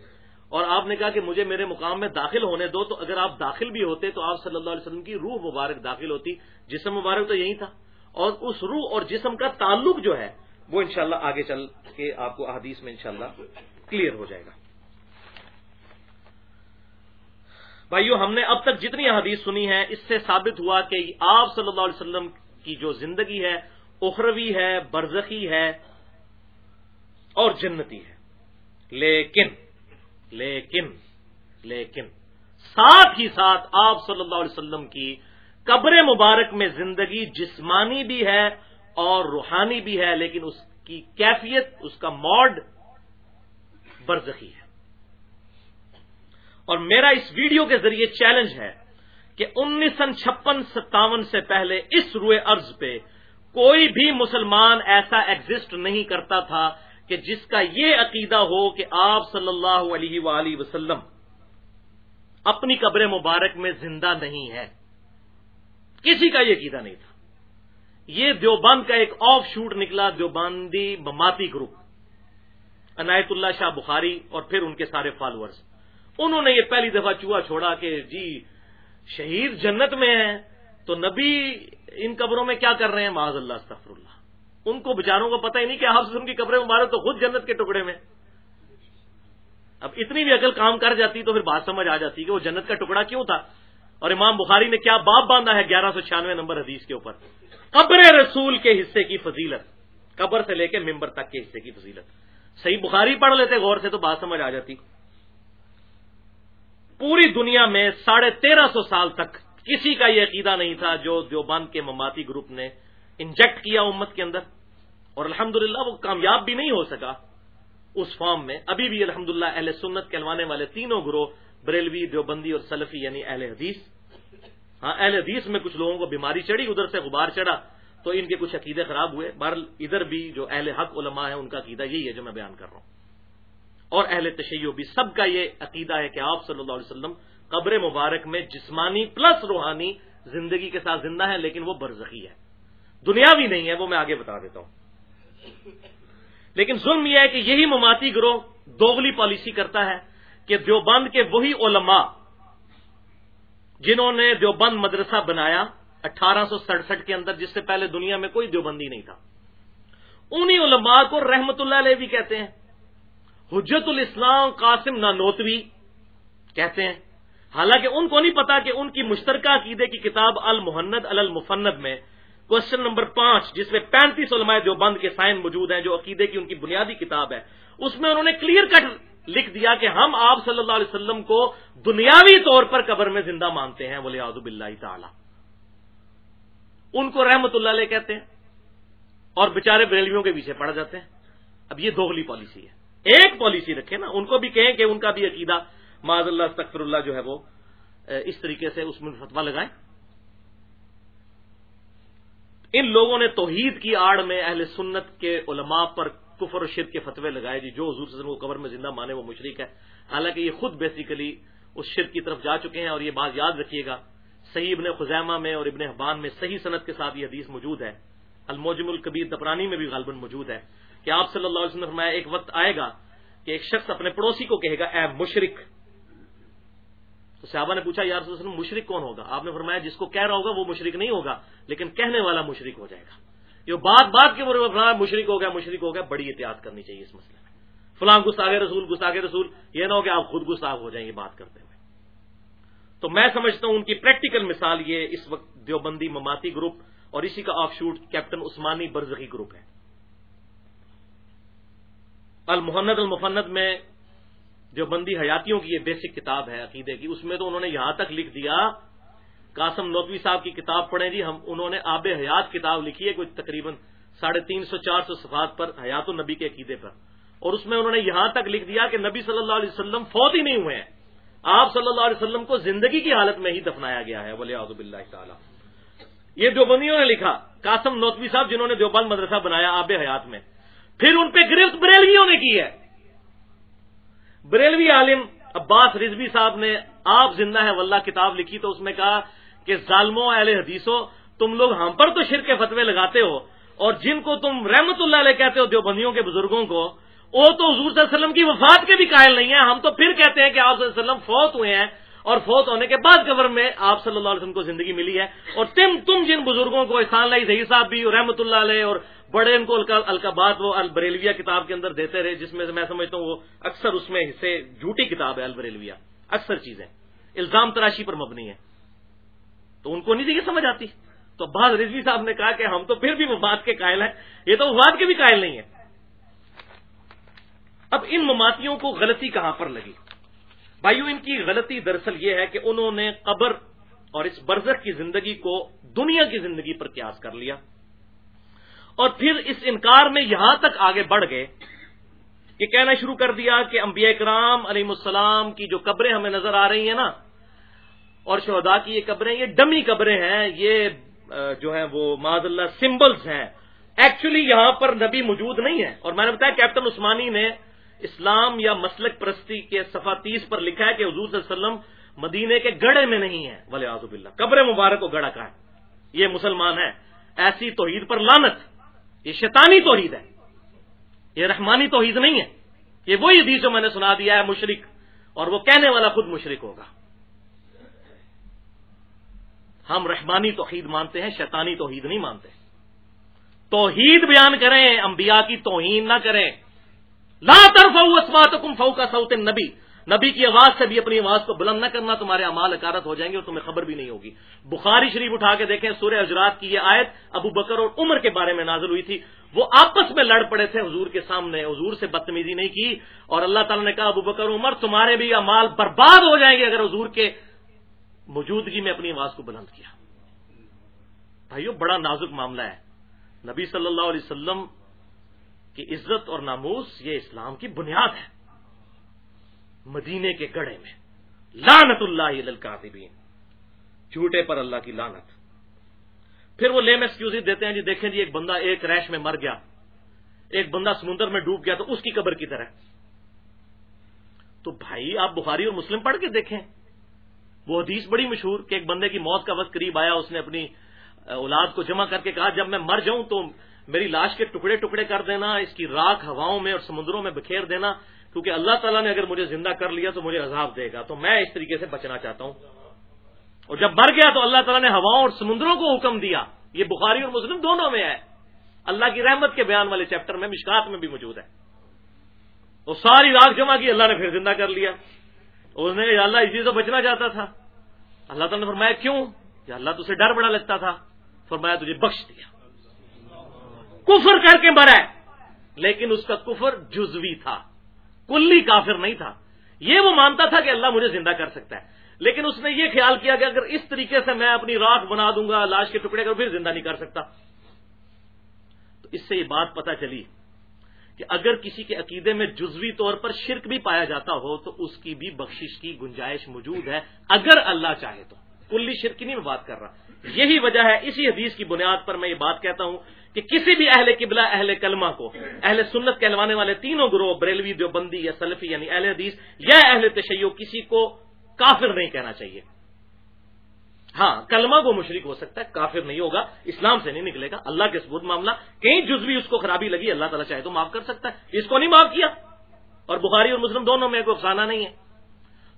اور آپ نے کہا کہ مجھے میرے مقام میں داخل ہونے دو تو اگر آپ داخل بھی ہوتے تو آپ صلی اللہ علیہ وسلم کی روح مبارک داخل ہوتی جسم مبارک تو یہی تھا اور اس روح اور جسم کا تعلق جو ہے وہ انشاءاللہ آگے چل کے آپ کو احادیث میں انشاءاللہ کلیئر ہو جائے گا۔ بھائیو، ہم نے اب تک جتنی حدیث سنی ہے اس سے ثابت ہوا کہ آپ صلی اللہ علیہ وسلم کی جو زندگی ہے، اخروی ہے، برزخی ہے اور جنتی ہے۔ لیکن لیکن لیکن، ساتھ ہی ساتھ آپ صلی اللہ علیہ وسلم کی قبر مبارک میں زندگی جسمانی بھی ہے اور روحانی بھی ہے، لیکن اس کی کیفیت، اس کا موڈ برزخی ہے۔ اور میرا اس ویڈیو کے ذریعے چیلنج ہے کہ انیس سن چھپن، ستاون سے پہلے اس روئے ارض پہ کوئی بھی مسلمان ایسا ایگزٹ نہیں کرتا تھا کہ جس کا یہ عقیدہ ہو کہ آپ صلی اللہ علیہ وآلہ وسلم اپنی قبر مبارک میں زندہ نہیں ہے، کسی کا یہ عقیدہ نہیں تھا۔ یہ دیوبند کا ایک آف شوٹ نکلا، دیوبندی بماتی گروپ، عنایت اللہ شاہ بخاری اور پھر ان کے سارے فالوورز انہوں نے یہ پہلی دفعہ چوہا چھوڑا کہ جی شہید جنت میں ہیں، تو نبی ان قبروں میں کیا کر رہے ہیں؟ معاذ اللہ استفر اللہ۔ ان کو بچاروں کو پتہ ہی نہیں کہ آپ ان کی قبریں مبارک تو خود جنت کے ٹکڑے میں۔ اب اتنی بھی عقل کام کر جاتی تو پھر بات سمجھ آ جاتی کہ وہ جنت کا ٹکڑا کیوں تھا؟ اور امام بخاری نے کیا باپ باندھا ہے گیارہ سو چھیانوے نمبر حدیث کے اوپر؟ قبر رسول کے حصے کی فضیلت۔ قبر سے لے کے ممبر تک کے حصے کی فضیلت۔ صحیح بخاری پڑھ لیتے غور سے تو بات سمجھ آ جاتی۔ پوری دنیا میں ساڑھے تیرہ سو سال تک کسی کا یہ عقیدہ نہیں تھا جو دیوبند کے مماتی گروپ نے انجیکٹ کیا امت کے اندر۔ اور الحمدللہ وہ کامیاب بھی نہیں ہو سکا۔ اس فارم میں ابھی بھی الحمدللہ اہل سنت کہلوانے والے تینوں گروہ، بریلوی، دیوبندی اور سلفی یعنی اہل حدیث۔ ہاں اہل حدیث میں کچھ لوگوں کو بیماری چڑھی، ادھر سے غبار چڑھا۔ تو ان کے کچھ عقیدے خراب ہوئے۔ بہرحال ادھر بھی جو اہل حق علماء ہیں، ان کا عقیدہ یہی ہے جو میں بیان کر رہا ہوں۔ اور اہل تشیع بھی سب کا یہ عقیدہ ہے کہ آپ صلی اللہ علیہ وسلم قبر مبارک میں جسمانی پلس روحانی زندگی کے ساتھ زندہ ہے لیکن وہ برزخی ہے۔ دنیاوی نہیں ہے، وہ میں آگے بتا دیتا ہوں۔ لیکن ظلم یہ ہے کہ یہی مماتی گروہ دوگلی پالیسی کرتا ہے کہ دیوبند کے وہی علماء جنہوں نے دیوبند مدرسہ بنایا اٹھارہ سو سڑسٹھ کے اندر، جس سے پہلے دنیا میں کوئی دیوبندی نہیں تھا۔ انہی علماء کو رحمت اللہ علیہ بھی کہتے ہیں۔ حجت الاسلام قاسم نانوتوی کہتے ہیں۔ حالانکہ ان کو نہیں پتا کہ ان کی مشترکہ عقیدے کی کتاب المحند المفند میں کوشچن نمبر پانچ، جس میں پینتیس علماء جو بند کے سائن موجود ہیں، جو عقیدے کی ان کی بنیادی کتاب ہے، اس میں انہوں نے کلیئر کٹ لکھ دیا کہ ہم آپ صلی اللہ علیہ وسلم کو دنیاوی طور پر قبر میں زندہ مانتے ہیں بولے آزب اللہ تعالی۔ ان کو رحمت اللہ علیہ کہتے ہیں، اور بےچارے بریلویوں کے پیچھے پڑ جاتے ہیں۔ اب یہ دوگلی پالیسی ہے۔ ایک پالیسی رکھے نا، ان کو بھی کہیں کہ ان کا بھی عقیدہ معذ اللہ تخر اللہ جو ہے وہ، اس طریقے سے اس میں فتوا لگائیں۔ ان لوگوں نے توحید کی آڑ میں اہل سنت کے علماء پر کفر و شرک کے فتوے لگائے جی جو حضور کو قبر میں زندہ مانے وہ مشرق ہے حالانکہ یہ خود بیسیکلی اس شرک کی طرف جا چکے ہیں اور یہ بات یاد رکھیے گا، صحیح ابن خزیمہ میں اور ابن حبان میں صحیح صنعت کے ساتھ یہ حدیث موجود ہے۔ الموجم القبیر دپرانی میں بھی غالباً موجود ہے۔ کہ آپ صلی اللہ علیہ وسلم فرمایا، ایک وقت آئے گا کہ ایک شخص اپنے پڑوسی کو کہے گا، اے مشرق تو صحابہ نے پوچھا یار وسلم مشرق کون ہوگا؟ آپ نے فرمایا، جس کو کہہ رہا ہوگا، وہ مشرق نہیں ہوگا، لیکن کہنے والا مشرق ہو جائے گا۔ یہ بات بات کے فرمایا مشرق ہو گیا مشرق ہو گیا، بڑی احتیاط کرنی چاہیے اس مسئلے میں۔ فلاں گستاخ رسول گستاخ رسول، یہ نہ ہو کہ آپ خود گستاخ ہو جائیں گے بات کرتے ہوئے۔ تو میں سمجھتا ہوں، ان کی پریکٹیکل مثال یہ اس وقت دیوبندی مماتی گروپ اور اسی کا offshoot captain Usmani Barzakhi group ہے۔ المحنت المفنت میں جو بندی حیاتیوں کی یہ بیسک کتاب ہے، عقیدے کی، اس میں تو انہوں نے یہاں تک لکھ دیا، قاسم نوتوی صاحب کی کتاب پڑھیں جی ہم، انہوں نے آب حیات کتاب لکھی ہے، کوئی تقریباً ساڑھے تین سو چار سو صفحات پر حیات النبی کے عقیدے پر۔ اور اس میں انہوں نے یہاں تک لکھ دیا کہ نبی صلی اللہ علیہ وسلم فوت ہی نہیں ہوئے ہیں۔ آپ صلی اللہ علیہ وسلم کو زندگی کی حالت میں ہی دفنایا گیا ہے ولی آزب اللہ تعالیٰ۔ یہ دیوبندیوں نے لکھا، قاسم نوتوی صاحب جنہوں نے دیوبند مدرسہ بنایا آب حیات میں، پھر ان پہ گرفت بریلویوں نے کی ہے۔ بریلوی عالم عباس رضوی صاحب نے آپ زندہ ہے واللہ کتاب لکھی تو اس میں کہا کہ ظالموں، اہل حدیثوں، تم لوگ ہم پر تو شرک فتوے لگاتے ہو اور جن کو تم رحمت اللہ علیہ کہتے ہو، دیوبندیوں کے بزرگوں کو، وہ تو حضور صلی اللہ علیہ وسلم کی وفات کے بھی قائل نہیں ہیں۔ ہم تو پھر کہتے ہیں کہ آپ صلی اللہ علیہ وسلم فوت ہوئے ہیں اور فوت ہونے کے بعد قبر میں آپ صلی اللہ علیہ وسلم کو زندگی ملی ہے۔ اور تم تم جن بزرگوں کو احسان لائی ذہی صاحب بھی رحمت اللہ علیہ اور بڑے ان کو القابات وہ البریلویا کتاب کے اندر دیتے رہے، جس میں سے میں سمجھتا ہوں وہ اکثر اس میں حصے جھوٹی کتاب ہے البریلویا، اکثر چیزیں۔ الزام تراشی پر مبنی ہے۔ تو ان کو نہیں یہ سمجھ آتی۔ تو بعض رضوی صاحب نے کہا کہ ہم تو پھر بھی وفات کے قائل ہیں، یہ تو وفات کے بھی قائل نہیں ہے۔ اب ان مماتیوں کو غلطی کہاں پر لگی؟ بھائیو، ان کی غلطی دراصل یہ ہے کہ انہوں نے قبر اور اس برزخ کی زندگی کو دنیا کی زندگی پر قیاس کر لیا۔ اور پھر اس انکار میں یہاں تک آگے بڑھ گئے یہ کہنا شروع کر دیا کہ انبیاء کرام علیہ السلام کی جو قبریں ہمیں نظر آ رہی ہیں نا، اور شہدا کی یہ قبریں، یہ ڈمی قبریں ہیں، یہ جو ہے وہ معذ اللہ سمبلز ہیں۔ ایکچولی یہاں پر نبی موجود نہیں ہے اور میں نے بتایا کیپٹن عثمانی نے اسلام یا مسلک پرستی کے صفحہ تیس پر لکھا ہے کہ حضور صلی اللہ علیہ وسلم مدینے کے گڑھے میں نہیں ہے ولی آزب اللہ قبر مبارک کو گڑا کا ہے۔ یہ مسلمان ہے ایسی توحید پر لانت یہ شیطانی توحید ہے۔ یہ رحمانی توحید نہیں ہے۔ یہ وہی حدیث جو میں نے سنا دیا ہے مشرق اور وہ کہنے والا خود مشرق ہوگا۔ ہم رحمانی توحید مانتے ہیں، شیطانی توحید نہیں مانتے۔ توحید بیان کریں، انبیاء کی توہین نہ کریں۔ لا طرف اسمات فو کا سعود نبی کی آواز سے بھی اپنی آواز کو بلند نہ کرنا تمہارے امال اکارت ہو جائیں گے اور تمہیں خبر بھی نہیں ہوگی۔ بخاری شریف اٹھا کے دیکھیں، سورہ حضرات کی یہ آیت ابو بکر اور عمر کے بارے میں نازل ہوئی تھی۔ وہ آپس میں لڑ پڑے تھے، حضور کے سامنے، حضور سے بدتمیزی نہیں کی۔ اور اللہ تعالیٰ نے کہا، ابو بکر، عمر، تمہارے بھی امال برباد ہو جائیں گے اگر حضور کے موجودگی میں اپنی آواز کو بلند کیا۔ بھائیو، بڑا نازک معاملہ ہے۔ نبی صلی اللہ علیہ وسلم کی عزت اور ناموس، یہ اسلام کی بنیاد ہے۔ مدینے کے گڑھے میں۔ لانت اللہ الکاذبین۔ جھوٹے پر اللہ کی لانت پھر وہ لیم ایکسکیوز دیتے ہیں جی دیکھیں جی ایک بندہ ایک ریش میں مر گیا۔ ایک بندہ سمندر میں ڈوب گیا تو اس کی قبر کی طرح۔ تو بھائی، آپ بخاری اور مسلم پڑھ کے دیکھیں۔ وہ حدیث بڑی مشہور کہ ایک بندے کی موت کا وقت قریب آیا، اس نے اپنی اولاد کو جمع کر کے کہا، جب میں مر جاؤں تو میری لاش کے ٹکڑے ٹکڑے کر دینا، اس کی راکھ ہواؤں میں اور سمندروں میں بکھیر دینا۔ کیونکہ اللہ تعالیٰ نے اگر مجھے زندہ کر لیا تو مجھے عذاب دے گا تو میں اس طریقے سے بچنا چاہتا ہوں۔ اور جب مر گیا تو اللہ تعالیٰ نے ہواؤں اور سمندروں کو حکم دیا۔ یہ بخاری اور مسلم دونوں میں ہے۔ اللہ کی رحمت کے بیان والے چیپٹر میں، مشکات میں بھی موجود ہے۔ وہ ساری راک جمع کی اللہ نے پھر زندہ کر لیا۔ اس نے اللہ اسی سے بچنا چاہتا تھا۔ اللہ تعالیٰ نے فرمایا، کیوں؟ کہ اللہ، تجھے ڈر بڑا لگتا تھا۔ فرمایا، تجھے بخش دیا۔ کفر کر کے مرا لیکن اس کا کفر جزوی تھا۔ کلی کافر نہیں تھا۔ یہ وہ مانتا تھا کہ اللہ مجھے زندہ کر سکتا ہے۔ لیکن اس نے یہ خیال کیا کہ اگر اس طریقے سے میں اپنی راک بنا دوں گا، لاش کے ٹکڑے کر پھر زندہ نہیں کر سکتا۔ تو اس سے یہ بات پتا چلی کہ اگر کسی کے عقیدے میں جزوی طور پر شرک بھی پایا جاتا ہو، تو اس کی بھی بخشش کی گنجائش موجود ہے۔ اگر اللہ چاہے تو۔ کلی شرک نہیں میں بات کر رہا۔ یہی وجہ ہے، اسی حدیث کی بنیاد پر میں یہ بات کہتا ہوں کہ کسی بھی اہل قبلہ، اہل کلمہ کو، اہل سنت کہلوانے والے تینوں گروہ، بریلوی، دیوبندی یا سلفی یعنی اہل حدیث یا اہل تشیع، کسی کو کافر نہیں کہنا چاہیے۔ ہاں کلمہ کو مشرق ہو سکتا ہے، کافر نہیں ہوگا، اسلام سے نہیں نکلے گا، اللہ کے ثبوت معاملہ، کہیں جزوی اس کو خرابی لگی، اللہ تعالیٰ چاہے تو معاف کر سکتا ہے، اس کو نہیں معاف کیا۔ اور بخاری اور مسلم دونوں میں کوئی افسانہ نہیں ہے۔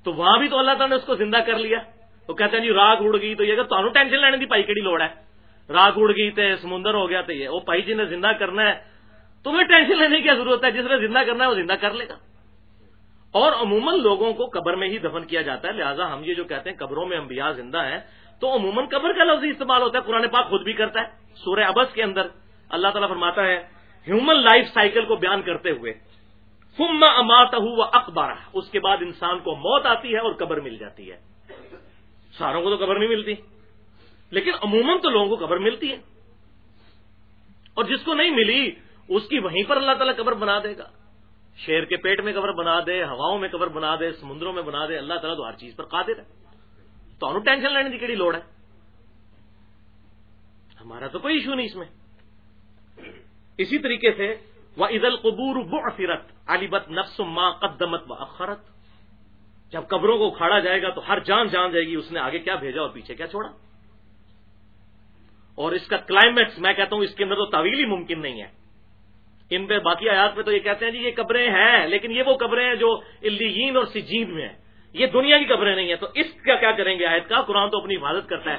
تو وہاں بھی تو اللہ تعالیٰ نے اس کو زندہ کر لیا۔ تو کہتے ہیں جی راگ اڑ گئی تو یہ کہ ٹینشن لینے کی پائی کہڑی لوڑ ہے۔ راگ اڑ گئی تو سمندر ہو گیا تو یہ وہ پائی جی نے زندہ کرنا ہے، تمہیں ٹینشن لینے کی ضرورت ہے؟ جس نے زندہ کرنا ہے، وہ زندہ کر لے گا۔ اور عموماً لوگوں کو قبر میں ہی دفن کیا جاتا ہے، لہٰذا ہم یہ جو کہتے ہیں قبروں میں انبیاء زندہ ہیں، تو عموماً قبر کا لفظ استعمال ہوتا ہے، قرآن پاک خود بھی کرتا ہے، سورہ ابس کے اندر اللہ تعالیٰ فرماتا ہے ہیومن لائف سائیکل کو بیان کرتے ہوئے فم امات ہوا اخبار اس کے بعد انسان کو موت آتی ہے اور قبر مل جاتی ہے۔ ساروں کو تو قبر نہیں ملتی۔ لیکن عموماً تو لوگوں کو قبر ملتی ہے۔ اور جس کو نہیں ملی، اس کی وہیں پر اللہ تعالیٰ قبر بنا دے گا۔ شیر کے پیٹ میں قبر بنا دے، ہواؤں میں قبر بنا دے، سمندروں میں بنا دے، اللہ تعالیٰ تو ہر چیز پر قادر ہے۔ تو انہوں ٹینشن لینے کی کہڑی لوڑ ہے؟ ہمارا تو کوئی ایشو نہیں اس میں۔ اسی طریقے سے وہ عید القبور بفرت علیبت نفس ماں قدمت و اخرت جب قبروں کو اکھاڑا جائے گا تو ہر جان جان جائے گی، اس نے آگے کیا بھیجا اور پیچھے کیا چھوڑا؟ اور اس کا کلائمیکس میں کہتا ہوں اس کے اندر تو طویل ہی ممکن نہیں ہے۔ ان پہ باقی آیات میں تو یہ کہتے ہیں جی یہ قبریں ہیں، لیکن یہ وہ قبریں ہیں جو الین اور سجین میں ہیں۔ یہ دنیا کی قبریں نہیں ہیں۔ تو اس کا کیا کریں گے آیت کا؟ قرآن تو اپنی حفاظت کرتا ہے۔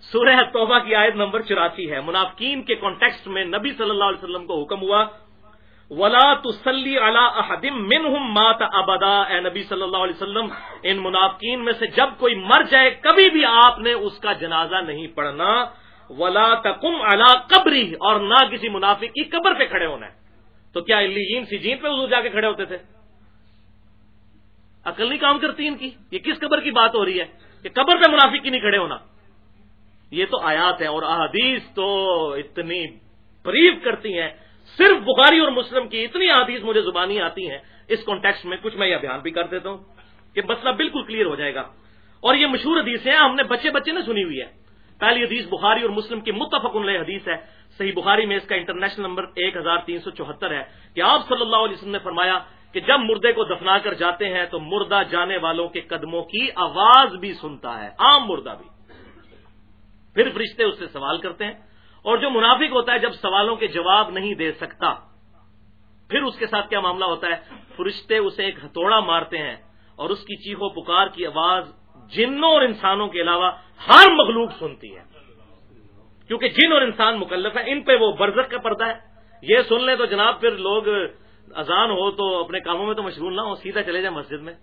سورہ توبہ کی آیت نمبر چوراسی ہے۔ منافقین کے کانٹیکسٹ میں نبی صلی اللہ علیہ وسلم کو حکم ہوا، ولا تسلی احدم منہم مات ابدا اے نبی صلی اللہ علیہ وسلم، ان منافقین میں سے جب کوئی مر جائے، کبھی بھی آپ نے اس کا جنازہ نہیں پڑھنا۔ ولا تکم اللہ قبری اور نہ کسی منافق کی قبر پہ کھڑے ہونا ہے۔ تو کیا علیین سی جین پہ حضور جا کے کھڑے ہوتے تھے؟ عقل نہیں کام کرتی ان کی؟ یہ کس قبر کی بات ہو رہی ہے؟ کہ قبر پہ منافق کی نہیں کھڑے ہونا۔ یہ تو آیات ہے اور احادیث تو اتنی بریف کرتی ہیں۔ صرف بخاری اور مسلم کی اتنی حدیث مجھے زبانی آتی ہیں۔ اس کانٹیکس میں کچھ میں یہ بیان بھی کر دیتا ہوں کہ مسئلہ بالکل کلیئر ہو جائے گا۔ اور یہ مشہور حدیث ہیں، ہم نے بچے بچے نے سنی ہوئی ہے۔ پہلی حدیث بخاری اور مسلم کی متفق علیہ حدیث ہے۔ صحیح بخاری میں اس کا انٹرنیشنل نمبر ایک ہزار تین سو چوہتر ہے کہ آپ صلی اللہ علیہ وسلم نے فرمایا کہ جب مردے کو دفنا کر جاتے ہیں تو مردہ جانے والوں کے قدموں کی آواز بھی سنتا ہے، عام مردہ بھی۔ پھر فرشتے اس سے سوال کرتے ہیں اور جو منافق ہوتا ہے جب سوالوں کے جواب نہیں دے سکتا، پھر اس کے ساتھ کیا معاملہ ہوتا ہے؟ فرشتے اسے ایک ہتھوڑا مارتے ہیں اور اس کی چیخو پکار کی آواز جنوں اور انسانوں کے علاوہ ہر مخلوق سنتی ہے۔ کیونکہ جن اور انسان مکلف ہیں، ان پہ وہ برزت کا پردہ ہے۔ یہ سن لیں تو جناب پھر لوگ اذان ہو تو اپنے کاموں میں تو مشغول نہ ہو سیدھا چلے جائیں مسجد میں۔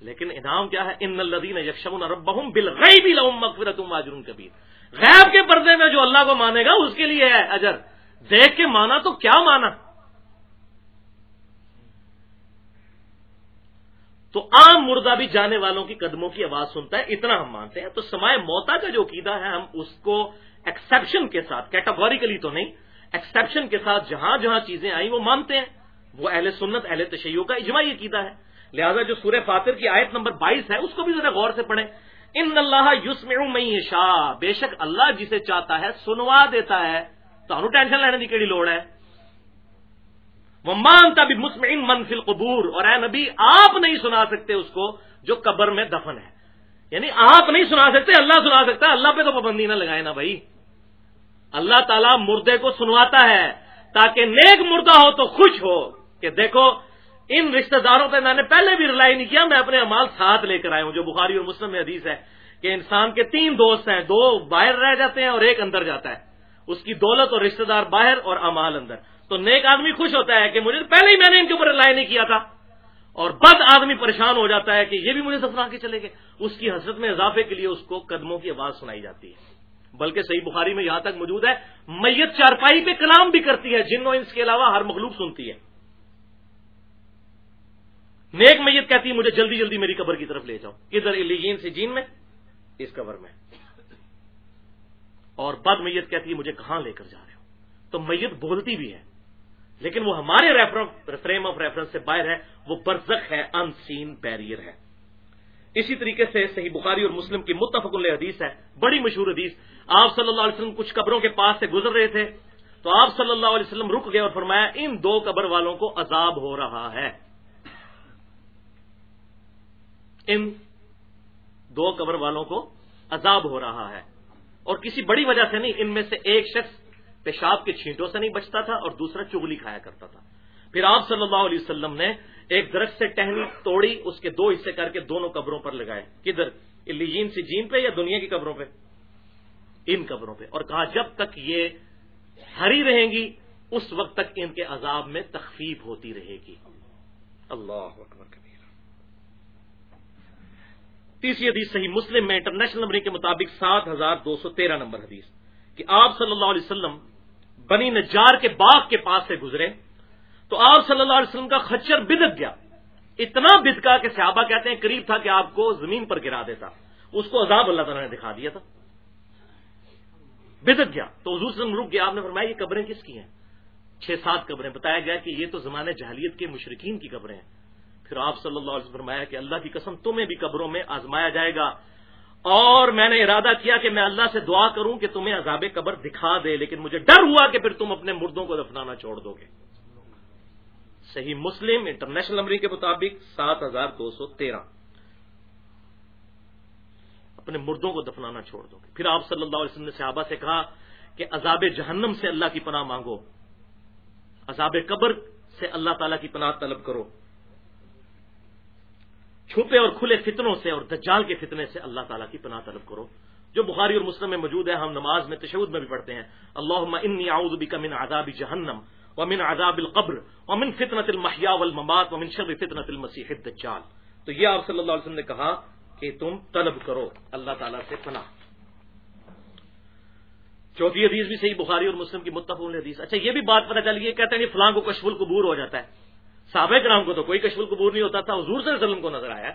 لیکن انعام کیا ہے؟ ان الدین یکشم ربہم بالغیب لهم مغفرۃ واجر کبیر۔ غیب کے پردے میں جو اللہ کو مانے گا، اس کے لیے ہے اجر۔ دیکھ کے مانا تو کیا مانا؟ تو عام مردہ بھی جانے والوں کی قدموں کی آواز سنتا ہے، اتنا ہم مانتے ہیں۔ تو سمائے موتا کا جو عقیدہ ہے، ہم اس کو ایکسپشن کے ساتھ کیٹاگوریکلی تو نہیں ایکسپشن کے ساتھ جہاں جہاں چیزیں آئیں، وہ مانتے ہیں۔ وہ اہل سنت، اہل تشیعوں کا اجماعی عقیدہ ہے۔ لہذا جو سورہ فاتر کی آیت نمبر بائیس ہے، اس کو بھی ذرا غور سے پڑھیں۔ ان اللہ یوسم میں شاہ بے شک اللہ جسے چاہتا ہے، سنوا دیتا ہے۔ تو ٹینشن لینے کی کہڑی لوڑ ہے؟ وہ مانتا بھی مسمعین منفل قبور اور اے نبی، آپ نہیں سنا سکتے اس کو جو قبر میں دفن ہے۔ یعنی آپ نہیں سنا سکتے، اللہ سنا سکتا ہے۔ اللہ پہ تو پابندی نہ لگائے نا بھائی۔ اللہ تعالیٰ مردے کو سنواتا ہے۔ تاکہ نیک مردہ ہو تو خوش ہو۔ کہ دیکھو، ان رشتہ داروں پہ میں نے پہلے بھی رلائی نہیں کیا، میں اپنے امال ساتھ لے کر آیا ہوں۔ جو بخاری اور مسلم میں حدیث ہے کہ انسان کے تین دوست ہیں۔ دو باہر رہ جاتے ہیں اور ایک اندر جاتا ہے۔ اس کی دولت اور رشتہ دار باہر اور امال اندر۔ تو نیک آدمی خوش ہوتا ہے کہ مجھے پہلے ہی میں نے ان کے اوپر رلائی نہیں کیا تھا۔ اور بد آدمی پریشان ہو جاتا ہے کہ یہ بھی مجھے سفنا کے چلے گئے۔ اس کی حسرت میں اضافے کے لیے اس کو قدموں کی آواز سنائی جاتی ہے۔ بلکہ صحیح بخاری میں یہاں تک موجود ہے، میت چارپائی پہ کلام بھی کرتی ہے، جن و انس کے علاوہ ہر مخلوق سنتی ہے۔ نیک میت کہتی ہے، مجھے جلدی جلدی میری قبر کی طرف لے جاؤ۔ ادھر الیگین سے جین میں، اس قبر میں۔ اور بد میت کہتی ہے، مجھے کہاں لے کر جا رہے ہو؟ تو میت بولتی بھی ہے۔ لیکن وہ ہمارے فریم آف ریفرنس سے باہر ہے، وہ برزخ ہے ان سین بیریئر ہے۔ اسی طریقے سے صحیح بخاری اور مسلم کی متفق اللہ حدیث ہے، بڑی مشہور حدیث۔ آپ صلی اللہ علیہ وسلم کچھ قبروں کے پاس سے گزر رہے تھے، تو آپ صلی اللہ علیہ وسلم رک گئے اور فرمایا، ان دو قبر والوں کو عذاب ہو رہا ہے۔ ان دو قبر والوں کو عذاب ہو رہا ہے۔ اور کسی بڑی وجہ سے نہیں، ان میں سے ایک شخص پیشاب کے چھینٹوں سے نہیں بچتا تھا اور دوسرا چگلی کھایا کرتا تھا۔ پھر آپ صلی اللہ علیہ وسلم نے ایک درخت سے ٹہنی توڑی، اس کے دو حصے کر کے دونوں قبروں پر لگائے۔ کدھر؟ لیجین سی جین پہ یا دنیا کی قبروں پہ؟ ان قبروں پہ۔ اور کہا، جب تک یہ ہری رہیں گی، اس وقت تک ان کے عذاب میں تخفیف ہوتی رہے گی۔ اللہ اکبر تیسری حدیث صحیح مسلم میں انٹرنیشنل نمبر کے مطابق سات ہزار دو سو تیرہ نمبر حدیث۔ کہ آپ صلی اللہ علیہ وسلم بنی نجار کے باغ کے پاس سے گزرے، تو آپ صلی اللہ علیہ وسلم کا خچر بدک گیا۔ اتنا بدکا کہ صحابہ کہتے ہیں، قریب تھا کہ آپ کو زمین پر گرا دیتا۔ اس کو عذاب اللہ تعالیٰ نے دکھا دیا تھا۔ بدک گیا۔ تو حضور وسلم رک گیا۔ آپ نے فرمایا، یہ قبریں کس کی ہیں؟ چھ سات قبریں۔ بتایا گیا کہ یہ تو زمانے جہلیت کے مشرقین کی قبریں ہیں۔ پھر آپ صلی اللہ علیہ وسلم فرمایا کہ اللہ کی قسم، تمہیں بھی قبروں میں آزمایا جائے گا۔ اور میں نے ارادہ کیا کہ میں اللہ سے دعا کروں کہ تمہیں عذاب قبر دکھا دے، لیکن مجھے ڈر ہوا کہ پھر تم اپنے مردوں کو دفنانا چھوڑ دو گے۔ صحیح مسلم انٹرنیشنل نمبر کے مطابق سات ہزار دو سو تیرہ۔ اپنے مردوں کو دفنانا چھوڑ دو گے۔ پھر آپ صلی اللہ علیہ وسلم نے صحابہ سے کہا کہ عذاب جہنم سے اللہ کی پناہ مانگو۔ عذاب قبر سے اللہ تعالی کی پناہ طلب کرو۔ چھپے اور کھلے فتنوں سے اور دجال کے فتنے سے اللہ تعالیٰ کی پناہ طلب کرو۔ جو بخاری اور مسلم میں موجود ہے، ہم نماز میں تشود میں بھی پڑھتے ہیں۔ اللہ انی اعوذ بک من عذاب جہنم ومن عذاب القبر ومن فطنت المحیا والممات ومن شر فطنت المسیح الدجال۔ تو یہ آپ صلی اللہ علیہ وسلم نے کہا کہ تم طلب کرو، اللہ تعالیٰ سے پناہ۔ چوتھی حدیث بھی صحیح بخاری اور مسلم کی متفق حدیث۔ اچھا یہ بھی بات پتہ چلی ہے، کہتے ہیں کہ فلاں کو کشف القبور ہو جاتا ہے۔ سابق کرام کو تو کوئی کشف القبور نہیں ہوتا تھا، حضور صلی اللہ علیہ وسلم کو نظر آیا۔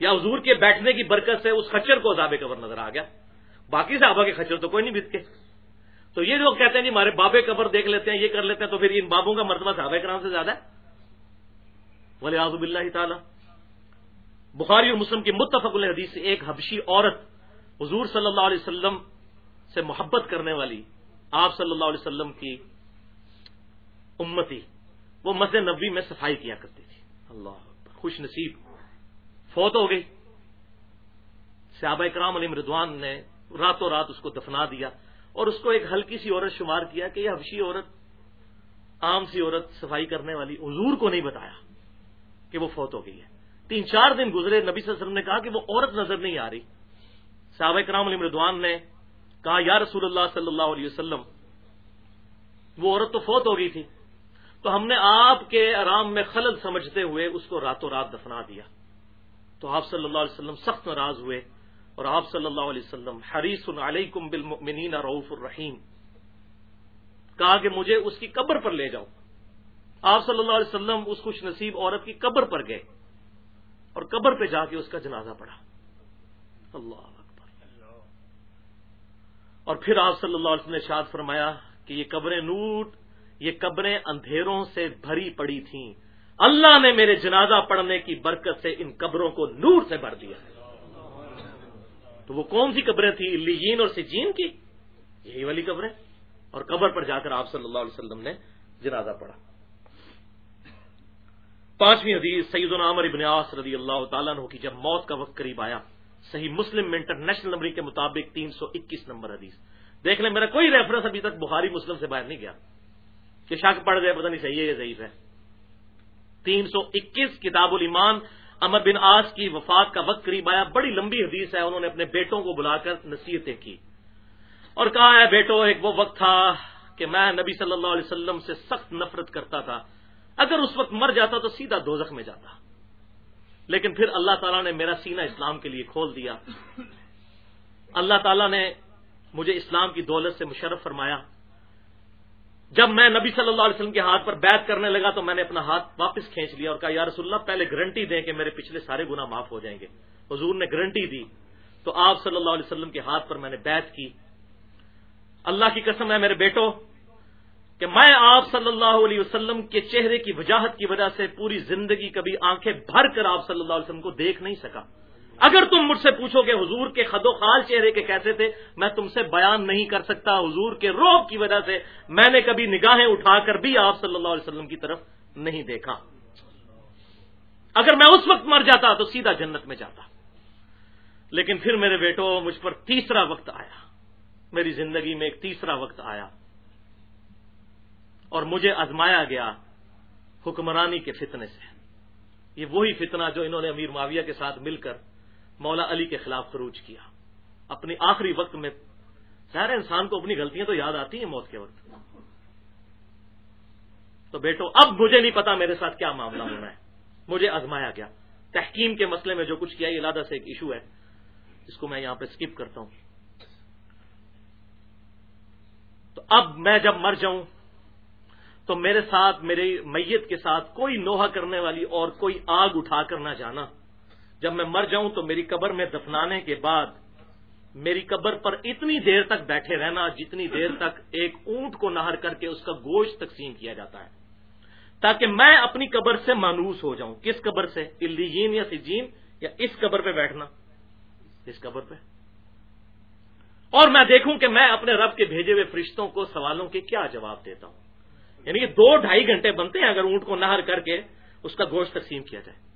یا حضور کے بیٹھنے کی برکت سے اس خچر کو عذاب قبر نظر آ گیا۔ باقی صحابہ کے خچر تو کوئی نہیں بیت کے۔ تو یہ لوگ کہتے ہیں جی ہمارے بابے قبر دیکھ لیتے ہیں، یہ کر لیتے ہیں، تو پھر ان بابوں کا مرتبہ صحابہ کرام سے زیادہ ہے۔ ولی آزب اللہ تعالی۔ بخاری اور مسلم کی متفق الحدیث سے ایک حبشی عورت حضور صلی اللہ علیہ وسلم سے محبت کرنے والی، آپ صلی اللہ علیہ وسلم کی امتی وہ مسجد نبی میں صفائی کیا کرتی تھی اللہ خوش نصیب۔ فوت ہو گئی۔ صحابہ کرام علی مردوان نے راتوں رات اس کو دفنا دیا اور اس کو ایک ہلکی سی عورت شمار کیا کہ یہ حبشی عورت، عام سی عورت صفائی کرنے والی حضور کو نہیں بتایا کہ وہ فوت ہو گئی ہے۔ تین چار دن گزرے، نبی صلی اللہ علیہ وسلم نے کہا کہ وہ عورت نظر نہیں آ رہی۔ صحابہ کرام علی مردوان نے کہا، یا رسول اللہ صلی اللہ علیہ وسلم، وہ عورت تو فوت ہو گئی تھی۔ تو ہم نے آپ کے آرام میں خلل سمجھتے ہوئے اس کو راتوں رات دفنا دیا۔ تو آپ صلی اللہ علیہ وسلم سخت ناراض ہوئے اور آپ صلی اللہ علیہ وسلم حریص علیکم بالمؤمنین رعوف الرحیم۔ کہا کہ مجھے اس کی قبر پر لے جاؤ۔ آپ صلی اللہ علیہ وسلم اس خوش نصیب عورت کی قبر پر گئے اور قبر پہ جا کے اس کا جنازہ پڑا اللہ اکبر۔ اور پھر آپ صلی اللہ علیہ وسلم نے شاد فرمایا کہ یہ قبریں نوٹ یہ قبریں اندھیروں سے بھری پڑی تھیں۔ اللہ نے میرے جنازہ پڑھنے کی برکت سے ان قبروں کو نور سے بھر دیا تو وہ کون سی قبریں تھیں؟ لیجین اور سجین کی؟ یہی والی قبریں۔ اور قبر پر جا کر آپ صلی اللہ علیہ وسلم نے جنازہ پڑھا۔ پانچویں حدیث سعید العمر ابن عاص رضی اللہ تعالیٰ عنہ کی جب موت کا وقت قریب آیا، صحیح مسلم میں انٹرنیشنل نمبر کے مطابق تین سو اکیس نمبر حدیث۔ دیکھ لیں، میرا کوئی ریفرنس ابھی تک بخاری مسلم سے باہر نہیں گیا۔ کہ شک پڑ جائے، پتہ نہیں صحیح ہے یا ضعیف ہے۔ تین سو اکیس کتاب الایمان، امر بن آس کی وفات کا وقت قریب آیا، بڑی لمبی حدیث ہے، انہوں نے اپنے بیٹوں کو بلا کر نصیحتیں کی۔ اور کہا ہے بیٹو، ایک وہ وقت تھا کہ میں نبی صلی اللہ علیہ وسلم سے سخت نفرت کرتا تھا۔ اگر اس وقت مر جاتا تو سیدھا دوزخ میں جاتا۔ لیکن پھر اللہ تعالیٰ نے میرا سینہ اسلام کے لیے کھول دیا۔ اللہ تعالیٰ نے مجھے اسلام کی دولت سے مشرف فرمایا۔ جب میں نبی صلی اللہ علیہ وسلم کے ہاتھ پر بیت کرنے لگا تو میں نے اپنا ہاتھ واپس کھینچ لیا اور کہا، یا رسول اللہ، پہلے گارنٹی دیں کہ میرے پچھلے سارے گنا معاف ہو جائیں گے۔ حضور نے گارنٹی دی۔ تو آپ صلی اللہ علیہ وسلم کے ہاتھ پر میں نے بیت کی۔ اللہ کی قسم ہے میرے بیٹو، کہ میں آپ صلی اللہ علیہ وسلم کے چہرے کی وجاہت کی وجہ سے پوری زندگی کبھی آنکھیں بھر کر آپ صلی اللہ علیہ وسلم کو دیکھ نہیں سکا۔ اگر تم مجھ سے پوچھو کہ حضور کے خد و خال چہرے کے کیسے تھے، میں تم سے بیان نہیں کر سکتا حضور کے روب کی وجہ سے۔ میں نے کبھی نگاہیں اٹھا کر بھی آپ صلی اللہ علیہ وسلم کی طرف نہیں دیکھا۔ اگر میں اس وقت مر جاتا تو سیدھا جنت میں جاتا۔ لیکن پھر میرے بیٹو، مجھ پر تیسرا وقت آیا۔ میری زندگی میں ایک تیسرا وقت آیا۔ اور مجھے ازمایا گیا حکمرانی کے فتنے سے۔ یہ وہی فتنہ جو انہوں نے امیر معاویہ کے ساتھ مل کر مولا علی کے خلاف خروج کیا۔ اپنی آخری وقت میں ظاہر انسان کو اپنی غلطیاں تو یاد آتی ہیں موت کے وقت۔ تو بیٹو، اب مجھے نہیں پتا میرے ساتھ کیا معاملہ ہونا ہے۔ مجھے آزمایا گیا۔ تحکیم کے مسئلے میں جو کچھ کیا، یہ لادہ سے ایک ایشو ہے۔ جس کو میں یہاں پہ اسکپ کرتا ہوں۔ تو اب میں جب مر جاؤں، تو میرے ساتھ، میری میت کے ساتھ کوئی نوحہ کرنے والی اور کوئی آگ اٹھا کر نہ جانا۔ جب میں مر جاؤں تو میری قبر میں دفنانے کے بعد میری قبر پر اتنی دیر تک بیٹھے رہنا جتنی دیر تک ایک اونٹ کو نہر کر کے اس کا گوشت تقسیم کیا جاتا ہے تاکہ میں اپنی قبر سے مانوس ہو جاؤں۔ کس قبر سے؟ الجین یا سجین؟ یا اس قبر پہ بیٹھنا؟ اس قبر پہ۔ اور میں دیکھوں کہ میں اپنے رب کے بھیجے ہوئے فرشتوں کو سوالوں کے کیا جواب دیتا ہوں۔ یعنی یہ دو ڈھائی گھنٹے بنتے ہیں اگر اونٹ کو نہر کر کے اس کا گوشت تقسیم کیا جائے۔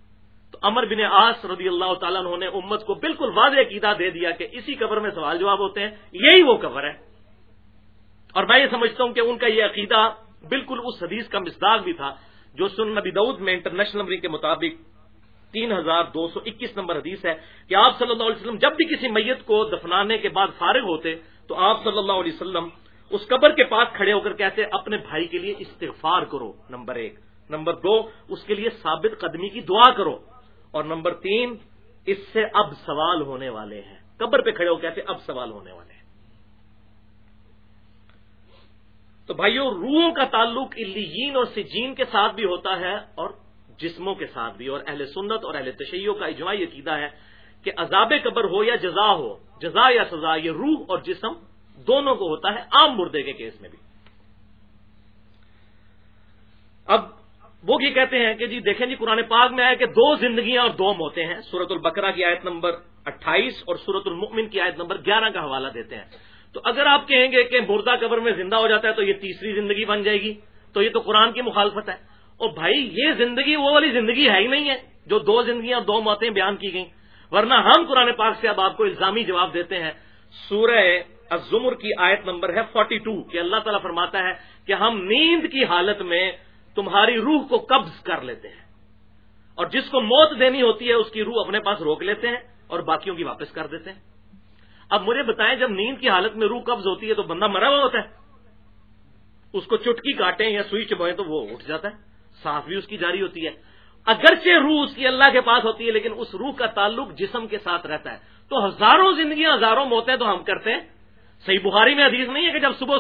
تو امر بن آس رضی اللہ تعالیٰ نے امت کو بالکل واضح عقیدہ دے دیا کہ اسی قبر میں سوال جواب ہوتے ہیں۔ یہی وہ قبر ہے۔ اور میں یہ سمجھتا ہوں کہ ان کا یہ عقیدہ بالکل اس حدیث کا مزداق بھی تھا جو سن نبی دعود میں انٹرنیشنل نمبر کے مطابق تین ہزار دو سو اکیس نمبر حدیث ہے کہ آپ صلی اللہ علیہ وسلم جب بھی کسی میت کو دفنانے کے بعد فارغ ہوتے تو آپ صلی اللہ علیہ وسلم اس قبر کے پاس کھڑے ہو کر کہتے اپنے بھائی کے لیے استغفار کرو، نمبر ایک۔ نمبر دو، اس کے لیے ثابت قدمی کی دعا کرو۔ اور نمبر تین، اس سے اب سوال ہونے والے ہیں۔ قبر پہ کھڑے ہو کہتے اب سوال ہونے والے ہیں۔ تو بھائیوں روحوں کا تعلق الین اور سجین کے ساتھ بھی ہوتا ہے اور جسموں کے ساتھ بھی۔ اور اہل سنت اور اہل تشیعوں کا اجماعی عقیدہ ہے کہ عذاب قبر ہو یا جزا ہو، جزا یا سزا، یہ روح اور جسم دونوں کو ہوتا ہے، عام مردے کے کیس میں بھی۔ اب وہ یہ کہتے ہیں کہ جی دیکھیں جی قرآن پاک میں آئے کہ دو زندگیاں اور دو موتیں ہیں۔ سورت البقرہ کی آیت نمبر اٹھائیس اور سورت المؤمن کی آیت نمبر گیارہ کا حوالہ دیتے ہیں۔ تو اگر آپ کہیں گے کہ مردہ قبر میں زندہ ہو جاتا ہے تو یہ تیسری زندگی بن جائے گی۔ تو یہ تو قرآن کی مخالفت ہے۔ اور بھائی یہ زندگی وہ والی زندگی ہے ہی نہیں ہے جو دو زندگیاں دو موتیں بیان کی گئیں۔ ورنہ ہم قرآن پاک سے اب آپ کو الزامی جواب دیتے ہیں۔ سورہ الزمر کی آیت نمبر ہے 42 کہ اللہ تعالیٰ فرماتا ہے کہ ہم نیند کی حالت میں تمہاری روح کو قبض کر لیتے ہیں اور جس کو موت دینی ہوتی ہے اس کی روح اپنے پاس روک لیتے ہیں اور باقیوں کی واپس کر دیتے ہیں۔ اب مجھے بتائیں، جب نیند کی حالت میں روح قبض ہوتی ہے تو بندہ مرا ہوا ہوتا ہے۔ اس کو چٹکی کاٹیں یا سوئی چبوئیں تو وہ اٹھ جاتا ہے۔ سانس بھی اس کی جاری ہوتی ہے۔ اگرچہ روح اس کی اللہ کے پاس ہوتی ہے، لیکن اس روح کا تعلق جسم کے ساتھ رہتا ہے۔ تو ہزاروں زندگیاں ہزاروں موتیں تو ہم کرتے ہیں۔ صحیح بخاری میں حدیث نہیں ہے کہ جب صبح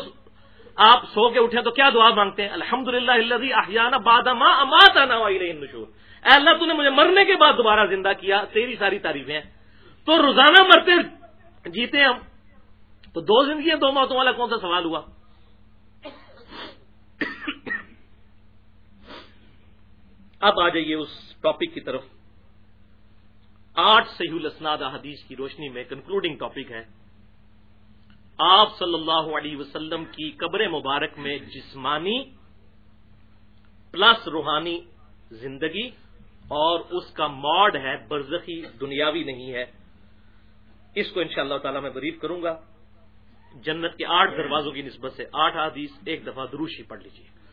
آپ سو کے اٹھے تو کیا دعا مانگتے ہیں؟ الحمد للہ اللہ بادما امات نشور اے اللہ، تو نے مجھے مرنے کے بعد دوبارہ زندہ کیا، تیری ساری تعریفیں تو روزانہ مرتے جیتے ہم۔ تو دو زندگیاں دو موتوں والا کون سا سوال ہوا؟ اب آ جائیے اس ٹاپک کی طرف۔ آٹھ صحیح الاسناد حدیث کی روشنی میں کنکلوڈنگ ٹاپک ہے۔ آپ صلی اللہ علیہ وسلم کی قبر مبارک میں جسمانی پلس روحانی زندگی اور اس کا ماڈ ہے، برزخی دنیاوی نہیں ہے۔ اس کو انشاءاللہ تعالی میں بریف کروں گا۔ جنت کے آٹھ دروازوں کی نسبت سے آٹھ حدیث ایک دفعہ دروشی پڑھ لیجیے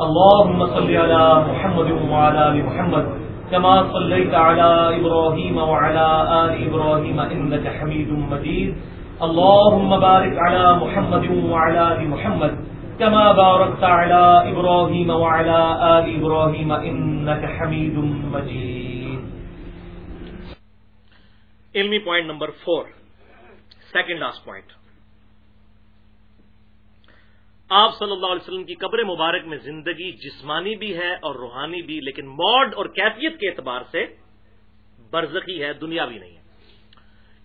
اللهم صل على محمد وعلى ال محمد كما صليت على ابراهيم وعلى ال ابراهيم انك حميد مجيد اللهم بارك على محمد وعلى ال محمد كما باركت على ابراهيم وعلى ال ابراهيم انك حميد مجيد. علمی point number four second last point آپ صلی اللہ علیہ وسلم کی قبر مبارک میں زندگی جسمانی بھی ہے اور روحانی بھی، لیکن موڈ اور کیفیت کے اعتبار سے برزخی ہے دنیا بھی نہیں ہے۔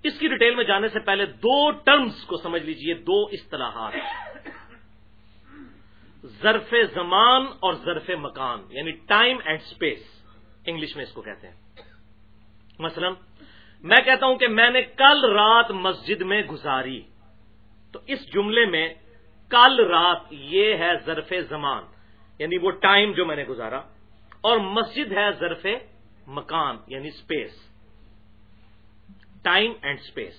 اس کی ڈیٹیل میں جانے سے پہلے دو ٹرمز کو سمجھ لیجیے، دو اصطلاحات۔ ظرف زمان اور ظرف مکان یعنی ٹائم اینڈ اسپیس انگلش میں اس کو کہتے ہیں۔ مثلا، میں کہتا ہوں کہ میں نے کل رات مسجد میں گزاری۔ تو اس جملے میں کل رات یہ ہے ظرف زمان یعنی وہ ٹائم جو میں نے گزارا، اور مسجد ہے ظرف مکان یعنی اسپیس ٹائم اینڈ اسپیس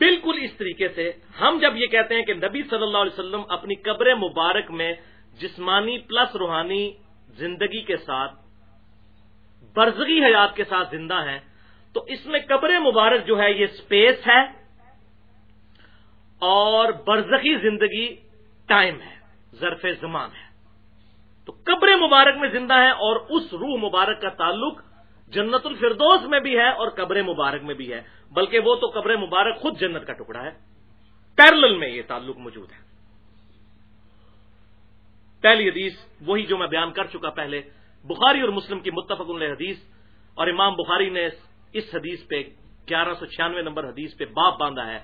بالکل اس طریقے سے ہم جب یہ کہتے ہیں کہ نبی صلی اللہ علیہ وسلم اپنی قبر مبارک میں جسمانی پلس روحانی زندگی کے ساتھ برزگی حیات کے ساتھ زندہ ہیں، تو اس میں قبر مبارک جو ہے یہ اسپیس ہے اور برزخی زندگی ٹائم ہے، ظرف زمان ہے۔ تو قبر مبارک میں زندہ ہے اور اس روح مبارک کا تعلق جنت الفردوس میں بھی ہے اور قبر مبارک میں بھی ہے، بلکہ وہ تو قبر مبارک خود جنت کا ٹکڑا ہے۔ پیرل میں یہ تعلق موجود ہے۔ پہلی حدیث، وہی جو میں بیان کر چکا پہلے، بخاری اور مسلم کی متفق حدیث، اور امام بخاری نے اس حدیث پہ گیارہ سو چھیانوے نمبر حدیث پہ باپ باندھا ہے۔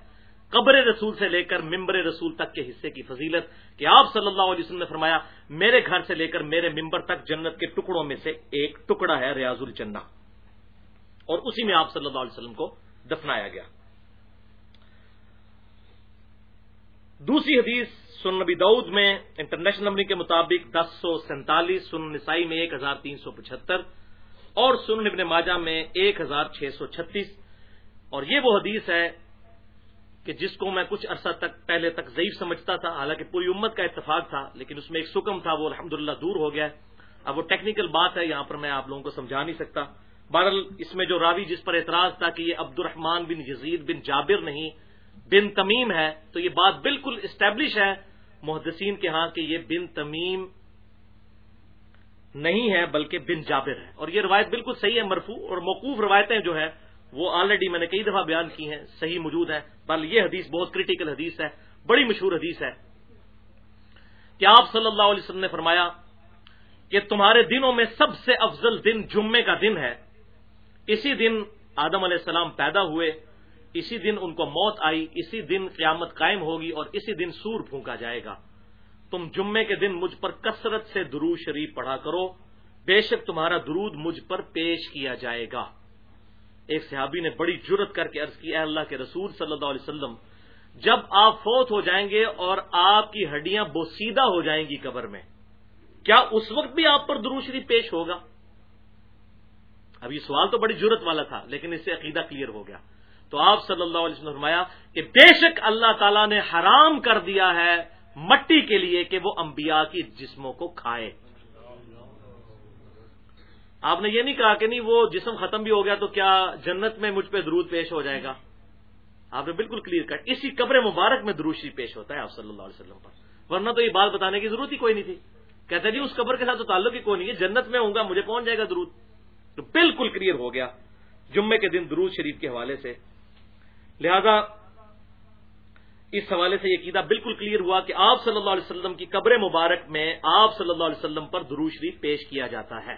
قبر رسول سے لے کر ممبر رسول تک کے حصے کی فضیلت کہ آپ صلی اللہ علیہ وسلم نے فرمایا، میرے گھر سے لے کر میرے ممبر تک جنت کے ٹکڑوں میں سے ایک ٹکڑا ہے ریاض الجنہ۔ اور اسی میں آپ صلی اللہ علیہ وسلم کو دفنایا گیا۔ دوسری حدیث سن نبی دعود میں انٹرنیشنل نمبر کے مطابق دس سو سینتالیس سن نسائی میں ایک ہزار تین سو پچہتر اور سن ابن ماجہ میں ایک ہزار چھ سو چھتیس۔ اور یہ وہ حدیث ہے کہ جس کو میں کچھ عرصہ تک پہلے تک ضعیف سمجھتا تھا، حالانکہ پوری امت کا اتفاق تھا، لیکن اس میں ایک سکم تھا، وہ الحمد دور ہو گیا۔ اب وہ ٹیکنیکل بات ہے، یہاں پر میں آپ لوگوں کو سمجھا نہیں سکتا۔ بہرحال اس میں جو راوی جس پر اعتراض تھا کہ یہ عبد الرحمان بن یزید بن جابر نہیں، بن تمیم ہے، تو یہ بات بالکل اسٹیبلش ہے محدثین کے ہاں کہ یہ بن تمیم نہیں ہے، بلکہ بن جابر ہے۔ اور یہ روایت بالکل صحیح ہے مرفو اور موقوف روایتیں جو ہے وہ آلریڈی میں نے کئی دفعہ بیان کی ہیں، صحیح موجود ہے بل یہ حدیث بہت کریٹیکل حدیث ہے، بڑی مشہور حدیث ہے۔ کہ آپ صلی اللہ علیہ وسلم نے فرمایا کہ تمہارے دنوں میں سب سے افضل دن جمعے کا دن ہے۔ اسی دن آدم علیہ السلام پیدا ہوئے، اسی دن ان کو موت آئی، اسی دن قیامت قائم ہوگی اور اسی دن سور پھونکا جائے گا۔ تم جمعے کے دن مجھ پر کثرت سے درود شریف پڑھا کرو، بے شک تمہارا درود مجھ پر پیش کیا جائے گا۔ ایک صحابی نے بڑی جرت کر کے عرض کی، اے اللہ کے رسول صلی اللہ علیہ وسلم، جب آپ فوت ہو جائیں گے اور آپ کی ہڈیاں بوسیدہ ہو جائیں گی قبر میں، کیا اس وقت بھی آپ پر درود شریف پیش ہوگا؟ اب یہ سوال تو بڑی جرت والا تھا، لیکن اس سے عقیدہ کلیئر ہو گیا۔ تو آپ صلی اللہ علیہ وسلم نے فرمایا کہ بے شک اللہ تعالیٰ نے حرام کر دیا ہے مٹی کے لیے کہ وہ انبیاء کی جسموں کو کھائے۔ آپ نے یہ نہیں کہا کہ نہیں، وہ جسم ختم بھی ہو گیا تو کیا جنت میں مجھ پہ درود پیش ہو جائے گا؟ آپ نے بالکل کلیئر کر، اسی قبر مبارک میں دروشی پیش ہوتا ہے آپ صلی اللہ علیہ وسلم پر۔ ورنہ تو یہ بات بتانے کی ضرورت ہی کوئی نہیں تھی۔ کہتے جی اس قبر کے ساتھ تو تعلق ہی کوئی نہیں ہے، جنت میں ہوں گا، مجھے پہنچ جائے گا درود؟ تو بالکل کلیئر ہو گیا جمعے کے دن درود شریف کے حوالے سے۔ لہذا اس حوالے سے یہ قیدہ بالکل کلیئر ہوا کہ آپ صلی اللہ علیہ وسلم کی قبر مبارک میں آپ صلی اللہ علیہ وسلم پر درود شریف پیش کیا جاتا ہے۔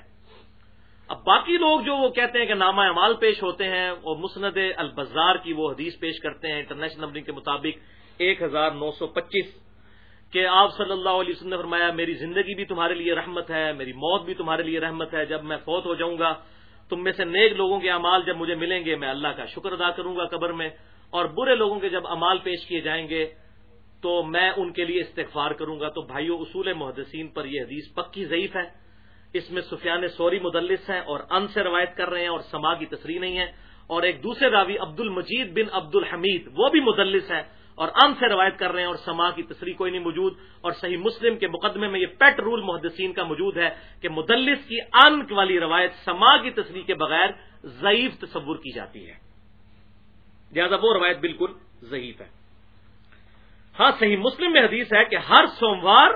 اب باقی لوگ جو وہ کہتے ہیں کہ نامہ اعمال پیش ہوتے ہیں اور مسند البزار کی وہ حدیث پیش کرتے ہیں، انٹرنیشنل نمبرنگ کے مطابق ایک ہزار نو سو پچیس۔ کہ آپ صلی اللہ علیہ وسلم نے فرمایا، میری زندگی بھی تمہارے لیے رحمت ہے، میری موت بھی تمہارے لیے رحمت ہے، جب میں فوت ہو جاؤں گا، تم میں سے نیک لوگوں کے امال جب مجھے ملیں گے، میں اللہ کا شکر ادا کروں گا قبر میں، اور برے لوگوں کے جب امال پیش کیے جائیں گے، تو میں ان کے لیے استغفار کروں گا۔ تو بھائیو، اصول محدثین پر یہ حدیث پکی ضعیف ہے۔ اس میں سفیان سوری مدلس ہیں اور ان سے روایت کر رہے ہیں اور سما کی تصریح نہیں ہے۔ اور ایک دوسرے راوی عبد المجید بن عبد الحمید وہ بھی مدلس ہے اور ان سے روایت کر رہے ہیں اور سما کی تصریح کوئی نہیں موجود اور صحیح مسلم کے مقدمے میں یہ پیٹ رول محدثین کا موجود ہے کہ مدلس کی ان والی روایت سما کی تصریح کے بغیر ضعیف تصور کی جاتی ہے۔ لہٰذا وہ روایت بالکل ضعیف ہے۔ ہاں صحیح مسلم میں حدیث ہے کہ ہر سوموار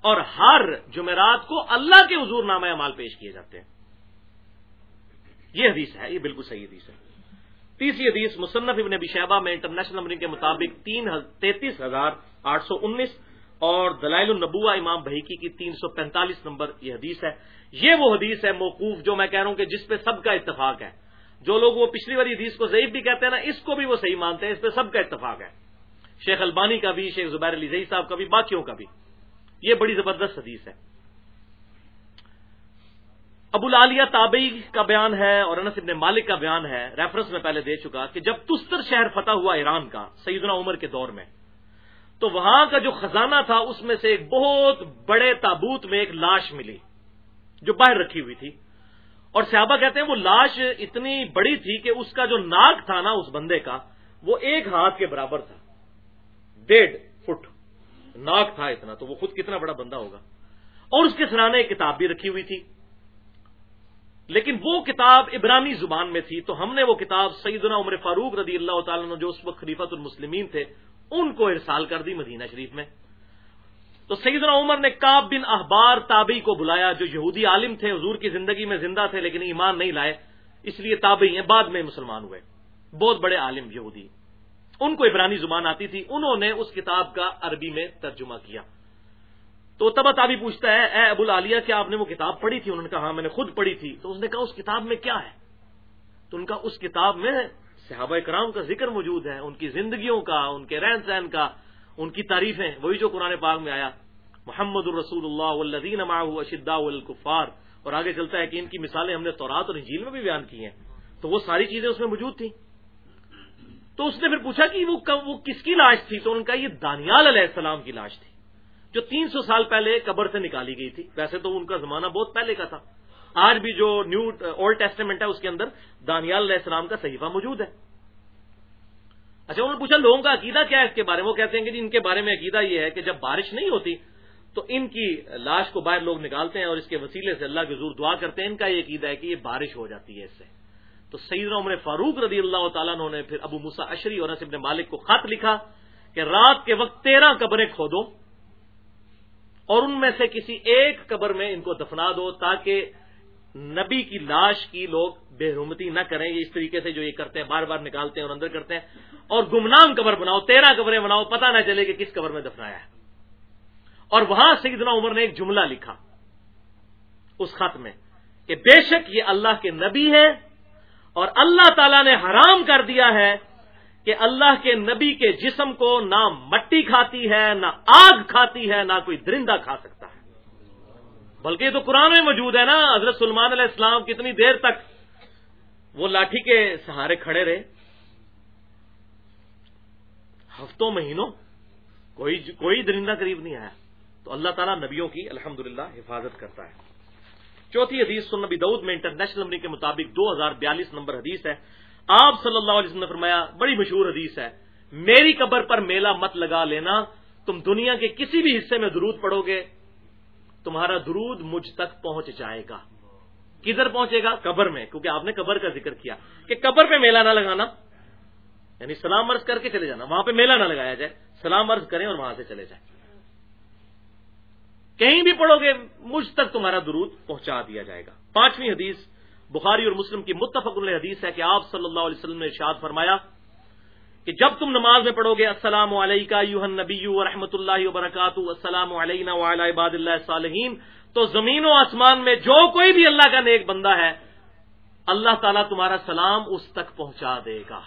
اور ہر جمعرات کو اللہ کے حضور نامہ مال پیش کیے جاتے ہیں۔ یہ حدیث ہے، یہ بالکل صحیح حدیث ہے۔ تیسری حدیث مصنف ابن شہبہ میں انٹرنیشنل نمبرنگ کے مطابق تین تینتیس ہزار آٹھ سو انیس اور دلائل النبوہ امام بحیکی کی تین سو پینتالیس نمبر یہ حدیث ہے۔ یہ وہ حدیث ہے موقوف جو میں کہہ رہا ہوں کہ جس پہ سب کا اتفاق ہے۔ جو لوگ وہ پچھلی والی حدیث کو ضعیف بھی کہتے ہیں نا، اس کو بھی وہ صحیح مانتے ہیں، اس پہ سب کا اتفاق ہے۔ شیخ البانی کا بھی، شیخ زبیر علی زئی صاحب کا بھی، باقیوں کا بھی۔ یہ بڑی زبردست حدیث ہے۔ ابو العالیہ تابعی کا بیان ہے اور انس ابن مالک کا بیان ہے۔ ریفرنس میں پہلے دے چکا کہ جب تستر شہر فتح ہوا ایران کا، سیدنا عمر کے دور میں، تو وہاں کا جو خزانہ تھا، اس میں سے ایک بہت بڑے تابوت میں ایک لاش ملی، جو باہر رکھی ہوئی تھی۔ اور صحابہ کہتے ہیں وہ لاش اتنی بڑی تھی کہ اس کا جو ناک تھا نا، اس بندے کا، وہ ایک ہاتھ کے برابر تھا۔ ڈیڑھ فٹ ناک تھا اتنا، تو وہ خود کتنا بڑا بندہ ہوگا۔ اور اس کے سرانے ایک کتاب بھی رکھی ہوئی تھی۔ لیکن وہ کتاب عبرانی زبان میں تھی تو ہم نے وہ کتاب سیدنا عمر فاروق رضی اللہ تعالیٰ نے جو اس وقت خلیفت المسلمین تھے، ان کو ارسال کر دی مدینہ شریف میں۔ تو سیدنا عمر نے کاب بن احبار تابعی کو بلایا، جو یہودی عالم تھے، حضور کی زندگی میں زندہ تھے لیکن ایمان نہیں لائے، اس لیے تابعی ہیں، بعد میں مسلمان ہوئے۔ بہت بڑے عالم یہودی۔ ان کو عبرانی زبان آتی تھی، انہوں نے اس کتاب کا عربی میں ترجمہ کیا۔ تو تبا تابی پوچھتا ہے، اے ابو العالیہ، کیا آپ نے وہ کتاب پڑھی تھی؟ انہوں نے کہا ہاں میں نے خود پڑھی تھی۔ تو اس نے کہا، اس کتاب میں کیا ہے؟ تو ان کا اس کتاب میں صحابہ کرام کا ذکر موجود ہے، ان کی زندگیوں کا، ان کے رہن سہن کا، ان کی تعریفیں، وہی جو قرآن پاک میں آیا۔ محمد الرسول اللہ الدین اشدا الکفار اور آگے چلتا ہے کہ ان کی مثالیں ہم نے تورات اور انجیل میں بھی بیان کی ہیں۔ تو وہ ساری چیزیں اس میں موجود تھیں۔ تو اس نے پھر پوچھا کہ وہ وہ کس کی لاش تھی؟ تو ان کا یہ دانیال علیہ السلام کی لاش تھی۔ جو تین سو سال پہلے قبر سے نکالی گئی تھی۔ ویسے تو ان کا زمانہ بہت پہلے کا تھا۔ آج بھی جو نیو، اولڈ ٹیسٹمنٹ ہے اس کے اندر دانیال علیہ السلام کا صحیفہ موجود ہے۔ اچھا انہوں نے پوچھا، لوگوں کا عقیدہ کیا ہے اس کے بارے میں؟ وہ کہتے ہیں کہ جی ان کے بارے میں عقیدہ یہ ہے کہ جب بارش نہیں ہوتی تو ان کی لاش کو باہر لوگ نکالتے ہیں اور اس کے وسیلے سے اللہ کے زور دعا کرتے ہیں۔ ان کا یہ عقیدہ ہے کہ یہ بارش ہو جاتی ہے اس سے۔ تو سیدنا عمر فاروق رضی اللہ تعالیٰ نے پھر ابو مسا اشری اور نصب نے مالک کو خط لکھا کہ رات کے وقت تیرہ قبریں کھودو۔ اور ان میں سے کسی ایک قبر میں ان کو دفنا دو تاکہ نبی کی لاش کی لوگ بے حرمتی نہ کریں۔ یہ اس طریقے سے جو یہ کرتے ہیں، بار بار نکالتے ہیں اور اندر کرتے ہیں۔ اور گمنام قبر بناؤ، تیرہ قبریں بناؤ، پتہ نہ چلے کہ کس قبر میں دفنایا ہے۔ اور وہاں سیدنا عمر نے ایک جملہ لکھا اس خط میں کہ بے شک یہ اللہ کے نبی ہے اور اللہ تعالی نے حرام کر دیا ہے کہ اللہ کے نبی کے جسم کو نہ مٹی کھاتی ہے، نہ آگ کھاتی ہے، نہ کوئی درندہ کھا سکتا ہے۔ بلکہ یہ تو قرآن میں موجود ہے نا، حضرت سلمان علیہ السلام کتنی دیر تک وہ لاٹھی کے سہارے کھڑے رہے۔ ہفتوں، مہینوں کوئی کوئی درندہ قریب نہیں آیا۔ تو اللہ تعالیٰ نبیوں کی الحمد حفاظت کرتا ہے۔ چوتھی حدیث سن نبی دعود میں انٹرنیشنل نمبر کے مطابق دو ہزار بیالیس نمبر حدیث ہے۔ آپ صلی اللہ علیہ وسلم نے فرمایا، بڑی مشہور حدیث ہے، میری قبر پر میلہ مت لگا لینا، تم دنیا کے کسی بھی حصے میں درود پڑھو گے، تمہارا درود مجھ تک پہنچ جائے گا۔ کدھر پہنچے گا؟ قبر میں، کیونکہ آپ نے قبر کا ذکر کیا۔ کہ قبر پہ میلہ نہ لگانا یعنی سلام عرض کر کے چلے جانا، وہاں پہ میلہ نہ لگایا جائے، سلام عرض کریں اور وہاں سے چلے جائیں۔ کہیں بھی پڑھو گے، مجھ تک تمہارا درود پہنچا دیا جائے گا۔ پانچویں حدیث بخاری اور مسلم کی متفق علیہ حدیث ہے کہ آپ صلی اللہ علیہ وسلم نے ارشاد فرمایا کہ جب تم نماز میں پڑھو گے، السلام علیکم نبی و رحمۃ اللہ وبرکاتہ، السلام علیہ عباد اللہ صالحین۔ تو زمین و آسمان میں جو کوئی بھی اللہ کا نیک بندہ ہے، اللہ تعالیٰ تمہارا سلام اس تک پہنچا دے گا۔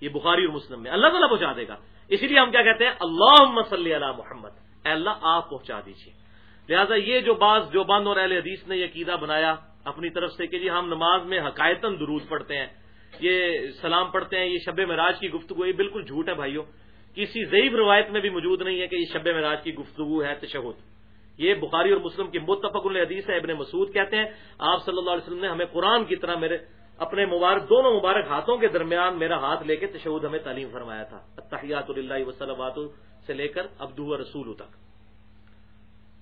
یہ بخاری اور مسلم میں اللہ تعالیٰ پہنچا دے گا۔ اسی لیے ہم کیا کہتے ہیں؟ اللہ صلی اللہ محمد۔ اے اللہ، آپ پہنچا دیجیے لہٰذا یہ جو بعض جو بند اور اہل حدیث نے یہ عقیدہ بنایا اپنی طرف سے کہ جی ہم نماز میں حقائتاً درود پڑھتے ہیں، یہ سلام پڑھتے ہیں، یہ شب مراج کی گفتگو یہ بالکل جھوٹ ہے بھائیوں کسی ضعیف روایت میں بھی موجود نہیں ہے کہ یہ شب مراج کی گفتگو ہے، تشہد۔ یہ بخاری اور مسلم کی متفق حدیث ہے، ابن مسعود کہتے ہیں، آپ صلی اللہ علیہ وسلم نے ہمیں قرآن کی طرح میرے، اپنے مبارک، دونوں مبارک ہاتھوں کے درمیان میرا ہاتھ لے کے تشہد ہمیں تعلیم فرمایا تھا۔ تحیات اللہ وسلمات سے لے کر ابدو رسول تک۔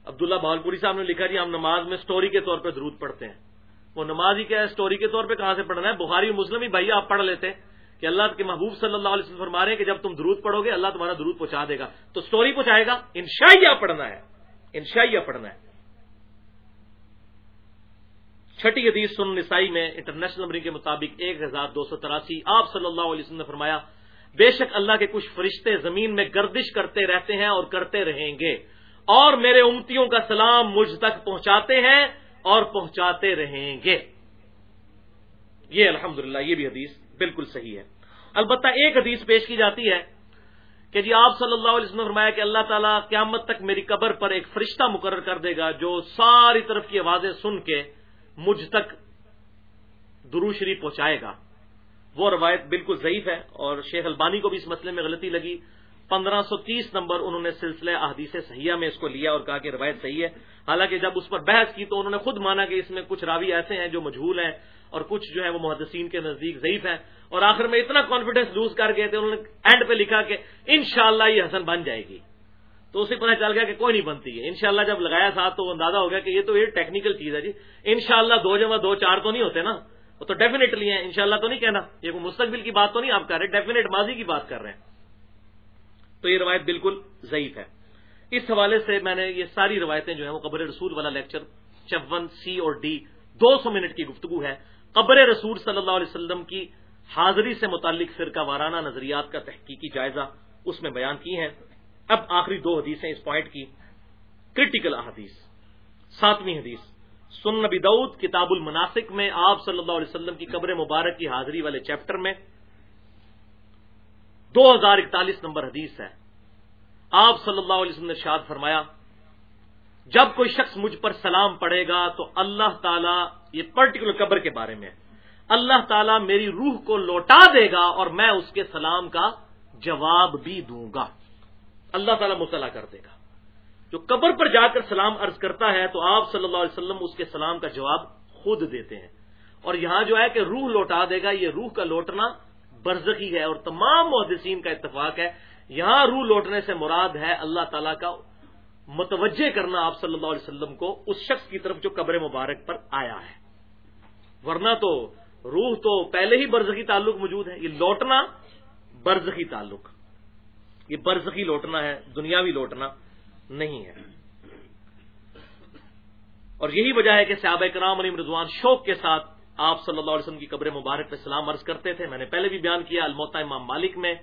عبداللہ بھالپوری صاحب نے لکھا جی ہم نماز میں سٹوری کے طور پہ درود پڑھتے ہیں۔ وہ نماز ہی کیا ہے؟ سٹوری کے طور پہ کہاں سے پڑھنا ہے؟ بخاری مسلم ہی بھائی آپ پڑھ لیتے کہ اللہ کے محبوب صلی اللہ علیہ وسلم فرما رہے ہیں کہ جب تم درود پڑھو گے اللہ تمہارا درود پہنچا دے گا۔ تو سٹوری پہنچائے گا۔ انشائیہ پڑھنا ہے۔ انشائیہ پڑھنا ہے۔ چھٹی حدیث سن نسائی میں انٹرنیشنل نمبر کے مطابق ایک ہزار دو سو تراسی۔ آپ صلی اللہ علیہ وسلم نے فرمایا، بے شک اللہ کے کچھ فرشتے زمین میں گردش کرتے رہتے ہیں اور کرتے رہیں گے۔ اور میرے امتیوں کا سلام مجھ تک پہنچاتے ہیں۔ اور پہنچاتے رہیں گے۔ یہ الحمد یہ بھی حدیث بالکل صحیح ہے۔ البتہ ایک حدیث پیش کی جاتی ہے کہ جی آپ صلی اللہ علیہ وسلم فرمایا کہ اللہ تعالیٰ قیامت تک میری قبر پر ایک فرشتہ مقرر کر دے گا جو ساری طرف کی آوازیں سن کے مجھ تک درو شریف پہنچائے گا۔ وہ روایت بالکل ضعیف ہے اور شیخ البانی کو بھی اس مسئلے میں غلطی لگی۔ پندرہ سو تیس نمبر انہوں نے سلسلہ احادیث صحیحہ میں اس کو لیا اور کہا کہ روایت صحیح ہے۔ حالانکہ جب اس پر بحث کی تو انہوں نے خود مانا کہ اس میں کچھ راوی ایسے ہیں جو مجھول ہیں اور کچھ جو ہے وہ محدثین کے نزدیک ضعیف ہیں۔ اور آخر میں اتنا کانفیڈینس لوز کر گئے تھے، انہوں نے اینڈ پہ لکھا کہ انشاءاللہ یہ حسن بن جائے گی۔ تو اسے پتہ چل گیا کہ کوئی نہیں بنتی ہے۔ انشاءاللہ جب لگایا ساتھ تو اندازہ ہو گیا کہ یہ تو یہ ٹیکنیکل چیز ہے جی۔ انشاءاللہ دو جمع دو چار تو نہیں ہوتے نا۔ وہ تو ڈیفینیٹلی ہیں، انشاءاللہ تو نہیں کہنا۔ یہ کوئی مستقبل کی بات تو نہیں آپ کر رہے ڈیفینیٹ ماضی کی بات کر رہے ہیں۔ تو یہ روایت بالکل ضعیف ہے۔ اس حوالے سے میں نے یہ ساری روایتیں جو ہیں وہ قبر رسول والا لیکچر چون سی اور ڈی دو سو منٹ کی گفتگو ہے۔ قبر رسول صلی اللہ علیہ وسلم کی حاضری سے متعلق فرقہ وارانہ نظریات کا تحقیقی جائزہ اس میں بیان کی ہیں۔ اب آخری دو حدیثیں اس پوائنٹ کی۔ کرٹیکل احادیث۔ ساتویں حدیث۔ سن نبی دعود کتاب المناسک میں آپ صلی اللہ علیہ وسلم کی قبر مبارک کی حاضری والے چیپٹر میں دو ہزار اکتالیس نمبر حدیث ہے۔ آپ صلی اللہ علیہ وسلم نے شاد فرمایا، جب کوئی شخص مجھ پر سلام پڑے گا تو اللہ تعالیٰ، یہ پرٹیکولر قبر کے بارے میں اللہ تعالیٰ میری روح کو لوٹا دے گا اور میں اس کے سلام کا جواب بھی دوں گا۔ اللہ تعالیٰ مطلع کر دے گا۔ جو قبر پر جا کر سلام عرض کرتا ہے تو آپ صلی اللہ علیہ وسلم اس کے سلام کا جواب خود دیتے ہیں۔ اور یہاں جو ہے کہ روح لوٹا دے گا، یہ روح کا لوٹنا برزخی ہے اور تمام محدثین کا اتفاق ہے۔ یہاں روح لوٹنے سے مراد ہے اللہ تعالیٰ کا متوجہ کرنا آپ صلی اللہ علیہ وسلم کو اس شخص کی طرف جو قبر مبارک پر آیا ہے۔ ورنہ تو روح تو پہلے ہی برزخی تعلق موجود ہے۔ یہ لوٹنا برزخی تعلق۔ یہ برزخی لوٹنا ہے، دنیاوی لوٹنا نہیں ہے۔ اور یہی وجہ ہے کہ صحابہ کرام علی رضوان شوق کے ساتھ آپ صلی اللہ علیہ وسلم کی قبر مبارک پہ سلام عرض کرتے تھے، میں نے پہلے بھی بیان کیا الموتا امام مالک میں،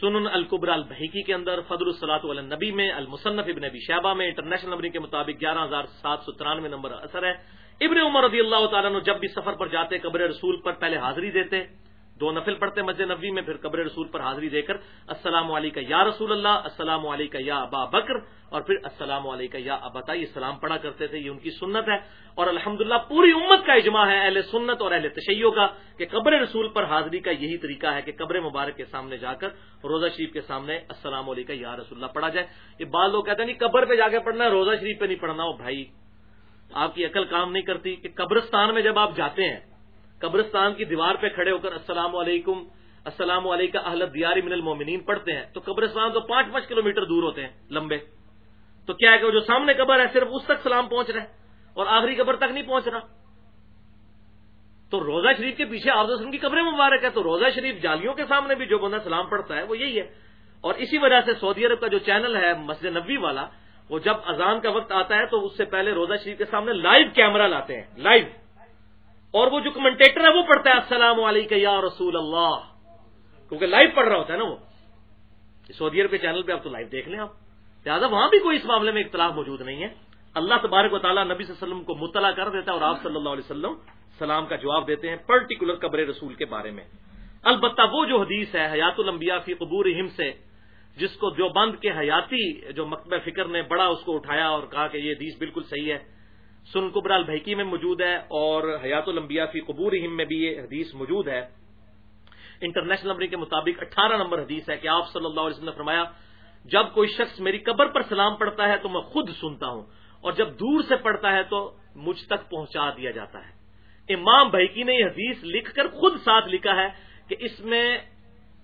سنن القبر البحیکی کے اندر، فضل الصلاۃ النبی میں، المصنف ابن ابی شہبہ میں، انٹرنیشنل نمبر کے مطابق گیارہ ہزار سات سو ترانوے نمبر اثر ہے۔ ابن عمر رضی اللہ تعالیٰ نے جب بھی سفر پر جاتے، قبر رسول پر پہلے حاضری دیتے۔ دو نفل پڑھتے مسجد نبی میں، پھر قبر رسول پر حاضری دے کر، السلام علیکم یا رسول اللہ، السلام علیکم یا ابا بکر، اور پھر السلام علیکم یا ابتا یہ سلام پڑھا کرتے تھے، یہ ان کی سنت ہے۔ اور الحمد پوری امت کا اجماع ہے، اہل سنت اور اہل تشیعوں کا، کہ قبر رسول پر حاضری کا یہی طریقہ ہے کہ قبر مبارک کے سامنے جا کر، روزہ شریف کے سامنے السلام علیکم یا رسول اللہ پڑھا جائے۔ یہ بعض لوگ کہتے ہیں نہیں قبر پہ جا کے پڑھنا ہے، روزہ شریف پہ نہیں پڑھنا ہو بھائی، آپ کی عقل کام نہیں کرتی کہ قبرستان میں جب آپ جاتے ہیں قبرستان کی دیوار پہ کھڑے ہو کر السلام علیکم السلام علیکم اہل دیاری من المومنین پڑھتے ہیں۔ تو قبرستان تو پانچ پانچ کلو دور ہوتے ہیں، لمبے۔ تو کیا ہے کہ جو سامنے قبر ہے، صرف اس تک سلام پہنچ رہا ہے اور آخری قبر تک نہیں پہنچ رہا۔ تو روزہ شریف کے پیچھے آفز وسلم کی قبریں مبارک ہے تو روزہ شریف جالیوں کے سامنے بھی جو بندہ سلام پڑھتا ہے، وہ یہی ہے۔ اور اسی وجہ سے سعودی عرب کا جو چینل ہے، مسجد نبی والا، وہ جب اذان کا وقت آتا ہے تو اس سے پہلے روزہ شریف کے سامنے لائیو کیمرہ لاتے ہیں، لائیو۔ اور وہ جو کمنٹیٹر ہے وہ پڑھتا ہے، السلام علیکم یا رسول اللہ. کیونکہ لائیو پڑھ رہا ہوتا ہے نا وہ۔ سعودی عرب کے چینل پہ آپ تو لائیو دیکھ لیں آپ۔ لہٰذا وہاں بھی کوئی اس معاملے میں اختلاف موجود نہیں ہے۔ اللہ تبارک و تعالیٰ نبی صلی اللہ علیہ وسلم کو مطلع کر دیتا ہے اور آپ صلی اللہ علیہ وسلم سلام کا جواب دیتے ہیں پرٹیکولر قبر رسول کے بارے میں۔ البتہ وہ جو حدیث ہے، حیات الانبیاء فی قبور ہم سے، جس کو دیوبند کے حیاتی جو مکتب فکر نے بڑا اس کو اٹھایا اور کہا کہ یہ حدیث بالکل صحیح ہے۔ سن قبر البحکی میں موجود ہے اور حیات الانبیاء فی قبور ہم میں بھی یہ حدیث موجود ہے۔ انٹرنیشنل نمبر کے مطابق اٹھارہ نمبر حدیث ہے کہ آپ صلی اللہ علیہ وسلم نے فرمایا، جب کوئی شخص میری قبر پر سلام پڑتا ہے تو میں خود سنتا ہوں، اور جب دور سے پڑھتا ہے تو مجھ تک پہنچا دیا جاتا ہے۔ امام بھائی نے یہ حدیث لکھ کر خود ساتھ لکھا ہے کہ اس میں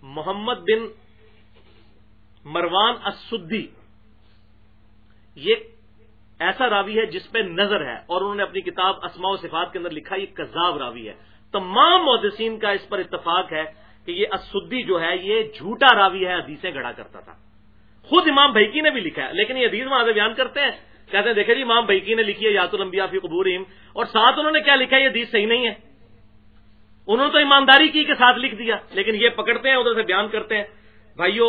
محمد بن مروان اسدی یہ ایسا راوی ہے جس پہ نظر ہے اور انہوں نے اپنی کتاب اسماء و صفات کے اندر لکھا، یہ کذاب راوی ہے۔ تمام محدثین کا اس پر اتفاق ہے کہ یہ اسدی جو ہے، یہ جھوٹا راوی ہے، حدیثیں گڑا کرتا تھا۔ خود امام بھائی نے بھی لکھا ہے، لیکن یہ حدیث وہاں سے بیان کرتے ہیں۔ کہتے ہیں، دیکھیں جی امام بھائی نے لکھی ہے یات الانبیاء فی قبورہم، اور ساتھ انہوں نے کیا لکھا ہے، یہ حدیث صحیح نہیں ہے۔ انہوں نے تو ایمانداری کی کے ساتھ لکھ دیا، لیکن یہ پکڑتے ہیں، ادھر سے بیان کرتے ہیں۔ بھائیو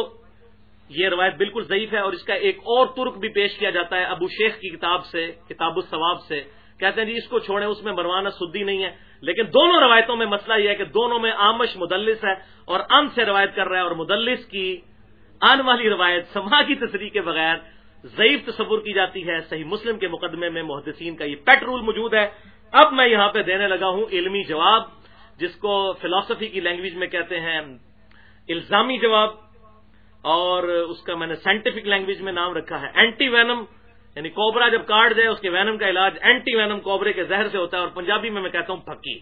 یہ روایت بالکل ضعیف ہے اور اس کا ایک اور ترک بھی پیش کیا جاتا ہے ابو شیخ کی کتاب سے، کتاب الثواب سے۔ کہتے ہیں جی اس کو چھوڑیں، اس میں مروانہ سدی نہیں ہے۔ لیکن دونوں روایتوں میں مسئلہ یہ ہے کہ دونوں میں آمش مدلس ہے اور ام سے روایت کر رہا ہے اور مدلس کی آن والی روایت سما کی تصریح کے بغیر ضعیف تصور کی جاتی ہے۔ صحیح مسلم کے مقدمے میں محدثین کا یہ پیٹ رول موجود ہے۔ اب میں یہاں پہ دینے لگا ہوں علمی جواب، جس کو فلاسفی کی لینگویج میں کہتے ہیں الزامی جواب۔ اور اس کا میں نے سائنٹیفک لینگویج میں نام رکھا ہے. اینٹی وینم یعنی کوبرا جب کاٹ جائے اس کے وینم کا علاج اینٹی وینم کوبرے کے زہر سے ہوتا ہے اور پنجابی میں میں کہتا ہوں پھکی.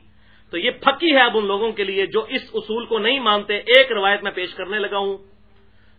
تو یہ پھکی ہے اب ان لوگوں کے لیے جو اس اصول کو نہیں مانتے. ایک روایت میں پیش کرنے لگا ہوں.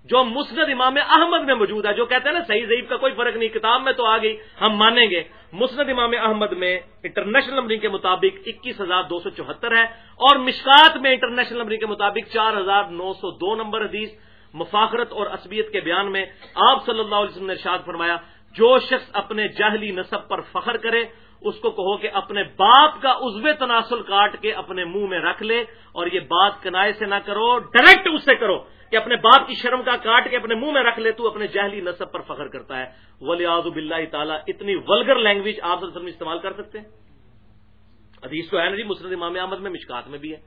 جو مسند امام احمد میں موجود ہے، جو کہتے ہیں نا صحیح ضعیف کا کوئی فرق نہیں، کتاب میں تو آ گئی، ہم مانیں گے. مسند امام احمد میں انٹرنیشنل نمبرنگ کے مطابق اکیس ہزار دو سو چوہتر ہے اور مشکات میں انٹرنیشنل نمبرنگ کے مطابق چار ہزار نو سو دو نمبر حدیث مفاخرت اور عصبیت کے بیان میں آپ صلی اللہ علیہ وسلم نے ارشاد فرمایا، جو شخص اپنے جاہلی نصب پر فخر کرے، اس کو کہو کہ اپنے باپ کا عزو تناسل کاٹ کے اپنے منہ میں رکھ لے اور یہ بات کنائے سے نہ کرو، ڈائریکٹ اس سے کرو کہ اپنے باپ کی شرم کا کاٹ کے اپنے منہ میں رکھ لے، تو اپنے جہلی نصب پر فخر کرتا ہے۔ ولی آزب اللہ تعالیٰ، اتنی ولگر لینگویج آپ استعمال کر سکتے ہیں؟ حدیث تو ہے نا جی مسرت امام احمد میں، مشکات میں بھی ہے۔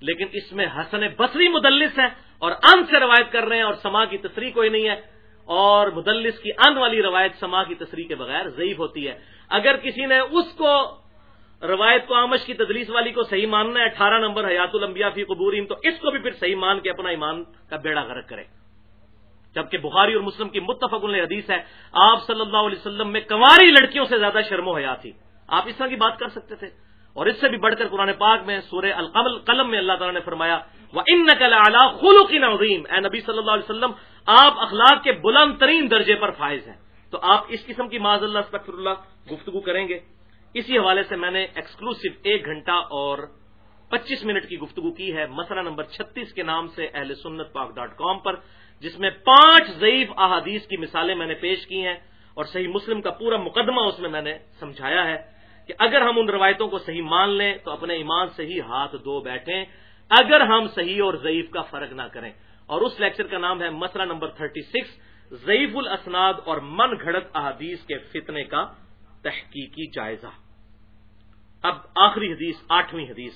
لیکن اس میں حسن بصری مدلس ہے اور ان سے روایت کر رہے ہیں اور سما کی تصریح کوئی نہیں ہے اور مدلس کی ان والی روایت سما کی تصریح کے بغیر ضعیف ہوتی ہے۔ اگر کسی نے اس کو روایت کو آمش کی تدلیس والی کو صحیح ماننا ہے، اٹھارہ نمبر حیات الانبیاء فی قبوریم تو اس کو بھی پھر صحیح مان کے اپنا ایمان کا بیڑا غرق کرے جبکہ بخاری اور مسلم کی متفق حدیث ہے، آپ صلی اللہ علیہ وسلم میں کنواری لڑکیوں سے زیادہ شرم و حیا تھی۔ آپ اس طرح کی بات کر سکتے تھے۔ اور اس سے بھی بڑھ کر قرآن پاک میں سورہ القمل قلم میں اللہ تعالیٰ نے فرمایا وہ ان نقل اعلیٰ خلو کی نظیم اے نبی صلی اللہ علیہ وسلم، آپ اخلاق کے بلند ترین درجے پر فائز ہیں۔ تو آپ اس قسم کی معذ اللہ، استغفر اللہ، گفتگو کریں گے۔ اسی حوالے سے میں نے ایکسکلوسو ایک گھنٹہ اور پچیس منٹ کی گفتگو کی ہے۔ مسئلہ نمبر چھتیس کے نام سے اہل سنت پاک ڈاٹ کام پر، جس میں پانچ ضعیف احادیث کی مثالیں میں نے پیش کی ہیں اور صحیح مسلم کا پورا مقدمہ اس میں میں نے سمجھایا ہے۔ کہ اگر ہم ان روایتوں کو صحیح مان لیں تو اپنے ایمان سے ہی ہاتھ دھو بیٹھیں، اگر ہم صحیح اور ضعیف کا فرق نہ کریں۔ اور اس لیکچر کا نام ہے مسئلہ نمبر 36 ضعیف الاسناد اور من گھڑت احادیث کے فتنے کا تحقیقی جائزہ۔ اب آخری حدیث، آٹھویں حدیث۔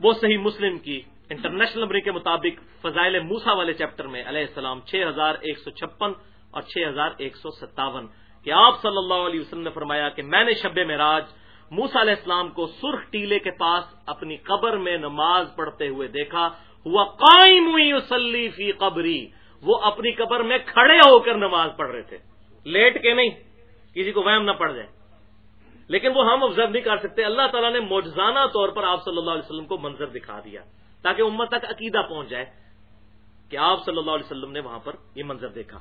وہ صحیح مسلم کی انٹرنیشنل نمبر کے مطابق فضائل موسا والے چیپٹر میں علیہ السلام 6156 اور 6157 کہ آپ صلی اللہ علیہ وسلم نے فرمایا کہ میں نے شب معراج موسا علیہ السلام کو سرخ ٹیلے کے پاس اپنی قبر میں نماز پڑھتے ہوئے دیکھا، ہوا قائم ہوئی فی قبری، وہ اپنی قبر میں کھڑے ہو کر نماز پڑھ رہے تھے۔ لیٹ کے نہیں، کسی کو وہم نہ پڑ جائے۔ لیکن وہ ہم آبزرو نہیں کر سکتے۔ اللہ تعالیٰ نے موجزانہ طور پر آپ صلی اللہ علیہ وسلم کو منظر دکھا دیا، تاکہ امت تک عقیدہ پہنچ جائے کہ آپ صلی اللہ علیہ وسلم نے وہاں پر یہ منظر دیکھا۔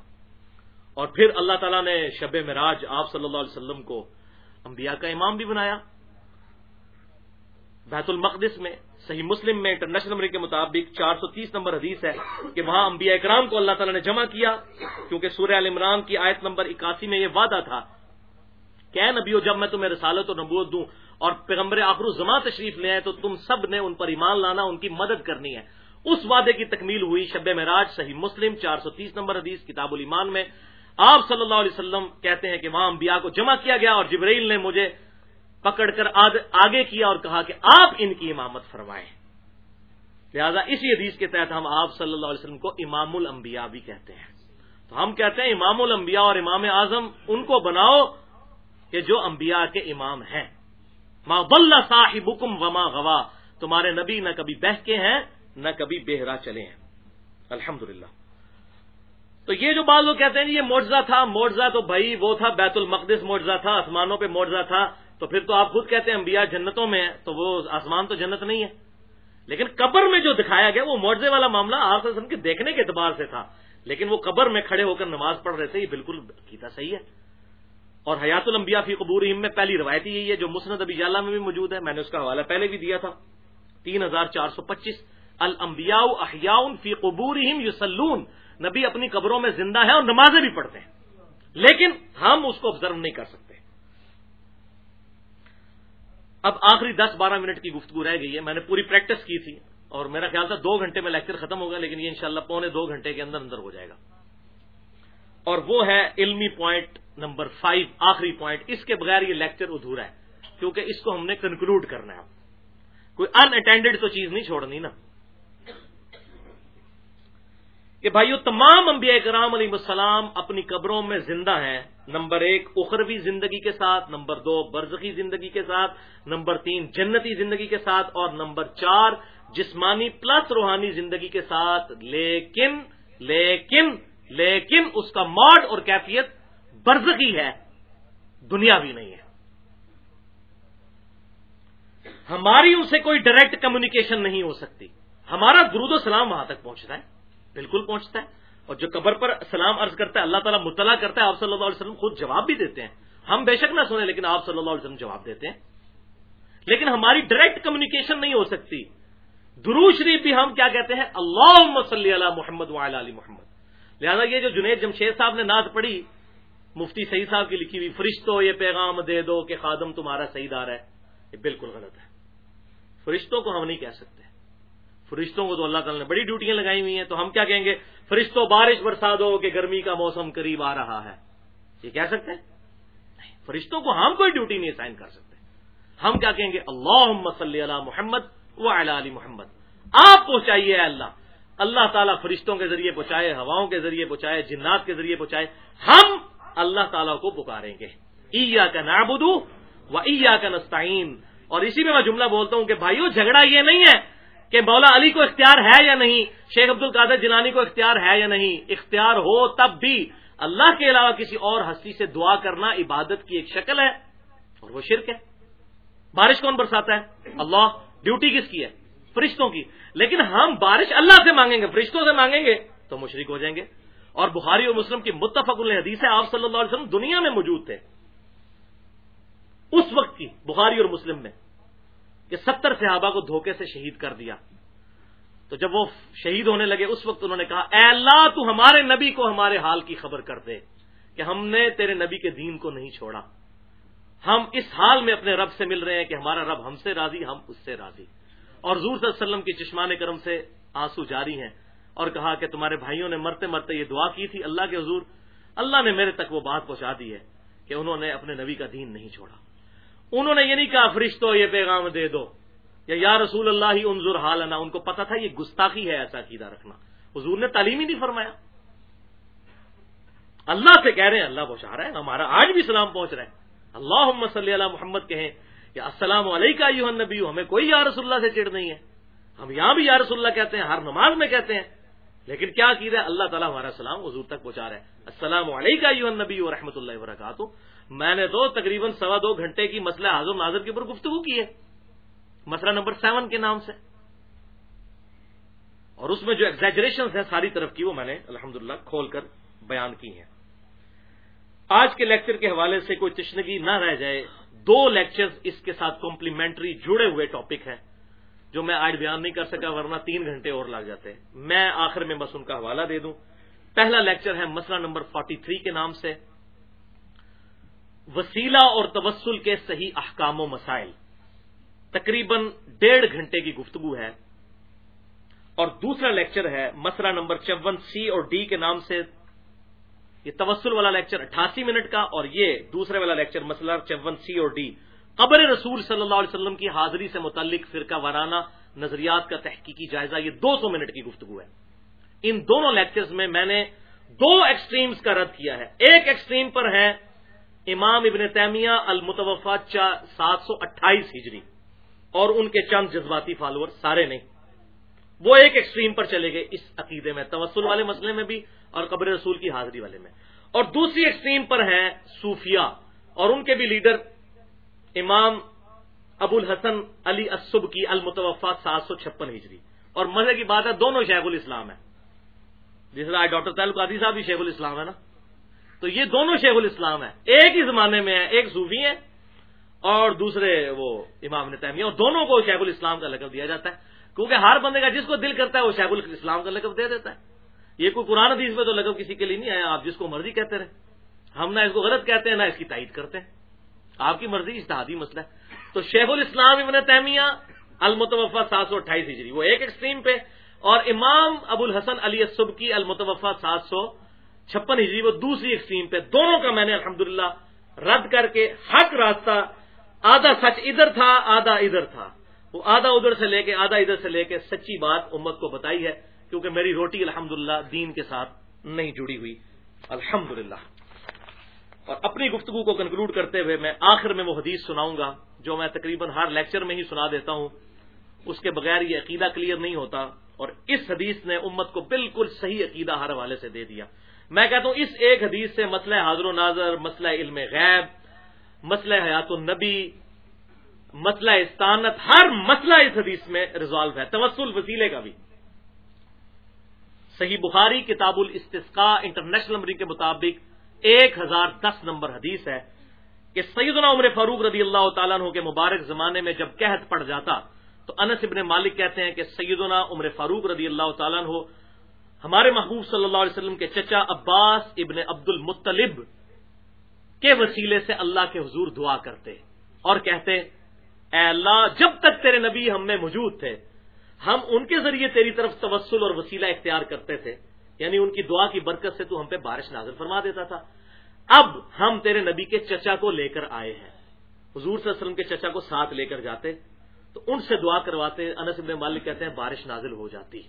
اور پھر اللہ تعالیٰ نے شب مراج آپ صلی اللہ علیہ وسلم کو انبیاء کا امام بھی بنایا۔ بیت المقدس میں، صحیح مسلم میں، انٹرنیشنل نمبر کے مطابق چار سو تیس نمبر حدیث ہے کہ وہاں انبیاء اکرام کو اللہ تعالیٰ نے جمع کیا کیونکہ سورہ عال عمران کی آیت نمبر اکاسی میں یہ وعدہ تھا کہ نبی جب میں تمہیں رسالت و نبوت دوں اور پیغمبر آخر زماں تشریف لے آئے تو تم سب نے ان پر ایمان لانا، ان کی مدد کرنی ہے۔ اس وعدے کی تکمیل ہوئی شب مراج صحیح مسلم، چار سو تیس نمبر حدیث، کتاب الایمان میں۔ آپ صلی اللہ علیہ وسلم کہتے ہیں کہ وہاں انبیاء کو جمع کیا گیا اور جبرائیل نے مجھے پکڑ کر آگے کیا اور کہا کہ آپ ان کی امامت فرمائیں۔ لہذا اسی حدیث کے تحت ہم آپ صلی اللہ علیہ وسلم کو امام الانبیاء بھی کہتے ہیں۔ تو ہم کہتے ہیں امام الانبیاء اور امام اعظم ان کو بناؤ کہ جو انبیاء کے امام ہیں۔ ما بل صاحب حکم وما غوا۔ تمہارے نبی نہ کبھی بہ کے ہیں، نہ کبھی بہرا چلے ہیں۔ الحمد تو یہ جو بعض لوگ کہتے ہیں جی یہ معجزہ تھا، معجزہ تو بھائی وہ تھا، بیت المقدس معجزہ تھا، آسمانوں پہ معجزہ تھا، تو پھر تو آپ خود کہتے ہیں انبیاء جنتوں میں ہیں، تو وہ آسمان تو جنت نہیں ہے۔ لیکن قبر میں جو دکھایا گیا، وہ معجزے والا معاملہ آپ کے دیکھنے کے اعتبار سے تھا۔ لیکن وہ قبر میں کھڑے ہو کر نماز پڑھ رہے تھے، یہ بالکل کیتا صحیح ہے۔ اور حیات الانبیاء فی قبور میں پہلی روایت یہی ہے، جو مسند ابی جالہ میں بھی موجود ہے، میں نے اس کا حوالہ پہلے بھی دیا تھا۔ تین ہزار چار سو پچیس المبیا احیاء فی قبور یوسلون نبی اپنی قبروں میں زندہ ہے اور نمازیں بھی پڑھتے ہیں۔ لیکن ہم اس کو آبزرو نہیں کر سکتے۔ اب آخری دس بارہ منٹ کی گفتگو رہ گئی ہے۔ میں نے پوری پریکٹس کی تھی اور میرا خیال تھا دو گھنٹے میں لیکچر ختم ہوگا، لیکن یہ انشاءاللہ پونے دو گھنٹے کے اندر اندر ہو جائے گا۔ اور وہ ہے علمی پوائنٹ نمبر فائیو آخری پوائنٹ اس کے بغیر یہ لیکچر ادھورا ہے، کیونکہ اس کو ہم نے کنکلوڈ کرنا ہے۔ کوئی ان اٹینڈیڈ تو چیز نہیں چھوڑنی نا۔ کہ بھائیو، تمام انبیاء کرام علیہ السلام اپنی قبروں میں زندہ ہیں۔ نمبر ایک، اخروی زندگی کے ساتھ، نمبر دو، برزخی زندگی کے ساتھ، نمبر تین، جنتی زندگی کے ساتھ، اور نمبر چار، جسمانی پلس روحانی زندگی کے ساتھ۔ لیکن لیکن لیکن اس کا ماڈ اور کیفیت برزخی ہے دنیا بھی نہیں ہے۔ ہماری ان سے کوئی ڈائریکٹ کمیونیکیشن نہیں ہو سکتی۔ ہمارا درود و سلام وہاں تک پہنچتا ہے۔ بالکل پہنچتا ہے اور جو قبر پر سلام عرض کرتا ہے، اللہ تعالیٰ مطلع کرتا ہے، آپ صلی اللہ علیہ وسلم خود جواب بھی دیتے ہیں۔ ہم بے شک نہ سنیں، لیکن آپ صلی اللہ علیہ وسلم جواب دیتے ہیں۔ لیکن ہماری ڈائریکٹ کمیونیکیشن نہیں ہو سکتی۔ درو شریف بھی ہم کیا کہتے ہیں؟ اللہ صلی اللہ محمد علی محمد۔ لہٰذا یہ جو جنید جمشید صاحب نے نعت پڑھی، مفتی سعید صاحب کی لکھی ہوئی فرشتوں یہ پیغام دے دو کہ خادم تمہارا صحیح دار ہے یہ بالکل غلط ہے۔ فرشتوں کو ہم نہیں کہہ سکتے۔ فرشتوں کو تو اللہ تعالیٰ نے بڑی ڈیوٹیاں لگائی ہوئی ہیں، تو ہم کیا کہیں گے؟ فرشتوں بارش برسا دو کہ گرمی کا موسم قریب آ رہا ہے۔ یہ کہہ سکتے ہیں؟ فرشتوں کو ہم کوئی ڈیوٹی نہیں سائن کر سکتے۔ ہم کیا کہیں گے؟ اللہ صلی اللہ محمد و علی محمد۔ آپ پہنچائیے اللہ۔ اللہ تعالیٰ فرشتوں کے ذریعے پہنچائے، ہواؤں کے ذریعے پہنچائے، جنات کے ذریعے پہنچائے۔ ہم اللہ تعالیٰ کو پکاریں گے۔ ایا کا نابدو و ایا کا نستعین۔ اور اسی میں میں جملہ بولتا ہوں کہ بھائیو، جھگڑا یہ نہیں ہے کہ مولا علی کو اختیار ہے یا نہیں؟ شیخ عبد القادر جنانی کو اختیار ہے یا نہیں؟ اختیار ہو تب بھی اللہ کے علاوہ کسی اور ہستی سے دعا کرنا عبادت کی ایک شکل ہے اور وہ شرک ہے۔ بارش کون برساتا ہے؟ اللہ۔ ڈیوٹی کس کی ہے؟ فرشتوں کی۔ لیکن ہم بارش اللہ سے مانگیں گے، فرشتوں سے مانگیں گے تو مشرق ہو جائیں گے۔ اور بخاری اور مسلم کی متفق الحدیث ہے، آپ صلی اللہ علیہ وسلم دنیا میں موجود تھے۔ اس وقت کی بخاری اور مسلم میں۔ کہ ستر صحابہ کو دھوکے سے شہید کر دیا۔ تو جب وہ شہید ہونے لگے، اس وقت انہوں نے کہا، اے اللہ، تو ہمارے نبی کو ہمارے حال کی خبر کر دے کہ ہم نے تیرے نبی کے دین کو نہیں چھوڑا۔ ہم اس حال میں اپنے رب سے مل رہے ہیں کہ ہمارا رب ہم سے راضی، ہم اس سے راضی۔ اور حضور صلی اللہ علیہ وسلم کی چشمان کرم سے آنسو جاری ہیں اور کہا کہ تمہارے بھائیوں نے مرتے مرتے یہ دعا کی تھی، اللہ کے حضور، اللہ نے میرے تک وہ بات پہنچا دی ہے کہ انہوں نے اپنے نبی کا دین نہیں چھوڑا۔ انہوں نے یہ نہیں کہا فرشتوں یہ پیغام دے دو یا یا رسول اللہ ہی انظر حال ان کو پتا تھا یہ گستاخی ہے ایسا عقیدہ رکھنا۔ حضور نے تعلیم ہی نہیں فرمایا۔ اللہ سے کہہ رہے ہیں، اللہ پہنچا رہا ہے، ہمارا آج بھی سلام پہنچ رہا ہے۔ اللہ صلی اللہ محمد کہیں یا السلام علیکم نبی ہمیں کوئی یا رسول اللہ سے چڑ نہیں ہے۔ ہم یہاں بھی یا رسول اللہ کہتے ہیں، ہر نماز میں کہتے ہیں۔ لیکن کیا کی ہے؟ اللہ تعالیٰ ہمارا سلام حضور تک پہنچا رہا ہے۔ السلام علیکم نبی و رحمۃ اللہ وبرکاتہ۔ میں نے تو تقریباً سوا دو گھنٹے کی مسئلہ حاضر ناظر کے اوپر گفتگو کی ہے۔ مسئلہ نمبر سیون کے نام سے۔ اور اس میں جو ایگزیجریشن ہیں ساری طرف کی وہ میں نے الحمد کھول کر بیان کی ہیں۔ آج کے لیکچر کے حوالے سے کوئی تشنگی نہ رہ جائے۔ دو لیکچرز اس کے ساتھ کمپلیمنٹری جڑے ہوئے ٹاپک ہیں۔ جو میں آج بیان نہیں کر سکا ورنہ تین گھنٹے اور لگ جاتے میں آخر میں بس ان کا حوالہ دے دوں۔ پہلا لیکچر ہے مسئلہ نمبر 43 کے نام سے۔ وسیلہ اور تبسل کے صحیح احکام و مسائل۔ تقریباً ڈیڑھ گھنٹے کی گفتگو ہے۔ اور دوسرا لیکچر ہے مسئلہ نمبر چون سی اور ڈی کے نام سے۔ یہ توسل والا لیکچر اٹھاسی منٹ کا اور یہ دوسرے والا لیکچر مسئلہ چون سی اور ڈی۔ قبر رسول صلی اللہ علیہ وسلم کی حاضری سے متعلق فرقہ وارانہ نظریات کا تحقیقی جائزہ یہ دو سو منٹ کی گفتگو ہے۔ ان دونوں لیکچرز میں میں نے دو ایکسٹریمز کا رد کیا ہے۔ ایک ایکسٹریم پر ہے امام ابن تیمیہ المتوفا سات سو اٹھائیس ہجری اور ان کے چند جذباتی فالوور سارے نہیں۔ وہ ایک ایکسٹریم پر چلے گئے اس عقیدے میں، توسل والے مسئلے میں بھی اور قبر رسول کی حاضری والے میں۔ اور دوسری ایکسٹریم پر ہیں صوفیہ اور ان کے بھی لیڈر امام ابو الحسن علی اسب کی المتوفا سات سو چھپن ہجری۔ اور مزے کی بات ہے، دونوں شیخ الاسلام ہیں۔ جس طرح ڈاکٹر تعلق قادی صاحب بھی شیخ الاسلام ہے نا۔ تو یہ دونوں شیخ الاسلام ہیں۔ ایک ہی زمانے میں ہیں، ایک صوفی ہیں اور دوسرے وہ امام نے تیمیہ۔ اور دونوں کو شیخ الاسلام کا لقب دیا جاتا ہے۔ کیونکہ ہر بندے کا جس کو دل کرتا ہے، وہ شیخ الاسلام کا لقب دے دیتا ہے۔ یہ کوئی قرآن حدیث میں تو لقب کسی کے لیے نہیں آیا، آپ جس کو مرضی کہتے رہے ہم نہ اس کو غلط کہتے ہیں، نہ اس کی تائید کرتے ہیں۔ آپ کی مرضی اشتہادی مسئلہ ہے۔ تو شیخ الاسلام ابن تیمیہ المتوفا سات سو اٹھائیس ہجری، وہ ایک ایکسٹریم پہ، اور امام ابو الحسن علی سب کی المتوفا سات سو چھپن ہجری، وہ دوسری ایکسٹریم پہ۔ دونوں کا میں نے الحمدللہ رد کر کے حق راستہ، آدھا سچ ادھر تھا، آدھا ادھر تھا۔ وہ آدھا ادھر سے لے کے، آدھا ادھر سے لے کے سچی بات امت کو بتائی ہے، کیونکہ میری روٹی الحمد دین کے ساتھ نہیں جڑی ہوئی۔ الحمد اور اپنی گفتگو کو کنکلوڈ کرتے ہوئے میں آخر میں وہ حدیث سناؤں گا جو میں تقریباً ہر لیکچر میں ہی سنا دیتا ہوں۔ اس کے بغیر یہ عقیدہ کلیئر نہیں ہوتا اور اس حدیث نے امت کو بالکل صحیح عقیدہ ہر حوالے سے دے دیا۔ میں کہتا ہوں اس ایک حدیث سے مسئلہ حاضر و ناظر، مسئلہ علم غیب، مسئلہ حیات النبی، مسئلہ استانت، ہر مسئلہ اس حدیث میں ریزالو ہے۔ توسل وسیلے کا بھی۔ صحیح بخاری، کتاب الاستسقاء انٹرنیشنل نمبر کے مطابق ایک ہزار دس نمبر حدیث ہے کہ سیدنا عمر فاروق رضی اللہ تعالیٰ عنہ کے مبارک زمانے میں جب قحط پڑ جاتا تو انس ابن مالک کہتے ہیں کہ سیدنا عمر فاروق رضی اللہ تعالیٰ عنہ، ہمارے محبوب صلی اللہ علیہ وسلم کے چچا عباس ابن عبد المطلب کے وسیلے سے اللہ کے حضور دعا کرتے اور کہتے، اے اللہ، جب تک تیرے نبی ہم میں موجود تھے، ہم ان کے ذریعے تیری طرف توسل اور وسیلہ اختیار کرتے تھے۔ یعنی ان کی دعا کی برکت سے تو ہم پہ بارش نازل فرما دیتا تھا۔ اب ہم تیرے نبی کے چچا کو لے کر آئے ہیں۔ حضور صلی اللہ علیہ وسلم کے چچا کو ساتھ لے کر جاتے، تو ان سے دعا کرواتے، انس ابن مالک کہتے ہیں، بارش نازل ہو جاتی۔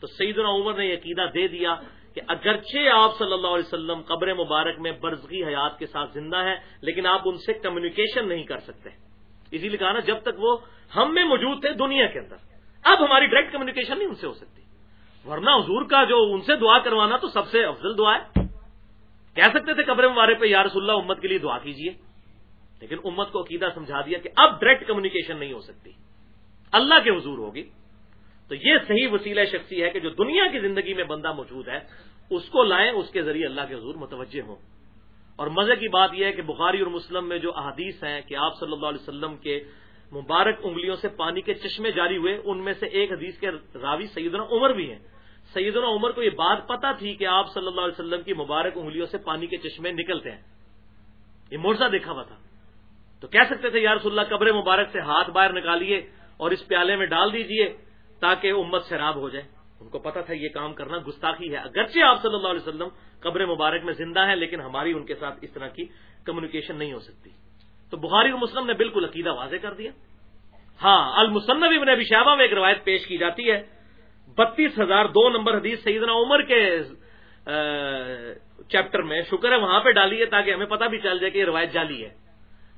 تو سیدنا عمر نے یہ عقیدہ دے دیا کہ اگرچہ آپ صلی اللہ علیہ وسلم قبر مبارک میں برزگی حیات کے ساتھ زندہ ہے لیکن آپ ان سے کمیونیکیشن نہیں کر سکتے۔ اسی لیے کہا نا، جب تک وہ ہم میں موجود تھے دنیا کے اندر، اب ہماری ڈائریکٹ کمیونیکیشن نہیں ان سے ہو سکتی۔ ورنہ حضور کا جو ان سے دعا کروانا تو سب سے افضل دعا ہے۔ کہہ سکتے تھے قبر مبارک پہ یارس اللہ، امت کے لیے دعا کیجیے لیکن امت کو عقیدہ سمجھا دیا کہ اب ڈائریکٹ کمیونیکیشن نہیں ہو سکتی۔ اللہ کے حضور ہوگی۔ تو یہ صحیح وسیلہ شخصی ہے کہ جو دنیا کی زندگی میں بندہ موجود ہے، اس کو لائیں، اس کے ذریعے اللہ کے حضور متوجہ ہوں۔ اور مزے کی بات یہ ہے کہ بخاری اور مسلم میں جو احادیث ہیں کہ آپ صلی اللہ علیہ وسلم کے مبارک انگلیوں سے پانی کے چشمے جاری ہوئے، ان میں سے ایک حدیث کے راوی سیدنا عمر بھی ہیں۔ سیدنا عمر کو یہ بات پتا تھی کہ آپ صلی اللہ علیہ وسلم کی مبارک انگلیوں سے پانی کے چشمے نکلتے ہیں۔ یہ مورزہ دیکھا ہوا تھا۔ تو کہہ سکتے تھے یار اللہ، قبر مبارک سے ہاتھ باہر نکالیے اور اس پیالے میں ڈال دیجیے تاکہ امت شراب ہو جائے۔ ان کو پتا تھا یہ کام کرنا گستاخی ہے۔ اگرچہ آپ صلی اللہ علیہ وسلم قبر مبارک میں زندہ ہیں، لیکن ہماری ان کے ساتھ اس طرح کی کمیونیکیشن نہیں ہو سکتی۔ تو بخاری و مسلم نے بالکل عقیدہ واضح کر دیا۔ ہاں المسنب ابن ابی شہبہ میں ایک روایت پیش کی جاتی ہے۔ بتیس ہزار دو نمبر حدیث سیدنا عمر کے چیپٹر میں، شکر ہے وہاں پہ ڈالی ہے تاکہ ہمیں پتہ بھی چل جائے کہ یہ روایت جالی ہے۔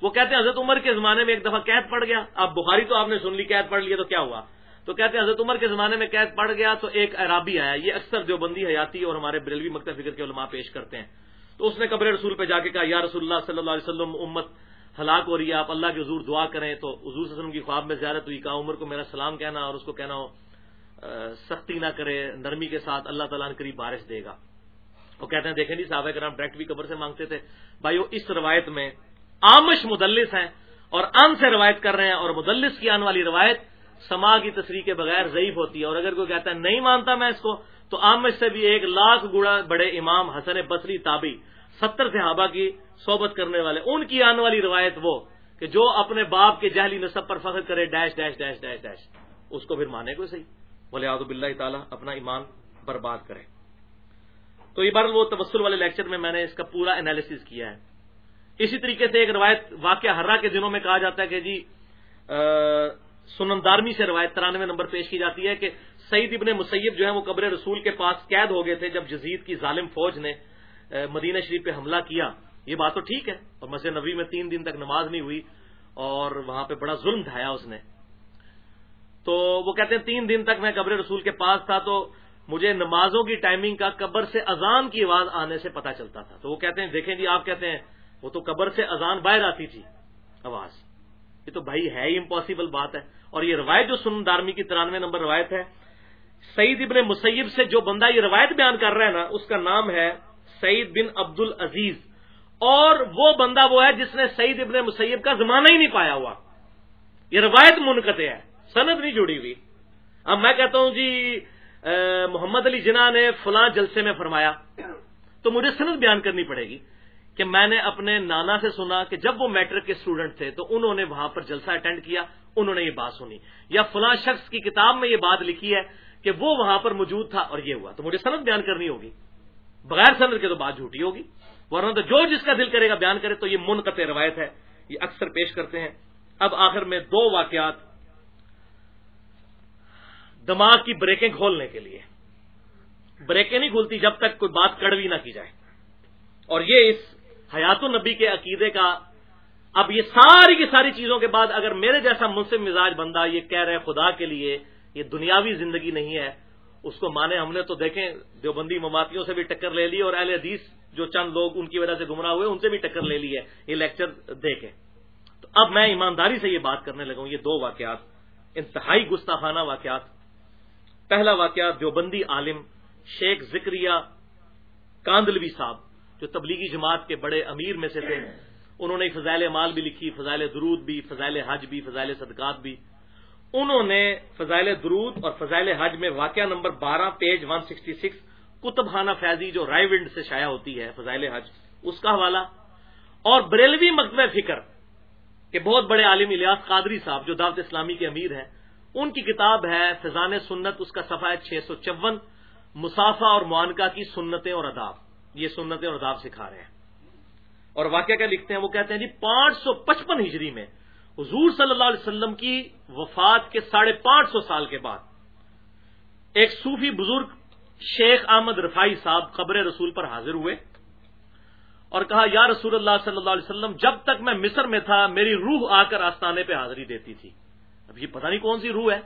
وہ کہتے ہیں حضرت عمر کے زمانے میں ایک دفعہ قید پڑ گیا۔ اب بخاری تو آپ نے سن لی قید پڑ لیا تو کیا ہوا؟ تو کہتے ہیں حضرت عمر کے زمانے میں قید پڑ گیا تو ایک عرابی آیا۔ یہ اکثر دیوبندی حیاتی اور ہمارے بریلوی مکتب فکر کے علماء پیش کرتے ہیں۔ تو اس نے قبر رسول پہ جا کے کہا، یا رسول اللہ صلی اللہ علیہ وسلم، امت ہلاک ہو رہی ہے، آپ اللہ کے حضور دعا کریں۔ تو حضور صلی اللہ علیہ وسلم کی خواب میں زیارت ہوئی، کہا، عمر کو میرا سلام کہنا اور اس کو کہنا ہو۔ سختی نہ کرے، نرمی کے ساتھ اللہ تعالیٰ نے قریب بارش دے گا۔ وہ کہتے ہیں، دیکھیں جی صحابہ کرام ڈائریکٹ بھی قبر سے مانگتے تھے۔ بھائی وہ اس روایت میں آمش مدلس ہیں اور ان سے روایت کر رہے ہیں اور مدلس کی آنے والی روایت سما کی تصریح کے بغیر ضعیف ہوتی ہے۔ اور اگر کوئی کہتا ہے، نہیں مانتا میں اس کو، تو آمش سے بھی ایک لاکھ گڑا بڑے امام حسن بصری تابی ستر صحابہ کی صحبت کرنے والے، ان کی آنے والی روایت وہ کہ جو اپنے باپ کے جہلی نصب پر فخر کرے، dash dash dash dash dash, اس کو پھر مانے کو صحیح۔ بولے آدب اللہ تعالیٰ اپنا ایمان برباد کرے۔ تو یہ بار وہ تبسل والے لیکچر میں میں نے اس کا پورا انالیس کیا ہے۔ اسی طریقے سے ایک روایت واقعہ ہررا کے دنوں میں کہا جاتا ہے کہ جی سنندارمی سے روایت ترانوے نمبر پیش کی جاتی ہے کہ سعید ابن مسیب جو ہے وہ قبر رسول کے پاس قید ہو گئے تھے جب جزید کی ظالم فوج نے مدینہ شریف پہ حملہ کیا۔ یہ بات تو ٹھیک ہے، اور مسجد نبی میں تین دن تک نماز نہیں ہوئی اور وہاں پہ بڑا ظلم ڈھایا اس نے۔ تو وہ کہتے ہیں تین دن تک میں قبر رسول کے پاس تھا تو مجھے نمازوں کی ٹائمنگ کا قبر سے اذان کی آواز آنے سے پتا چلتا تھا۔ تو وہ کہتے ہیں، دیکھیں جی آپ کہتے ہیں، وہ تو قبر سے اذان باہر آتی تھی، آواز۔ یہ تو بھائی ہے ہی امپاسبل بات ہے۔ اور یہ روایت جو سن دارمی کی ترانوے نمبر روایت ہے، سعید ابن مسیب سے جو بندہ یہ روایت بیان کر رہا ہے نا، اس کا نام ہے سعید بن عبد العزیز اور وہ بندہ وہ ہے جس نے سعید ابن مسیب کا زمانہ ہی نہیں پایا ہوا۔ یہ روایت منقطع ہے۔ سند نہیں جڑی ہوئی۔ اب میں کہتا ہوں جی محمد علی جناح نے فلاں جلسے میں فرمایا، تو مجھے سند بیان کرنی پڑے گی کہ میں نے اپنے نانا سے سنا کہ جب وہ میٹرک کے اسٹوڈنٹ تھے تو انہوں نے وہاں پر جلسہ اٹینڈ کیا، انہوں نے یہ بات سنی۔ یا فلاں شخص کی کتاب میں یہ بات لکھی ہے کہ وہ وہاں پر موجود تھا اور یہ ہوا۔ تو مجھے سند بیان کرنی ہوگی۔ بغیر سند کے تو بات جھوٹی ہوگی، ورنہ تو جو جس کا دل کرے گا بیان کرے تو یہ منقطع روایت ہے، یہ اکثر پیش کرتے ہیں۔ اب آخر میں دو واقعات دماغ کی بریکیں کھولنے کے لیے۔ بریکیں نہیں کھولتی جب تک کوئی بات کڑوی نہ کی جائے۔ اور یہ اس حیات النبی کے عقیدے کا اب یہ ساری کی ساری چیزوں کے بعد اگر میرے جیسا منصف مزاج بندہ یہ کہہ رہے خدا کے لیے یہ دنیاوی زندگی نہیں ہے، اس کو مانے ہم نے تو دیکھیں دیوبندی مماتیوں سے بھی ٹکر لے لی اور اہل حدیث جو چند لوگ ان کی وجہ سے گمراہ ہوئے ان سے بھی ٹکر لے لی ہے، یہ لیکچر دیکھیں۔ تو اب میں ایمانداری سے یہ بات کرنے لگا ہوں، یہ دو واقعات، انتہائی گستاخانہ واقعات۔ پہلا واقعہ دیوبندی عالم شیخ ذکریہ کاندلوی صاحب، جو تبلیغی جماعت کے بڑے امیر میں سے تھے، انہوں نے فضائل مال بھی لکھی، فضائل درود بھی، فضائل حج بھی، فضائل صدقات بھی۔ انہوں نے فضائل درود اور فضائل حج میں واقعہ نمبر بارہ، پیج ون سکسٹی سکس کتب خانہ فیضی جو رائے ونڈ سے شائع ہوتی ہے، فضائل حج، اس کا حوالہ۔ اور بریلوی مکتبہ فکر کہ بہت بڑے عالم الیاس قادری صاحب، جو دعوت اسلامی کے امیر ہیں ان کی کتاب ہے فضان سنت، اس کا صفحہ ہے چھ سو چون مسافہ اور معانکہ کی سنتیں اور اداب یہ سنتیں اور اداب سکھا رہے ہیں۔ اور واقعہ کیا لکھتے ہیں؟ وہ کہتے ہیں جی پانچ سو پچپن ہجری میں حضور صلی اللہ علیہ وسلم کی وفات کے ساڑھے پانچ سو سال کے بعد ایک صوفی بزرگ شیخ احمد رفائی صاحب قبر رسول پر حاضر ہوئے اور کہا، یا رسول اللہ صلی اللہ علیہ وسلم، جب تک میں مصر میں تھا، میری روح آ کر آستانے پہ حاضری دیتی تھی۔ اب یہ پتہ نہیں کون سی روح ہے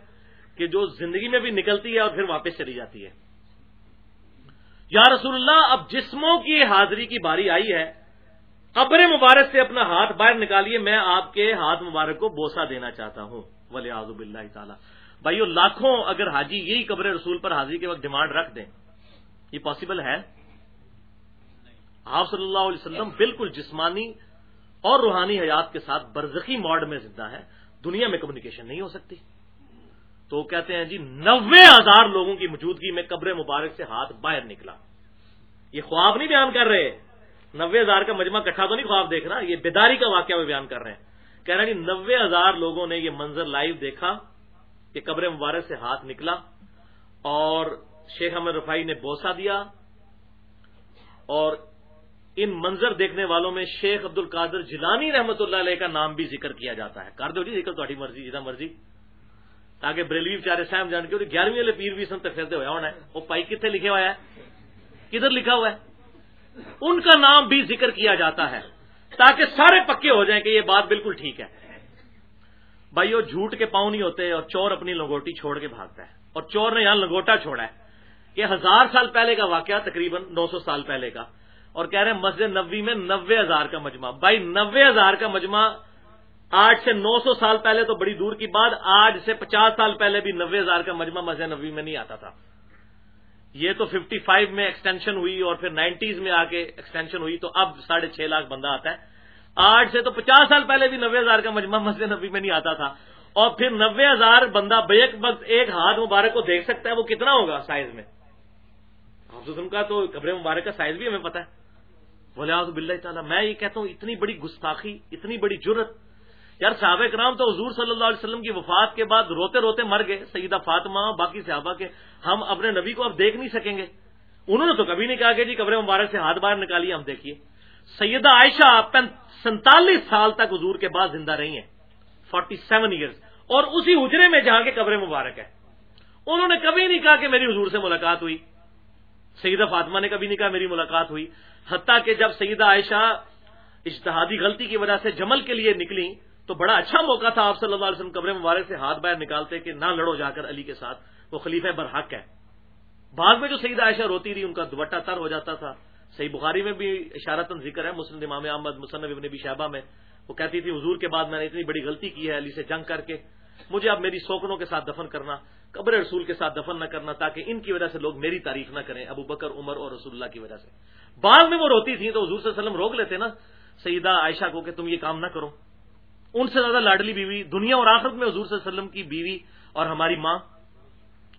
کہ جو زندگی میں بھی نکلتی ہے اور پھر واپس چلی جاتی ہے۔ یا رسول اللہ، اب جسموں کی حاضری کی باری آئی ہے۔ قبر مبارک سے اپنا ہاتھ باہر نکالیے، میں آپ کے ہاتھ مبارک کو بوسا دینا چاہتا ہوں۔ ولی آزب اللہ تعالیٰ۔ بھائیو، لاکھوں اگر حاجی یہی قبر رسول پر حاضری کے وقت ڈیمانڈ رکھ دیں، یہ پاسبل ہے؟ آپ صلی اللہ علیہ وسلم بالکل جسمانی اور روحانی حیات کے ساتھ برزخی موڈ میں زندہ ہے دنیا میں کمیونیکیشن نہیں ہو سکتی۔ تو کہتے ہیں جی نوے ہزار لوگوں کی موجودگی میں قبر مبارک سے ہاتھ باہر نکلا۔ یہ خواب نہیں بیان کر رہے۔ نوے ہزار کا مجمع کٹھا تو نہیں خواب دیکھ رہا، یہ بیداری کا واقعہ وہ بیان کر رہے ہیں۔ کہہ رہے ہیں جی نوے ہزار لوگوں نے یہ منظر لائیو دیکھا کہ قبر مبارک سے ہاتھ نکلا۔ اور شیخ احمد رفائی نے بوسا دیا۔ اور ان منظر دیکھنے والوں میں شیخ عبد القادر جیلانی رحمت اللہ علیہ کا نام بھی ذکر کیا جاتا ہے۔ کر دو جی ذکر تاری مرضی جتنا مرضی۔ تاکہ بریلوی چارے صاحب جان کے گیارہویں والے پیر بھی سنتے پھرتے ہوا ہونا ہے۔ وہ پائی کتنے لکھے ہوا ہے کدھر لکھا ہوا ہے؟ ان کا نام بھی ذکر کیا جاتا ہے، تاکہ سارے پکے ہو جائیں کہ یہ بات بالکل ٹھیک ہے۔ بھائی وہ جھوٹ کے پاؤں نہیں ہوتے اور چور اپنی لنگوٹی چھوڑ کے بھاگتا ہے۔ اور چور نے یہاں لنگوٹا چھوڑا ہے کہ ہزار سال پہلے کا واقعہ، تقریباً نو سو سال پہلے کا۔ اور کہہ رہے ہیں مسجد نبی میں نوے ہزار کا مجمع۔ بھائی، نوے ہزار کا مجمع آج سے نو سو سال پہلے تو بڑی دور کی بات، آج سے پچاس سال پہلے بھی نوے ہزار کا مجمع مسجد نبی میں نہیں آتا تھا۔ یہ تو ففٹی فائیو میں ایکسٹینشن ہوئی اور پھر نائنٹیز میں آ کے ایکسٹینشن ہوئی، تو اب ساڑھے چھ لاکھ بندہ آتا ہے۔ آج سے تو پچاس سال پہلے بھی نوے ہزار کا مجمع مسجد نبی میں نہیں آتا تھا۔ اور پھر نوے ہزار بندہ بیک وقت ایک ہاتھ مبارک کو دیکھ سکتا ہے، وہ کتنا ہوگا سائز میں؟ حافظ کا تو قبر مبارک کا سائز بھی ہمیں پتا ہے۔ بولے آج بلّہ تعالیٰ، میں یہ کہتا ہوں، اتنی بڑی گستاخی، اتنی بڑی جرت یار صحابہ کرام تو حضور صلی اللہ علیہ وسلم کی وفات کے بعد روتے روتے مر گئے، سیدہ فاطمہ، باقی صحابہ کے۔ ہم اپنے نبی کو اب دیکھ نہیں سکیں گے۔ انہوں نے تو کبھی نہیں کہا کہ جی قبر مبارک سے ہاتھ باہر نکالیے، ہم دیکھیے۔ سیدہ عائشہ سینتالیس سال تک حضور کے بعد زندہ رہی ہیں فورٹی سیون ایئرس اور اسی حجرے میں جہاں کے قبر مبارک ہے۔ انہوں نے کبھی نہیں کہا کہ میری حضور سے ملاقات ہوئی۔ سیدہ فاطمہ نے کبھی نہیں کہا میری ملاقات ہوئی، حتیٰ کہ جب سیدہ عائشہ اشتہادی غلطی کی وجہ سے جمل کے لیے نکلی تو بڑا اچھا موقع تھا آپ صلی اللہ علیہ وسلم قبر مبارک سے ہاتھ باہر نکالتے کہ نہ لڑو جا کر علی کے ساتھ، وہ خلیفہ برحق ہے۔ بعد میں جو سیدہ عائشہ روتی رہی، ان کا دوٹا تر ہو جاتا تھا۔ صحیح بخاری میں بھی اشارتن ذکر ہے، مسلم امام احمد، مصنف ابن بھی شہبہ میں۔ وہ کہتی تھی، حضور کے بعد میں نے اتنی بڑی غلطی کی ہے، علی سے جنگ کر کے، مجھے اب میری سوکنوں کے ساتھ دفن کرنا قبر رسول کے ساتھ دفن نہ کرنا تاکہ ان کی وجہ سے لوگ میری تعریف نہ کریں، ابو بکر، عمر اور رسول اللہ کی وجہ سے۔ بعد میں وہ روتی تھی تو حضور صلی اللہ علیہ وسلم روک لیتے نا، سیدہ عائشہ کو کہ تم یہ کام نہ کرو۔ ان سے زیادہ لاڈلی بیوی، دنیا اور آخرت میں حضور صلی اللہ علیہ وسلم کی بیوی اور ہماری ماں۔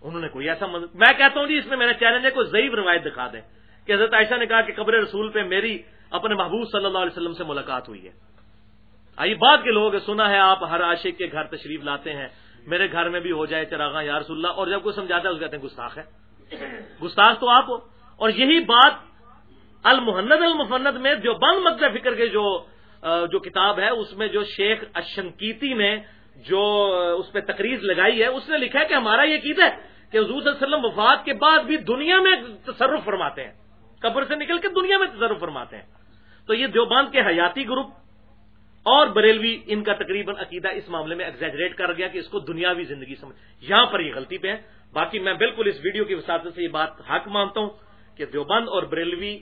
انہوں نے کوئی ایسا مدد میں کہتا ہوں جی اس میں میرا چیلنج ہے، کوئی ضعیف روایت دکھا دیں کہ حضرت عائشہ نے کہا کہ قبر رسول پہ میری اپنے محبوب صلی اللہ علیہ وسلم سے ملاقات ہوئی ہے۔ آئی بات کے لوگ سنا ہے، آپ ہر عاشق کے گھر تشریف لاتے ہیں۔ میرے گھر میں بھی ہو جائے چراغاں یا رسول اللہ، اور جب کوئی سمجھاتا ہے، اس کہتے ہیں گستاخ ہے۔ گستاخ تو آپ ہو۔ اور یہی بات المحند المفند میں جو بند مطلب فکر کے جو جو کتاب ہے، اس میں جو شیخ اشنکیتی نے جو اس پہ تقریر لگائی ہے، اس نے لکھا ہے کہ ہمارا یہ عقید ہے کہ حضور صلی اللہ علیہ وسلم وفات کے بعد بھی دنیا میں تصرف فرماتے ہیں۔ قبر سے نکل کے دنیا میں تصرف فرماتے ہیں۔ تو یہ دیوبند کے حیاتی گروپ اور بریلوی ان کا تقریباً عقیدہ اس معاملے میں ایگزیجریٹ کر گیا کہ اس کو دنیاوی زندگی سمجھ یہاں پر یہ غلطی پہ ہے۔ باقی میں بالکل اس ویڈیو کی وساطت سے یہ بات حق مانتا ہوں کہ دیوبند اور بریلوی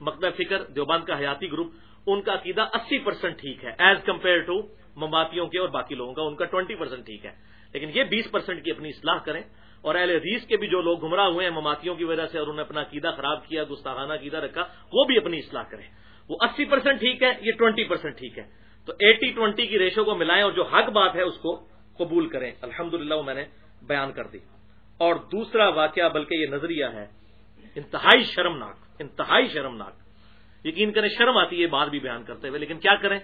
مکتب فکر، دیوبند کا حیاتی گروپ، ان کا عقیدہ اسی پرسینٹ ٹھیک ہے ایز کمپیئر ٹو مماتیوں کے اور باقی لوگوں کا، ان کا ٹوینٹی پرسینٹ ٹھیک ہے۔ لیکن یہ بیس پرسینٹ کی اپنی اصلاح کریں اور اہل حدیث کے بھی جو لوگ گمراہ ہوئے ہیں مماتیوں کی وجہ سے اور انہوں نے اپنا عقیدہ خراب کیا، گستاخانہ عقیدہ رکھا، وہ بھی اپنی اصلاح کریں۔ وہ اسی پرسینٹ ٹھیک ہے، یہ ٹوینٹی پرسینٹ ٹھیک ہے۔ تو ایٹی ٹوینٹی کی ریشو کو ملائیں اور جو حق بات ہے اس کو قبول کریں۔ الحمد وہ میں نے بیان کر دی۔ اور دوسرا واقعہ، بلکہ یہ نظریہ ہے، انتہائی شرمناک انتہائی شرمناک۔ یقین کریں، شرم آتی ہے بات بھی بیان کرتے ہوئے۔ لیکن کیا کریں؟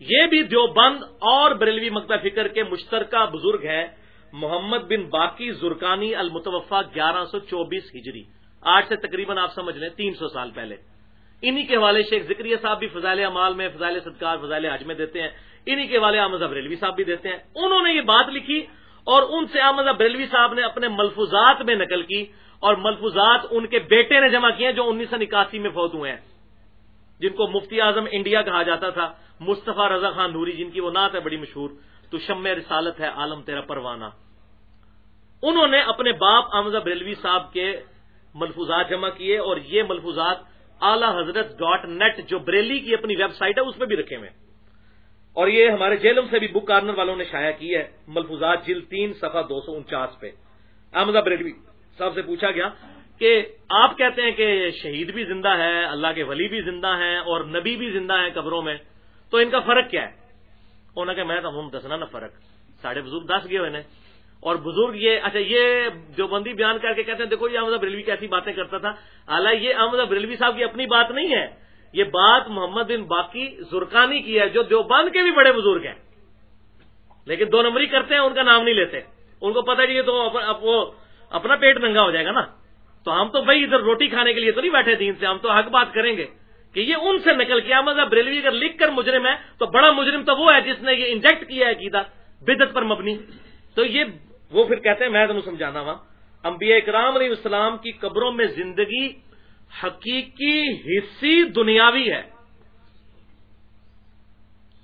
یہ بھی دیوبند اور بریلوی مکتا فکر کے مشترکہ بزرگ ہے محمد بن باقی زرکانی المتوفا گیارہ سو چوبیس ہجری۔ آج سے تقریباً آپ سمجھ لیں، تین سو سال پہلے۔ انہی کے حوالے شیخ ذکریہ صاحب بھی فضائل امال میں، فضائل صدقار فضائل حج میں دیتے ہیں۔ انہی کے حوالے احمد بریلوی صاحب بھی دیتے ہیں۔ انہوں نے یہ بات لکھی اور ان سے احمد بریلوی صاحب نے اپنے ملفوظات میں نقل کی اور ملفوظات ان کے بیٹے نے جمع کیے جو انیس سو اکاسی میں فوت ہوئے ہیں۔ جن کو مفتی اعظم انڈیا کہا جاتا تھا، مصطفیٰ رضا خان نوری، جن کی وہ نعت ہے بڑی مشہور، تو شم رسالت ہے عالم تیرا پروانہ۔ انہوں نے اپنے باپ احمد بریلوی صاحب کے ملفوظات جمع کیے اور یہ ملفوظات اعلی حضرت ڈاٹ نیٹ جو بریلی کی اپنی ویب سائٹ ہے، اس میں بھی رکھے ہوئے اور یہ ہمارے جیلم سے بھی بک کارنر والوں نے شائع کی ہے، ملفوظات جل تین صفحہ دو سو انچاس پہ۔ احمد بریلوی صاحب سے پوچھا گیا کہ آپ کہتے ہیں کہ شہید بھی زندہ ہے، اللہ کے ولی بھی زندہ ہیں اور نبی بھی زندہ ہیں قبروں میں، تو ان کا فرق کیا ہے؟ انہوں نے کہ میں تو ہوں دسنا نا فرق۔ ساڑھے بزرگ دس گئے ہوئے اور بزرگ یہ اچھا یہ جو بندی بیان کر کے کہتے ہیں، دیکھو، یہ احمد بریلوی کیسی باتیں کرتا تھا۔ حالانکہ یہ احمد بریلوی صاحب کی اپنی بات نہیں ہے۔ یہ بات محمد بن باقی زرکانی کی ہے، جو دیوبند کے بھی بڑے بزرگ ہیں۔ لیکن دو نمبری کرتے ہیں، ان کا نام نہیں لیتے۔ ان کو پتا کہ یہ تو اپنا پیٹ ننگا ہو جائے گا نا۔ تو ہم تو بھائی ادھر روٹی کھانے کے لیے تو نہیں بیٹھے دین سے، ہم تو حق بات کریں گے کہ یہ ان سے نکل کیا مطلب بریلوی اگر لکھ کر مجرم ہے، تو بڑا مجرم تو وہ ہے جس نے یہ انجیکٹ کیا ہے عقیدہ بدت پر مبنی۔ تو یہ وہ پھر کہتے ہیں، میں تمہیں سمجھانا وا۔ انبیاء اکرام علیہ السلام کی قبروں میں زندگی حقیقی حصی دنیاوی ہے۔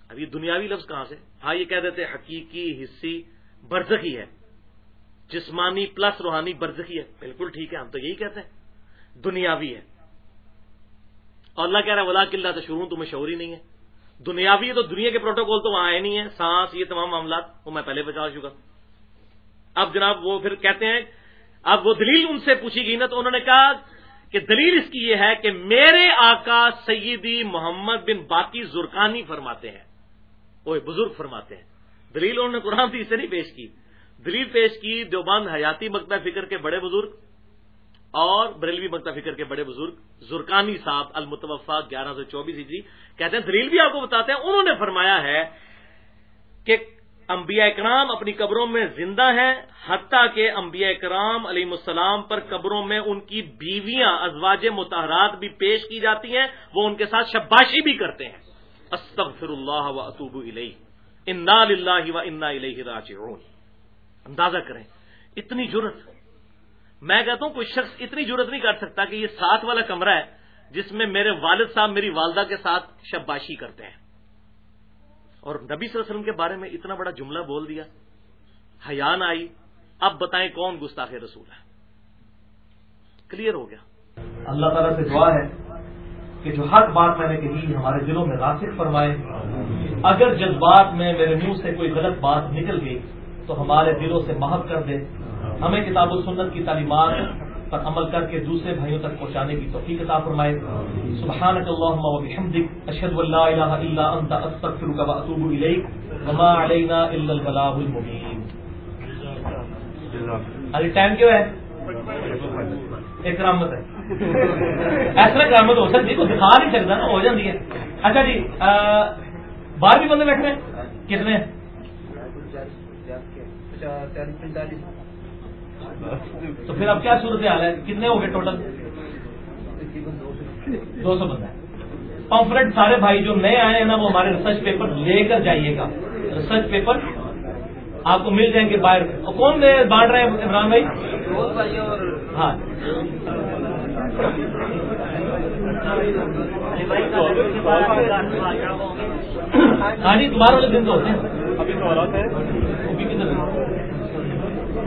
اب یہ دنیاوی لفظ کہاں سے؟ ہاں یہ کہہ دیتے حقیقی حصی برزخی ہے۔ جسمانی پلس روحانی برزخی ہے۔ بالکل ٹھیک ہے، ہم تو یہی کہتے ہیں۔ دنیاوی ہے۔ اور اللہ کہہ رہا ہے ولا قلعہ تو شروع تمہیں شعور ہی نہیں ہے۔ دنیاوی ہے تو دنیا کے پروٹوکول تو وہاں آئے نہیں ہے سانس، یہ تمام معاملات، وہ میں پہلے بچا چکا۔ اب جناب وہ پھر کہتے ہیں، اب وہ دلیل ان سے پوچھی گئی نا، تو انہوں نے کہا کہ دلیل اس کی یہ ہے کہ میرے آقا سیدی محمد بن باقی زرکانی فرماتے ہیں۔ وہ بزرگ فرماتے ہیں۔ دلیل انہوں نے قرآن سے اسے نہیں پیش کی۔ دلیل پیش کی دیوبند حیاتی مکتہ فکر کے بڑے بزرگ اور بریلوی مکتہ فکر کے بڑے بزرگ زرکانی صاحب المتوفا گیارہ سو چوبیس ہجری۔ کہتے ہیں، دلیل بھی آپ کو بتاتے ہیں۔ انہوں نے فرمایا ہے کہ انبیاء اکرام اپنی قبروں میں زندہ ہیں، حتیٰ کہ انبیاء اکرام علیہ السلام پر قبروں میں ان کی بیویاں ازواج متحرات بھی پیش کی جاتی ہیں، وہ ان کے ساتھ شباشی بھی کرتے ہیں۔ استغفر اللہ و اطوب الیہ۔ انا للہ و انا الیہ راجعون۔ اندازہ کریں، اتنی جرت میں کہتا ہوں، کوئی شخص اتنی جرت نہیں کر سکتا کہ یہ ساتھ والا کمرہ ہے، جس میں میرے والد صاحب، میری والدہ کے ساتھ شباشی کرتے ہیں۔ اور نبی صلی اللہ علیہ وسلم کے بارے میں اتنا بڑا جملہ بول دیا، حیان آئی، اب بتائیں کون گستاخ رسول ہے؟ کلیئر ہو گیا۔ اللہ تعالیٰ سے دعا ہے کہ جو حق بات میں نے کہی، ہمارے دلوں میں راسک فرمائے۔ اگر جذبات میں میرے منہ سے کوئی غلط بات نکل گئی، تو ہمارے دلوں سے محب کر دے۔ ہمیں کتاب و سنت کی تعلیمات پر عمل کر کے دوسرے بھائیوں تک پہنچانے کی توفیق عطا فرمائے۔ سبحانك اللهم وبحمدك اشهد ان لا اله الا انت استغفرك واتوب اليك وما علينا الا البلاغ المبين ابھی ٹائم کیوں ہے؟ ایک کرامت ہے۔ ایسا کرامت ہو سکتی ہے دکھا نہیں سکتا نا، ہو جاتی ہے۔ اچھا جی باہر بھی بندے بیٹھ رہے ہیں؟ کتنے؟ تو پھر اب کیا صورت حال ہے؟ کتنے ہو گئے ٹوٹل دو سو بندہ پمفلٹ سارے بھائی جو نئے آئے ہیں نا وہ ہمارے ریسرچ پیپر لے کر جائیے گا۔ ریسرچ پیپر آپ کو مل جائیں گے باہر۔ کون بانٹ رہے ہیں عمران بھائی؟ ہاں۔ ہاں جی تمہارے والے دن تو ہوتے ہیں۔ ابھی تو